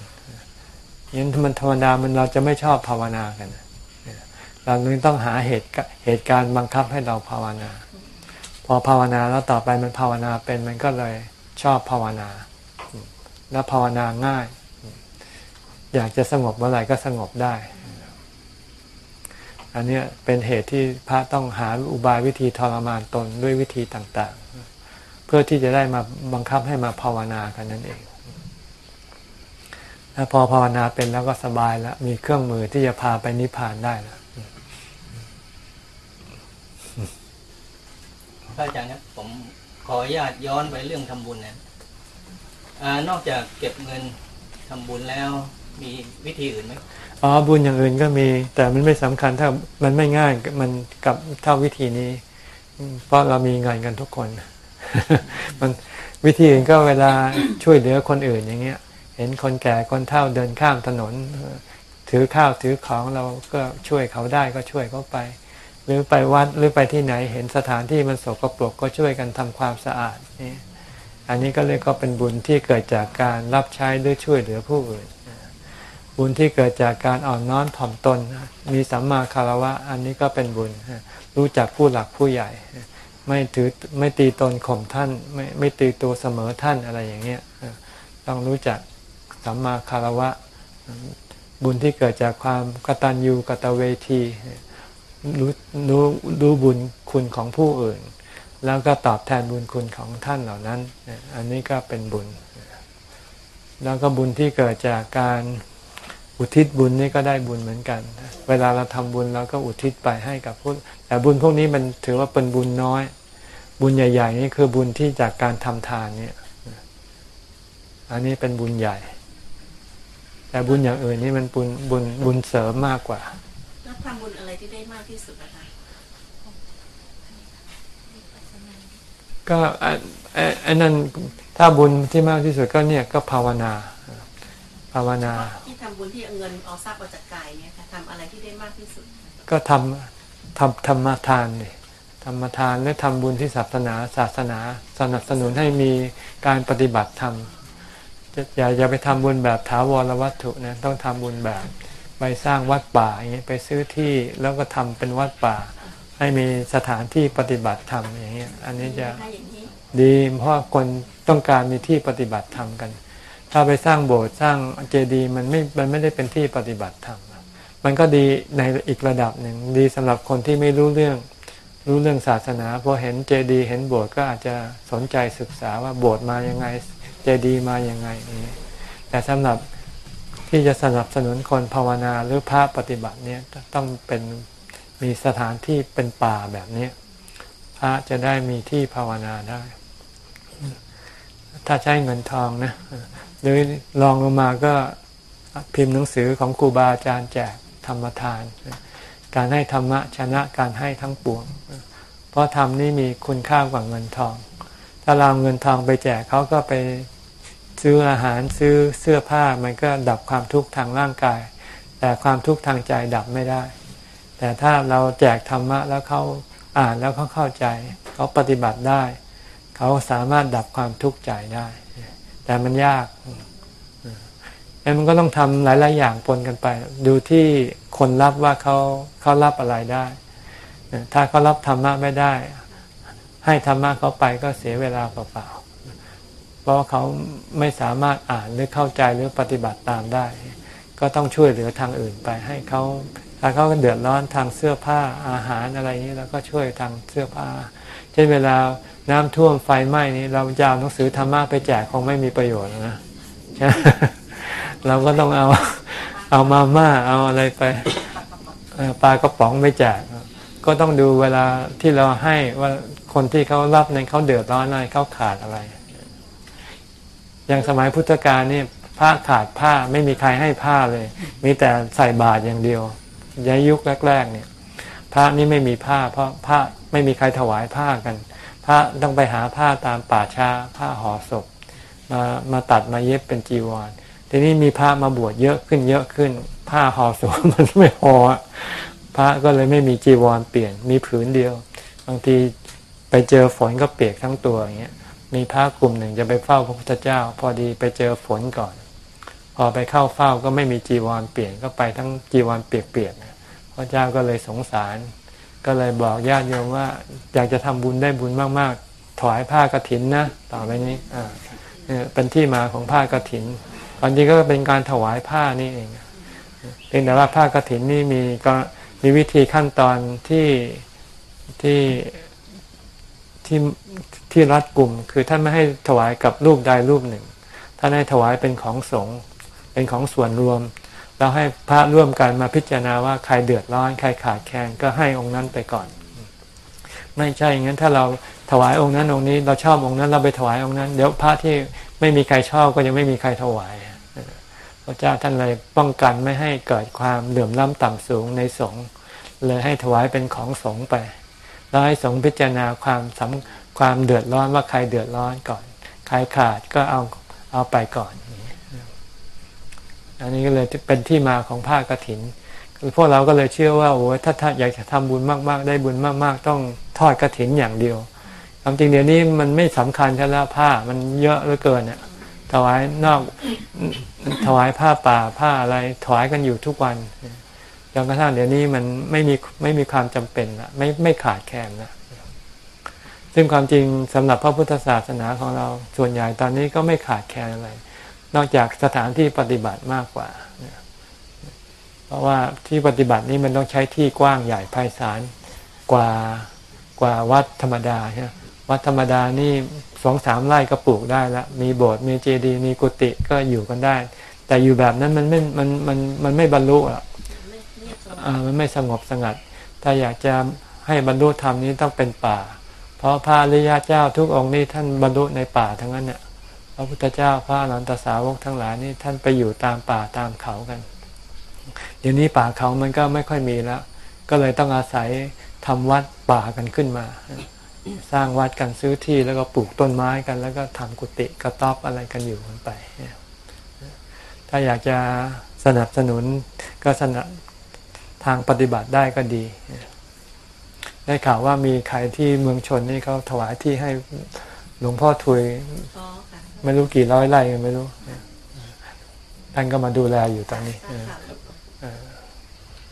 ยันมันธรรมดามันเราจะไม่ชอบภาวนากันเราเลยต้องหาเหตุเหตุการณ์บังคับให้เราภาวนา พอภาวนาแล้วต่อไปมันภาวนาเป็นมันก็เลยชอบภาวนา และภาวนาง่าย อยากจะสงบเมื่อไหร่ก็สงบได้ อันนี้เป็นเหตุที่พระต้องหาอุบายวิธีทรมานตนด้วยวิธีต่างๆ เพื่อที่จะได้มาบังคับให้มาภาวนากันนั่นเอง แล้วพอภาวนาเป็นแล้วก็สบายแล้ว มีเครื่องมือที่จะพาไปนิพพานได้แล้วพระอาจารย์ครับผมขออนุญาตย้อนไปเรื่องทำบุญนะอานอกจากเก็บเงินทำบุญแล้วมีวิธีอื่นไหมอ๋อบุญอย่างอื่นก็มี แต่มันไม่สำคัญถ้ามันไม่ง่ายมันกับเท่าวิธีนี้อืมเพราะเรามีเงินกันทุกคน มันวิธีอื่นก็เวลาช่วยเหลือคนอื่นอย่างเงี้ย เห็นคนแก่คนเฒ่าเดินข้ามถนน ถือข้าวถือของเราก็ช่วยเขาได้ก็ช่วยเขาไป หรือไปวัดหรือไปที่ไหนเห็นสถานที่มันสกปรกก็ช่วยกันทำความสะอาดนี่อันนี้ก็เรียกก็เป็นบุญที่เกิดจากการรับใช้หรือช่วยเหลือผู้อื่น บุญที่เกิดจากการอ่อนน้อมถ่อมตน มีสัมมาคารวะ อันนี้ก็เป็นบุญ รู้จักผู้หลักผู้ใหญ่ ไม่ถือไม่ตีตนข่มท่าน ไม่ไม่ตีตัวเสมอท่านอะไรอย่างเงี้ยต้องรู้จัก สัมมาคารวะ บุญที่เกิดจากความกตัญญูกตเวทีรู้รู้รู้บุญคุณของผู้อื่น แล้วก็ตอบแทนบุญคุณของท่านเหล่านั้น อันนี้ก็เป็นบุญ แล้วก็บุญที่เกิดจากการอุทิศบุญนี่ก็ได้บุญเหมือนกัน เวลาเราทำบุญเราก็อุทิศไปให้กับผู้แต่บุญพวกนี้มันถือว่าเป็นบุญน้อย บุญใหญ่ ๆ นี่คือบุญที่จากการทำทานเนี่ย อันนี้เป็นบุญใหญ่ แต่บุญอย่างอื่นนี่มันบุญบุญบุญเสริมมากกว่าแล้วทำบุญอะไรที่ได้มากที่สุดนะคะก็ไอ้ไอ้ไอ้นั่นถ้าบุญที่มากที่สุดก็เนี่ยก็ภาวนา ภาวนา ที่ทำบุญที่เอาเงินเอาทรัพย์ออกจากกายเนี่ยค่ะทำอะไรที่ได้มากที่สุด ก็ทำทำธรรมทานเลยธรรมทานหรือทำบุญที่ศาสนาศาสนา สนับสนุนให้มีการปฏิบัติธรรมจะ อย่าอย่าไปทำบุญแบบถาวรวัตถุนะต้องทำบุญแบบ ไปสร้างวัดป่าอย่างนี้ไปซื้อที่แล้วก็ทำเป็นวัดป่า ให้มีสถานที่ปฏิบัติธรรมอย่างเงี้ยอันนี้จะถ้าอย่างนี้ดีเพราะคนต้องการมีที่ปฏิบัติธรรมกัน ถ้าไปสร้างโบสถ์สร้างเจดีย์มันไม่มันไม่ได้เป็นที่ปฏิบัติธรรมมันก็ดีในอีกระดับหนึ่งดีสำหรับคนที่ไม่รู้เรื่องรู้เรื่องศาสนาพอเห็นเจดีย์เห็นโบสถ์ก็อาจจะสนใจศึกษาว่าโบสถ์มายังไง เจดีย์มาอย่างนี้แต่สำหรับที่จะสนับสนุนคนภาวนาหรือพระปฏิบัติเนี่ยต้องเป็นมีสถานที่เป็นป่าแบบนี้พระจะได้มีที่ภาวนาได้ ถ้าใช้เงินทองนะหรือลองลงมาก็พิมพ์หนังสือของครูบาอาจารย์แจกธรรมทาน การให้ธรรมะชนะการให้ทั้งปวง เพราะธรรมนี่มีคุณค่ากว่าเงินทอง ถ้าเราเงินทองไปแจกเขาก็ไปซื้ออาหารซื้อเสื้อผ้ามันก็ดับความทุกข์ทางร่างกาย แต่ความทุกข์ทางใจดับไม่ได้ แต่ถ้าเราแจกธรรมะแล้วเขาอ่านแล้วเขาเข้าใจ เขาปฏิบัติได้ เขาสามารถดับความทุกข์ใจได้ แต่มันยากไอ้มันก็ต้องทำหลาย ๆ อย่างปนกันไป ดูที่คนรับว่าเขาเขารับอะไรได้ ถ้าเขารับธรรมะไม่ได้ ให้ธรรมะเขาไปก็เสียเวลาเปล่าๆเพราะเขาไม่สามารถอ่านหรือเข้าใจหรือปฏิบัติตามได้ ก็ต้องช่วยเหลือทางอื่นไปให้เขาถ้าเขาเดือดร้อนทางเสื้อผ้าอาหารอะไรนี้เราก็ช่วยทางเสื้อผ้า เช่นเวลาน้ำท่วมไฟไหม้นี้ เราจะเอาหนังสือธรรมะไปแจกคงไม่มีประโยชน์นะเราก็ต้องเอาเอามาม่าเอาอะไรไปปลากระป๋องไปแจกก็ต้องดูเวลาที่เราให้ว่า คนที่เขารับในเขาเดือดร้อนอะไรเขาขาดอะไร อย่างสมัยพุทธกาลนี่ผ้าขาดผ้าไม่มีใครให้ผ้าเลย มีแต่ใส่บาตรอย่างเดียวย้ายยุคแรก ๆ เนี่ย พระนี่ไม่มีผ้า เพราะผ้าไม่มีใครถวายผ้ากัน พระต้องไปหาผ้าตามป่าช้าผ้าห่อศพมามาตัดมาเย็บเป็นจีวร ทีนี้มีพระมาบวชเยอะขึ้นเยอะขึ้น ผ้าห่อศพมันไม่พออพระก็เลยไม่มีจีวรเปลี่ยนมีผืนเดียว บางที ไปเจอฝนก็เปียกทั้งตัวอย่างเงี้ยมีพระกลุ่มหนึ่งจะไปเฝ้าพระพุทธเจ้า พอดีไปเจอฝนก่อน พอไปเข้าเฝ้าก็ไม่มีจีวรเปลี่ยนก็ไปทั้งจีวรเปียกๆพระเจ้าก็เลยสงสาร ก็เลยบอกญาติโยมว่า อยากจะทำบุญได้บุญมากๆ ถวายผ้ากรถินนะต่อไปนี้อ่าเนี่ยเป็นที่มาของผ้ากฐินตอนนี้ก็เป็นการถวายผ้านี่เองเพียงแต่ว่าผ้ากฐินนี่มีก็มีวิธีขั้นตอนที่ที่ ที่ที่รัดกลุ่ม คือท่านไม่ให้ถวายกับรูปใดรูปหนึ่ง ท่านให้ถวายเป็นของสงฆ์เป็นของส่วนรวมเราให้พระร่วมกันมาพิจารณาว่าใครเดือดร้อนใครขาดแคลนก็ให้องค์นั้นไปก่อน ไม่ใช่อย่างนั้นถ้าเราถวายองค์นั้นองค์นี้เราชอบองค์นั้นเราไปถวายองค์นั้น เดี๋ยวพระที่ไม่มีใครชอบก็ยังไม่มีใครถวายพระเจ้าท่านเลยป้องกันไม่ให้เกิดความเหลื่อมล้ำต่ำสูงในสงฆ์เลยให้ถวายเป็นของสงฆ์ไป แล้วให้สงพิจารณาความสำความเดือดร้อนว่าใครเดือดร้อนก่อน ใครขาดก็เอาเอาไปก่อน อันนี้ก็เลยเป็นที่มาของผ้ากรถิน พวกเราก็เลยเชื่อว่าโอ้ถ้าถ้าอยากจะทำบุญมากๆ ได้บุญมากๆ ต้องทอดกรถินอย่างเดียวความจริงเดี๋ยวนี้มันไม่สำคัญแค่ละผ้ามันเยอะเหลือเกินเนี่ยถวายนอกถวายผ้าป่าผ้าอะไรถวายกันอยู่ทุกวัน จนกระทั่งเดี๋ยวนี้มันไม่มีไม่มีความจำเป็นละไม่ไม่ขาดแคลนละซึ่งความจริงสำหรับพระพุทธศาสนาของเราส่วนใหญ่ตอนนี้ก็ไม่ขาดแคลนอะไร นอกจากสถานที่ปฏิบัติมากกว่า เพราะว่าที่ปฏิบัตินี้มันต้องใช้ที่กว้างใหญ่ไพศาลกว่ากว่าวัดธรรมดาใช่วัดธรรมดานี่สองสามไร่ก็ปลูกได้แล้วมีโบสถ์มีเจดีย์มีกุฏิก็อยู่กันได้ แต่อยู่แบบนั้นมันไม่มันมันมันไม่บรรลุอะ มันไม่สงบสงัด ถ้าอยากจะให้บรรลุธรรมนี้ต้องเป็นป่า เพราะพระอริยเจ้าทุกองค์นี่ท่านบรรลุในป่าทั้งนั้นเนี่ยพระพุทธเจ้าพระอรหันตสาวกทั้งหลายนี่ท่านไปอยู่ตามป่าตามเขากัน เดี๋ยวนี้ป่าเขามันก็ไม่ค่อยมีแล้ว ก็เลยต้องอาศัยทำวัดป่ากันขึ้นมา สร้างวัดกันซื้อที่แล้วก็ปลูกต้นไม้กัน แล้วก็ทำกุฏิกระต๊อบอะไรกันอยู่กันไป ถ้าอยากจะสนับสนุนก็สนับ ทางปฏิบัติได้ก็ดี ได้ข่าวว่ามีใครที่เมืองชนนี่เขาถวายที่ให้หลวงพ่อทุยอ๋อค่ะไม่รู้กี่ร้อยไร่ไม่รู้ท่านก็มาดูแลอยู่ตอนนี้ทราบข่าว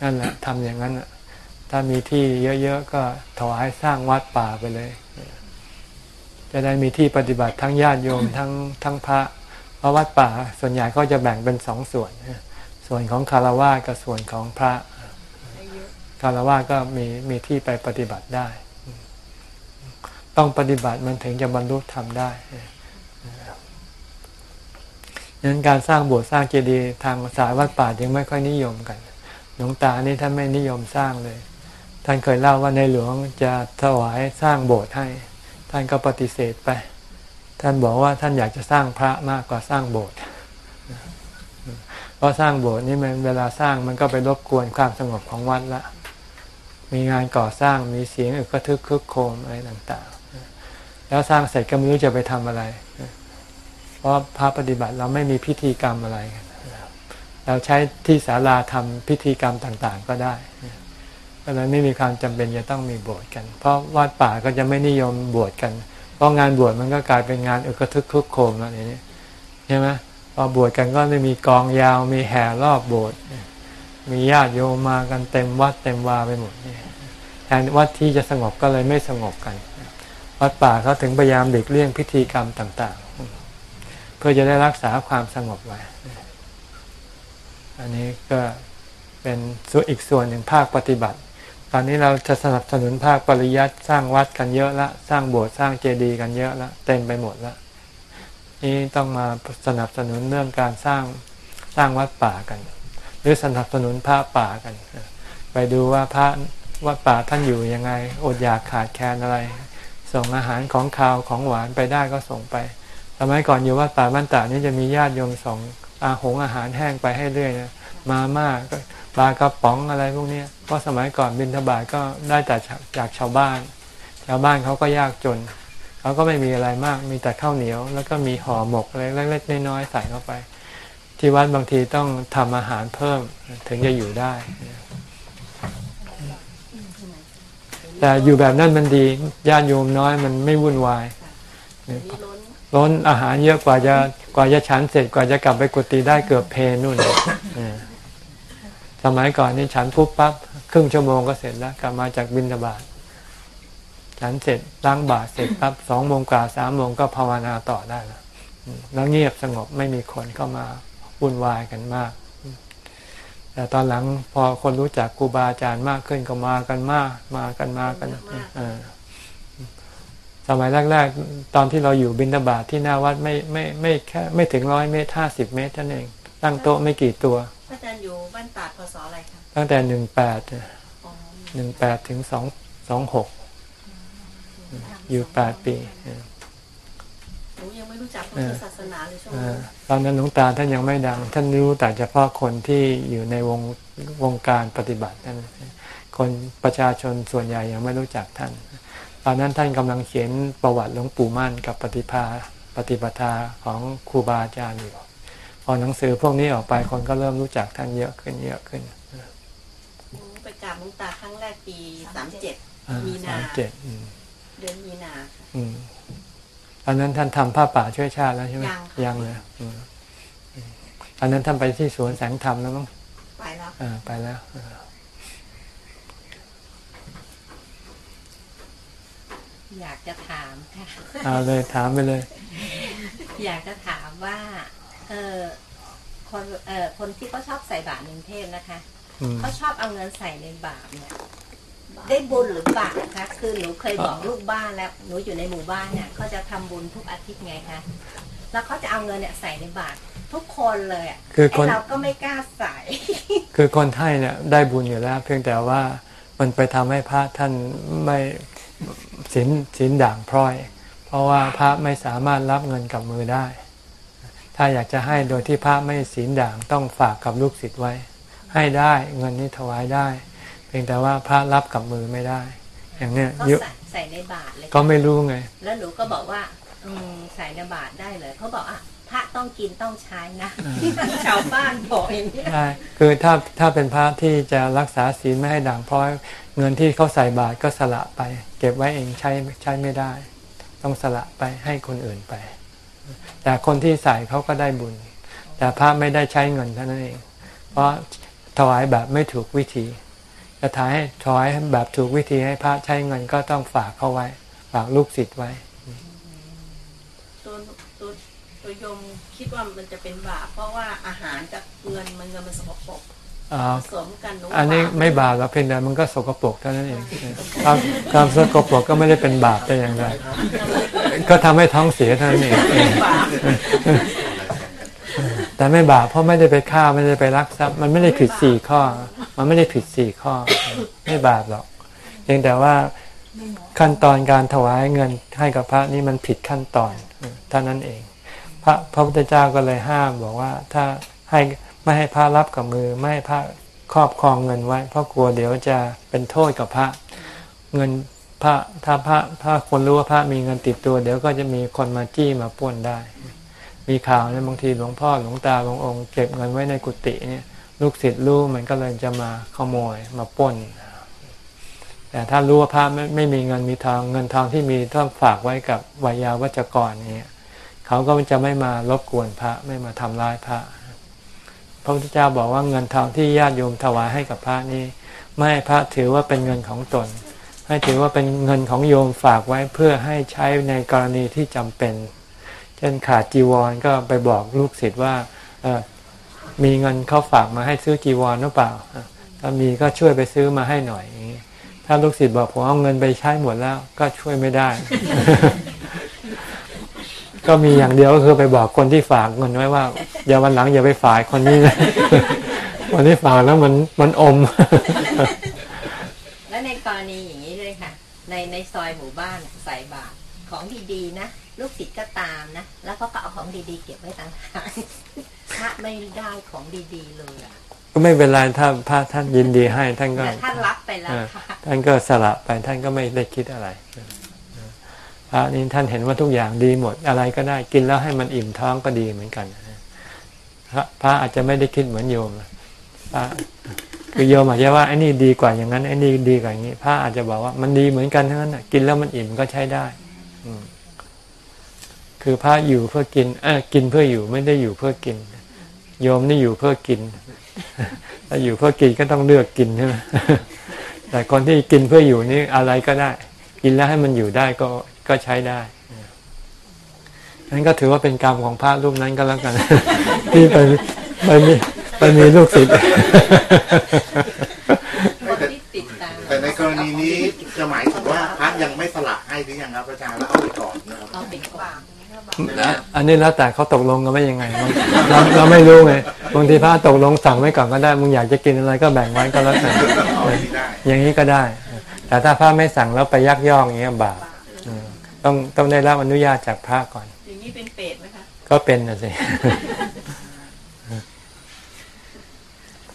นั่นแหละทำอย่างนั้นน่ะถ้ามีที่เยอะๆก็ถวายสร้างวัดป่าไปเลย จะได้มีที่ปฏิบัติทั้งญาติโยมทั้งทั้งพระเพราะวัดป่าส่วนใหญ่ก็จะแบ่งเป็นสองส่วน ส่วนของคารวะกับส่วนของพระได้เยอะ คารวะก็มีมีที่ไปปฏิบัติได้ ต้องปฏิบัติมันถึงจะบรรลุธรรมได้ดังนั้นการสร้างโบสถ์สร้างเจดีย์ทางสายวัดป่ายังไม่ค่อยนิยมกัน หลวงตานี่ท่านไม่นิยมสร้างเลย ท่านเคยเล่าว่าในหลวงจะถวายสร้างโบสถ์ให้ ท่านก็ปฏิเสธไป ท่านบอกว่าท่านอยากจะสร้างพระมากกว่าสร้างโบสถ์เพราะสร้างโบสถ์นี่มันเวลาสร้างมันก็ไปรบกวนความสงบของวัดละ มีงานก่อสร้างมีเสียงอึกระทึกคึกโครมอะไรต่างๆ แล้วสร้างเสร็จก็ไม่รู้จะไปทำอะไร เพราะพระปฏิบัติเราไม่มีพิธีกรรมอะไร เราใช้ที่ศาลาทำพิธีกรรมต่างๆ ก็ได้ก็เลยไม่มีความจำเป็นจะต้องมีบสถ์กัน เพราะวัดป่าก็จะไม่นิยมบวชกัน เพราะงานบวชมันก็กลายเป็นงานอึกระทึกคึกโครมแล้วนี้ใช่ไหมพอบวชกันก็จะมีกองยาวมีแห่รอบโบสถ์ มีญาติโยมมากันเต็มวัดเต็มวาไปหมดแทนวัดที่จะสงบก็เลยไม่สงบกัน วัดป่าเขาถึงพยายามเด็กเลี่ยงพิธีกรรมต่าง ๆ เพื่อจะได้รักษาความสงบไว้ อันนี้ก็เป็นส่วนอีกส่วนหนึ่งภาคปฏิบัติ ตอนนี้เราจะสนับสนุนภาคปริยัติสร้างวัดกันเยอะละ สร้างโบสถ์สร้างเจดีย์กันเยอะละ เต็มไปหมดละนี่ต้องมาสนับสนุนเรื่องการสร้างสร้างวัดป่ากัน รือสนับสนุนพระป่ากัน ไปดูว่าพระวัดป่าท่านอยู่ยังไง อดอยากขาดแคลนอะไร ส่งอาหารของคาวของหวานไปได้ก็ส่งไปสมัยก่อนอยู่วัดป่าบ้านตานี่จะมีญาติโยมส่งอาหงอาหารแห้งไปให้เรื่อยนะมาม่าก็ปลากระป๋องอะไรพวกนี้เพราะสมัยก่อนบินทบาทก็ได้แต่จากชาวบ้าน ชาวบ้านเขาก็ยากจนเขาก็ไม่มีอะไรมากมีแต่ข้าวเหนียว แล้วก็มีห่อหมกเล็กๆน้อยๆใส่เข้าไป ที่วัดบางทีต้องทำอาหารเพิ่มถึงจะอยู่ได้ แต่อยู่แบบนั้นมันดีญาติโยมน้อยมันไม่วุ่นวายล้นอาหารเยอะกว่าจะกว่าจะฉันเสร็จกว่าจะกลับไปกุฏิได้เกือบเพนู่นสมัยก่อนนี่ฉันปุ๊บปั๊บครึ่งชั่วโมงก็เสร็จแล้ว กลับมาจากบินทบาทฉันเสร็จล้างบาตเสร็จปั๊บสองโมงกว่าสามโมงก็ภาวนาต่อได้แล้วแล้วเงียบสงบไม่มีคนเข้ามา วุ่นวายกันมาก แต่ตอนหลังพอคนรู้จักครูบาอาจารย์มากขึ้นก็มากันมาก มากันมากันเออสมัยแรกๆ ตอนที่เราอยู่บินตาบาตทที่หน้าวัดไม่ไม่ไม่แค่ไม่ถึงร้อยเมตรห้าสิบเมตรเท่านั้นเอง ตั้งโต๊ะไม่กี่ตัวพระอาจารย์อยู่บ้านตาดพศอะไรคะตั้งแต่หนึ่งแปดอ๋อหนึ่งแปดถึงสองสองหกอยู่แปดปี เออหนูยังไม่รู้จักพุทธศาสนาเลยช่วงเอนั้อนตอนนั้นหลวงตาท่านยังไม่ดัง ท่านรู้แต่เฉพาะคนที่อยู่ในวงวงการปฏิบัติท่านคนประชาชนส่วนใหญ่ยังไม่รู้จักท่าน ตอนนั้นท่านกำลังเขียนประวัติหลวงปู่มั่นกับปฏิภาปฏิปทาของครูบาอาจารย์อยู่พอหนังสือพวกนี้ออกไปคนก็เริ่มรู้จักท่านเยอะขึ้นเยอะขึ้นหนูไปกราบหลวงตาครั้งแรกปีสามเจ็ดอ่ามีนาสามเจ็ดอืมเดือนมีนาค่ะ อืมตอนนั้นท่านทำผ้าป่าช่วยชาติแล้วใช่ไหมยังค่ะยังเลยอืมอืมตอนนั้นท่านไปที่สวนแสงธรรมแล้วมั้งไปแล้วอ่าไปแล้วอ่าอยากจะถามค่ะเอาเลยถามไปเลย อยากจะถามว่า เออคนเออคนที่เขาชอบใส่บาตรในกรุงเทพนะคะอืมเขาชอบเอาเงินใส่ในบาตรเนี่ย ได้บุญหรือบาปคะคือหนูเคยบอกลูกบ้านแล้วหนูอยู่ในหมู่บ้านเนี่ยเขาจะทำบุญทุกอาทิตย์ไงคะแล้วเขาจะเอาเงินเนี่ยใส่ในบาตรทุกคนเลยอะคือคนไเราก็ไม่กล้าใส่ คือคนให้เนี่ยได้บุญอยู่แล้ว เพียงแต่ว่ามันไปทำให้พระท่านไม่ศีลศีลด่างพร้อย เพราะว่าพระไม่สามารถรับเงินกับมือได้ ถ้าอยากจะให้โดยที่พระไม่ศีลด่างต้องฝากกับลูกศิษย์ไว้ ให้ได้เงินนี้ถวายได้ เพียงแต่ว่าพระรับกับมือไม่ได้ อย่างเนี้ยก็เยอะใส่ใส่ในบาตรเลยก็ไม่รู้ไง แล้วหนูก็บอกว่าอืมใส่ในบาตรได้เลยเขาบอกอะพระต้องกินต้องใช้นะชาวบ้านบอกอย่างนี้ยใช่คือถ้าถ้าเป็นพระที่จะรักษาศีลไม่ให้ด่างพร้อย เงินที่เขาใส่บาตรก็สละไป เก็บไว้เองใช้ใช้ไม่ได้ ต้องสละไปให้คนอื่นไป แต่คนที่ใส่เขาก็ได้บุญ แต่พระไม่ได้ใช้เงินเท่านั้นเอง เพราะถวายแบบไม่ถูกวิธี จะถายให้ถวายแบบถูกวิธีให้พระใช้เงินก็ต้องฝากเขาไว้ ฝากลูกศิษย์ไว้ตัวตัวตัวโยมคิดว่ามันจะเป็นบาปเพราะว่าอาหารกับเงินมันเงินมันสกปรกอ่าผสมกันหนูอันนี้บาปไม่บาปแล้วเพียงแต่มันก็สกปรกเท่านั้นเองความความสกปรกก็ไม่ได้เป็นบาปแต่อย่างใดก็ทำให้ท้องเสียเท่านั้นเอง แต่ไม่บาปเพราะไม่ได้ไปฆ่าไม่ได้ไปรักทรัพย์มันไม่ได้ผิดสี่ข้อ มันไม่ได้ผิดสี่ข้อ ไม่บาปหรอกเพียงแต่ว่าขั้นตอนการถวายเงินให้กับพระนี่มันผิดขั้นตอนเท่านั้นเอง พระพระพุทธเจ้าก็เลยห้ามบอกว่าถ้าให้ไม่ให้พระรับกับมือ ไม่ให้พระครอบครองเงินไว้ เพราะกลัวเดี๋ยวจะเป็นโทษกับพระเงินพระถ้าพระถ้าคนรู้ว่าพระมีเงินติดตัว เดี๋ยวก็จะมีคนมาจี้มาปล้นได้ มีข่าวเนี่ยบางทีหลวงพ่อหลวงตาบางองค์เก็บเงินไว้ในกุฏิเนี่ยลูกศิษย์รู้มันก็เลยจะมาขโมยมาปล้น แต่ถ้ารู้ว่าพระไม่ไม่มีเงินมีทองเงินทองที่มีต้องฝากไว้กับวายาวัจกรเนี่ยเขาก็จะไม่มารบกวนพระไม่มาทำร้ายพระ พระพุทธเจ้าบอกว่าเงินทองที่ญาติโยมถวายให้กับพระนี่ไม่พระถือว่าเป็นเงินของตน ให้ถือว่าเป็นเงินของโยมฝากไว้เพื่อให้ใช้ในกรณีที่จำเป็น เช่นขาดจีวรก็ไปบอกลูกศิษย์ว่ามีเงินเขาฝากมาให้ซื้อจีวรหรือเปล่า ถ้ามีก็ช่วยไปซื้อมาให้หน่อย ถ้าลูกศิษย์บอกผมเอาเงินไปใช้หมดแล้วก็ช่วยไม่ได้ ก็มีอย่างเดียวก็คือไปบอกคนที่ฝากเงินไว้ว่าอย่าวันหลังอย่าไปฝากคนนี้นะคนที่ฝากแล้วมันมันอม และในกรณีอย่างนี้ด้วยค่ะ ในในซอยหมู่บ้านใส่บาตรของดีๆนะ ลูกศิษย์ก็ตามนะ แล้วเขาก็เอาของดีๆ เก็บไว้ต่างหากพระไม่ได้ของดีๆเลยอะก็ไม่เป็นไรถ้าพระท่านยินดีให้ท่านก็แต่ท่านรับไปแล้วอ่าค่ะท่านก็สละไปท่านก็ไม่ได้คิดอะไรพระนี้ท่านเห็นว่าทุกอย่างดีหมดอะไรก็ได้กินแล้วให้มันอิ่มท้องก็ดีเหมือนกันพระพระอาจจะไม่ได้คิดเหมือนโยมพระคือโยมอาจจะว่าไอ้นี่ดีกว่าอย่างนั้นไอ้นี่ดีกว่าอย่างนี้พระอาจจะบอกว่ามันดีเหมือนกันทั้งนั้นน่ะกินแล้วมันอิ่มก็ใช้ได้ อืม คือพระอยู่เพื่อกินเออกินเพื่ออยู่ไม่ได้อยู่เพื่อกิน โยมนี่อยู่เพื่อกินถ้าอยู่เพื่อกินก็ต้องเลือกกินใช่ไหมแต่คนที่กินเพื่ออยู่นี่อะไรก็ได้ กินแล้วให้มันอยู่ได้ก็ก็ใช้ได้ฉนั้นก็ถือว่าเป็นกรรมของพระรูปนั้นก็แล้วกัน ที่ไปไปมีไปมีลูกศิษย์คนที่ติดตามแต่ในกรณีนี้จะหมายถึงว่าพระยังไม่สละให้หรือยังครับอาจารย์แล้วเอาไปก่อนนะครับเอาไปก่อนอันนี้แล้วแต่เขาตกลงกันไม่ยังไง เราเราไม่รู้ไงบางทีพระตกลงสั่งไว้ก่อนก็ได้มึงอยากจะกินอะไรก็แบ่งไว้ก็แล้วแต่เอาไว้ที่ได้อย่างนี้ก็ได้ แต่ถ้าพระไม่สั่งแล้วไปยักยอกอย่างเงี้ยบาปอืมต้องต้องได้รับอนุญาตจากพระก่อน อย่างนี้เป็นเปรตไหมคะก็เป็นนะสิ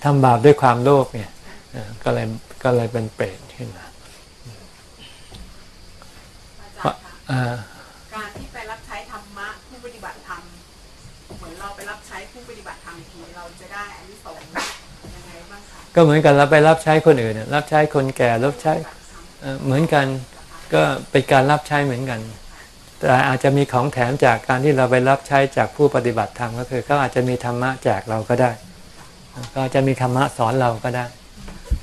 ทำบาปด้วยความโลภเนี่ยเออก็เลยก็เลยเป็นเปรตขึ้นมาอาจารย์คะ ก็เหมือนกันเราไปรับใช้คนอื่นน่ะรับใช้คนแก่รับใช้เอ่อเหมือนกันก็เป็นการรับใช้เหมือนกัน แต่อาจจะมีของแถมจากการที่เราไปรับใช้จากผู้ปฏิบัติธรรมก็คือเขาอาจจะมีธรรมะแจกเราก็ได้ ก็จะมีธรรมะสอนเราก็ได้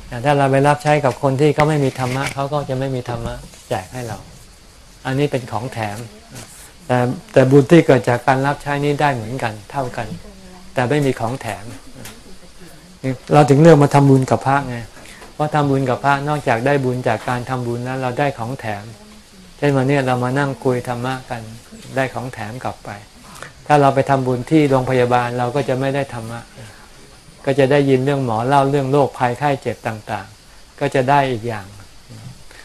แต่ถ้าเราไปรับใช้กับคนที่เขาไม่มีธรรมะเขาก็จะไม่มีธรรมะแจกให้เรา อันนี้เป็นของแถม แต่แต่บุญที่เกิดจากการรับใช้นี้ได้เหมือนกันเท่ากัน แต่ไม่มีของแถม เราถึงเลือกมาทำบุญกับพระไงเพราะทำบุญกับพระนอกจากได้บุญจากการทำบุญแล้วเราได้ของแถม เช่นวันนี้เรามานั่งคุยธรรมะกันได้ของแถมกลับไป ถ้าเราไปทำบุญที่โรงพยาบาลเราก็จะไม่ได้ธรรมะก็จะได้ยินเรื่องหมอเล่าเรื่องโรคภัยไข้เจ็บต่างๆ ก็จะได้อีกอย่าง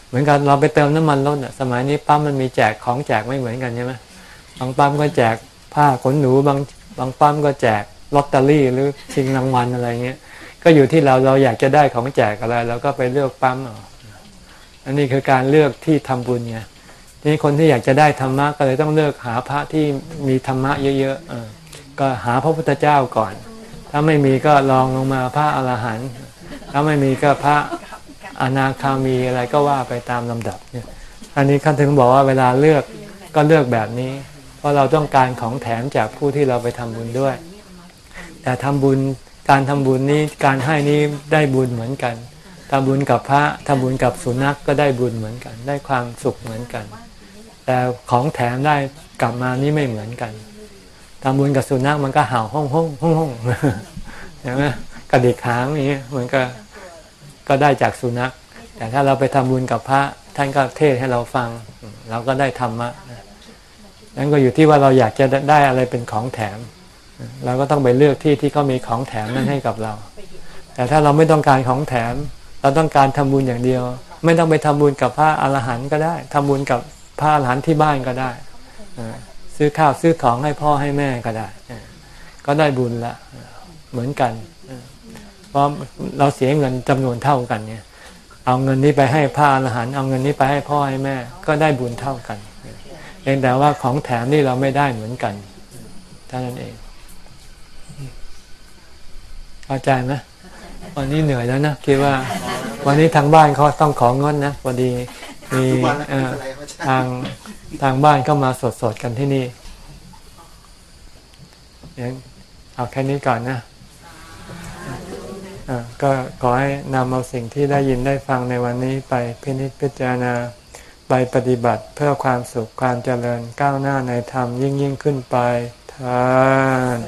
เหมือนกันเราไปเติมน้ำมันรถน่ะสมัยนี้ปั๊มมันมีแจกของแจกไม่เหมือนกันใช่ไหมบางปั๊มก็แจกผ้าขนหนูบางบางปั๊มก็แจก ลอตเตอรี่หรือชิงรางวัลอะไรเงี้ยก็อยู่ที่เราเราอยากจะได้ของแจกอะไรเราก็ไปเลือกปั๊มเอาอันนี้คือการเลือกที่ทำบุญไงทีนี้คนที่อยากจะได้ธรรมะก็เลยต้องเลือกหาพระที่มีธรรมะเยอะๆก็หาพระพุทธเจ้าก่อน ถ้าไม่มีก็ลองลงมาพระอรหันต์ถ้าไม่มีก็พระอนาคามีอะไรก็ว่าไปตามลำดับเนี่ยอันนี้ขั้นถึงบอกว่าเวลาเลือกก็เลือกแบบนี้ เพราะเราต้องการของแถมจากผู้ที่เราไปทำบุญด้วย แต่ทำบุญการทำบุญนี้การให้นี้ได้บุญเหมือนกันทำบุญกับพระทำบุญกับสุนัขกก็ได้บุญเหมือนกัน ได้ความสุขเหมือนกัน แต่ของแถมได้กลับมานี่ไม่เหมือนกันทำบุญกับสุนัขมันก็เห่าห้องห้องห้องห้องใช่ไหมกระดิกหางอย่างเงี้ยเหมือนก็ก็ได้จากสุนัข แต่ถ้าเราไปทำบุญกับพระ ท่านก็เทศให้เราฟัง เราก็ได้ธรรมะนั่นก็อยู่ที่ว่าเราอยากจะได้อะไรเป็นของแถม เราก็ต้องไปเลือกที่ที่เขามีของแถมนั้นให้กับเรา แต่ถ้าเราไม่ต้องการของแถม เราต้องการทำบุญอย่างเดียว ไม่ต้องไปทำบุญกับพระอรหันต์ก็ได้ทำบุญกับพระอรหันต์ที่บ้านก็ได้ซื้อข้าวซื้อของให้พ่อให้แม่ก็ได้ ก็ได้บุญละเหมือนกันเพราะเราเสียเงินจำนวนเท่ากันเนี่ย เอาเงินนี้ไปให้พระอรหันต์เอาเงินนี้ไปให้พ่อให้แม่ ก็ได้บุญเท่ากันเพียงแต่ว่าของแถมนี่เราไม่ได้เหมือนกันเท่านั้นเอง เข้าใจไหมวันนี้เหนื่อยแล้วนะคิดว่า วันนี้ทางบ้านเขาต้องของงดนะพอดีมีทุกวันแล้วเอ่อไม่เป็นไรครับอาจารย์ทางทางบ้านเข้ามาสดๆกันที่นี่เดี๋ยวเอาแค่นี้ก่อนนะอะก็ขอให้นำเอาสิ่งที่ได้ยินได้ฟังในวันนี้ไปพินิจพิจารณาไปปฏิบัติเพื่อความสุขความเจริญก้าวหน้าในธรรมยิ่งยิ่งขึ้นไปทาน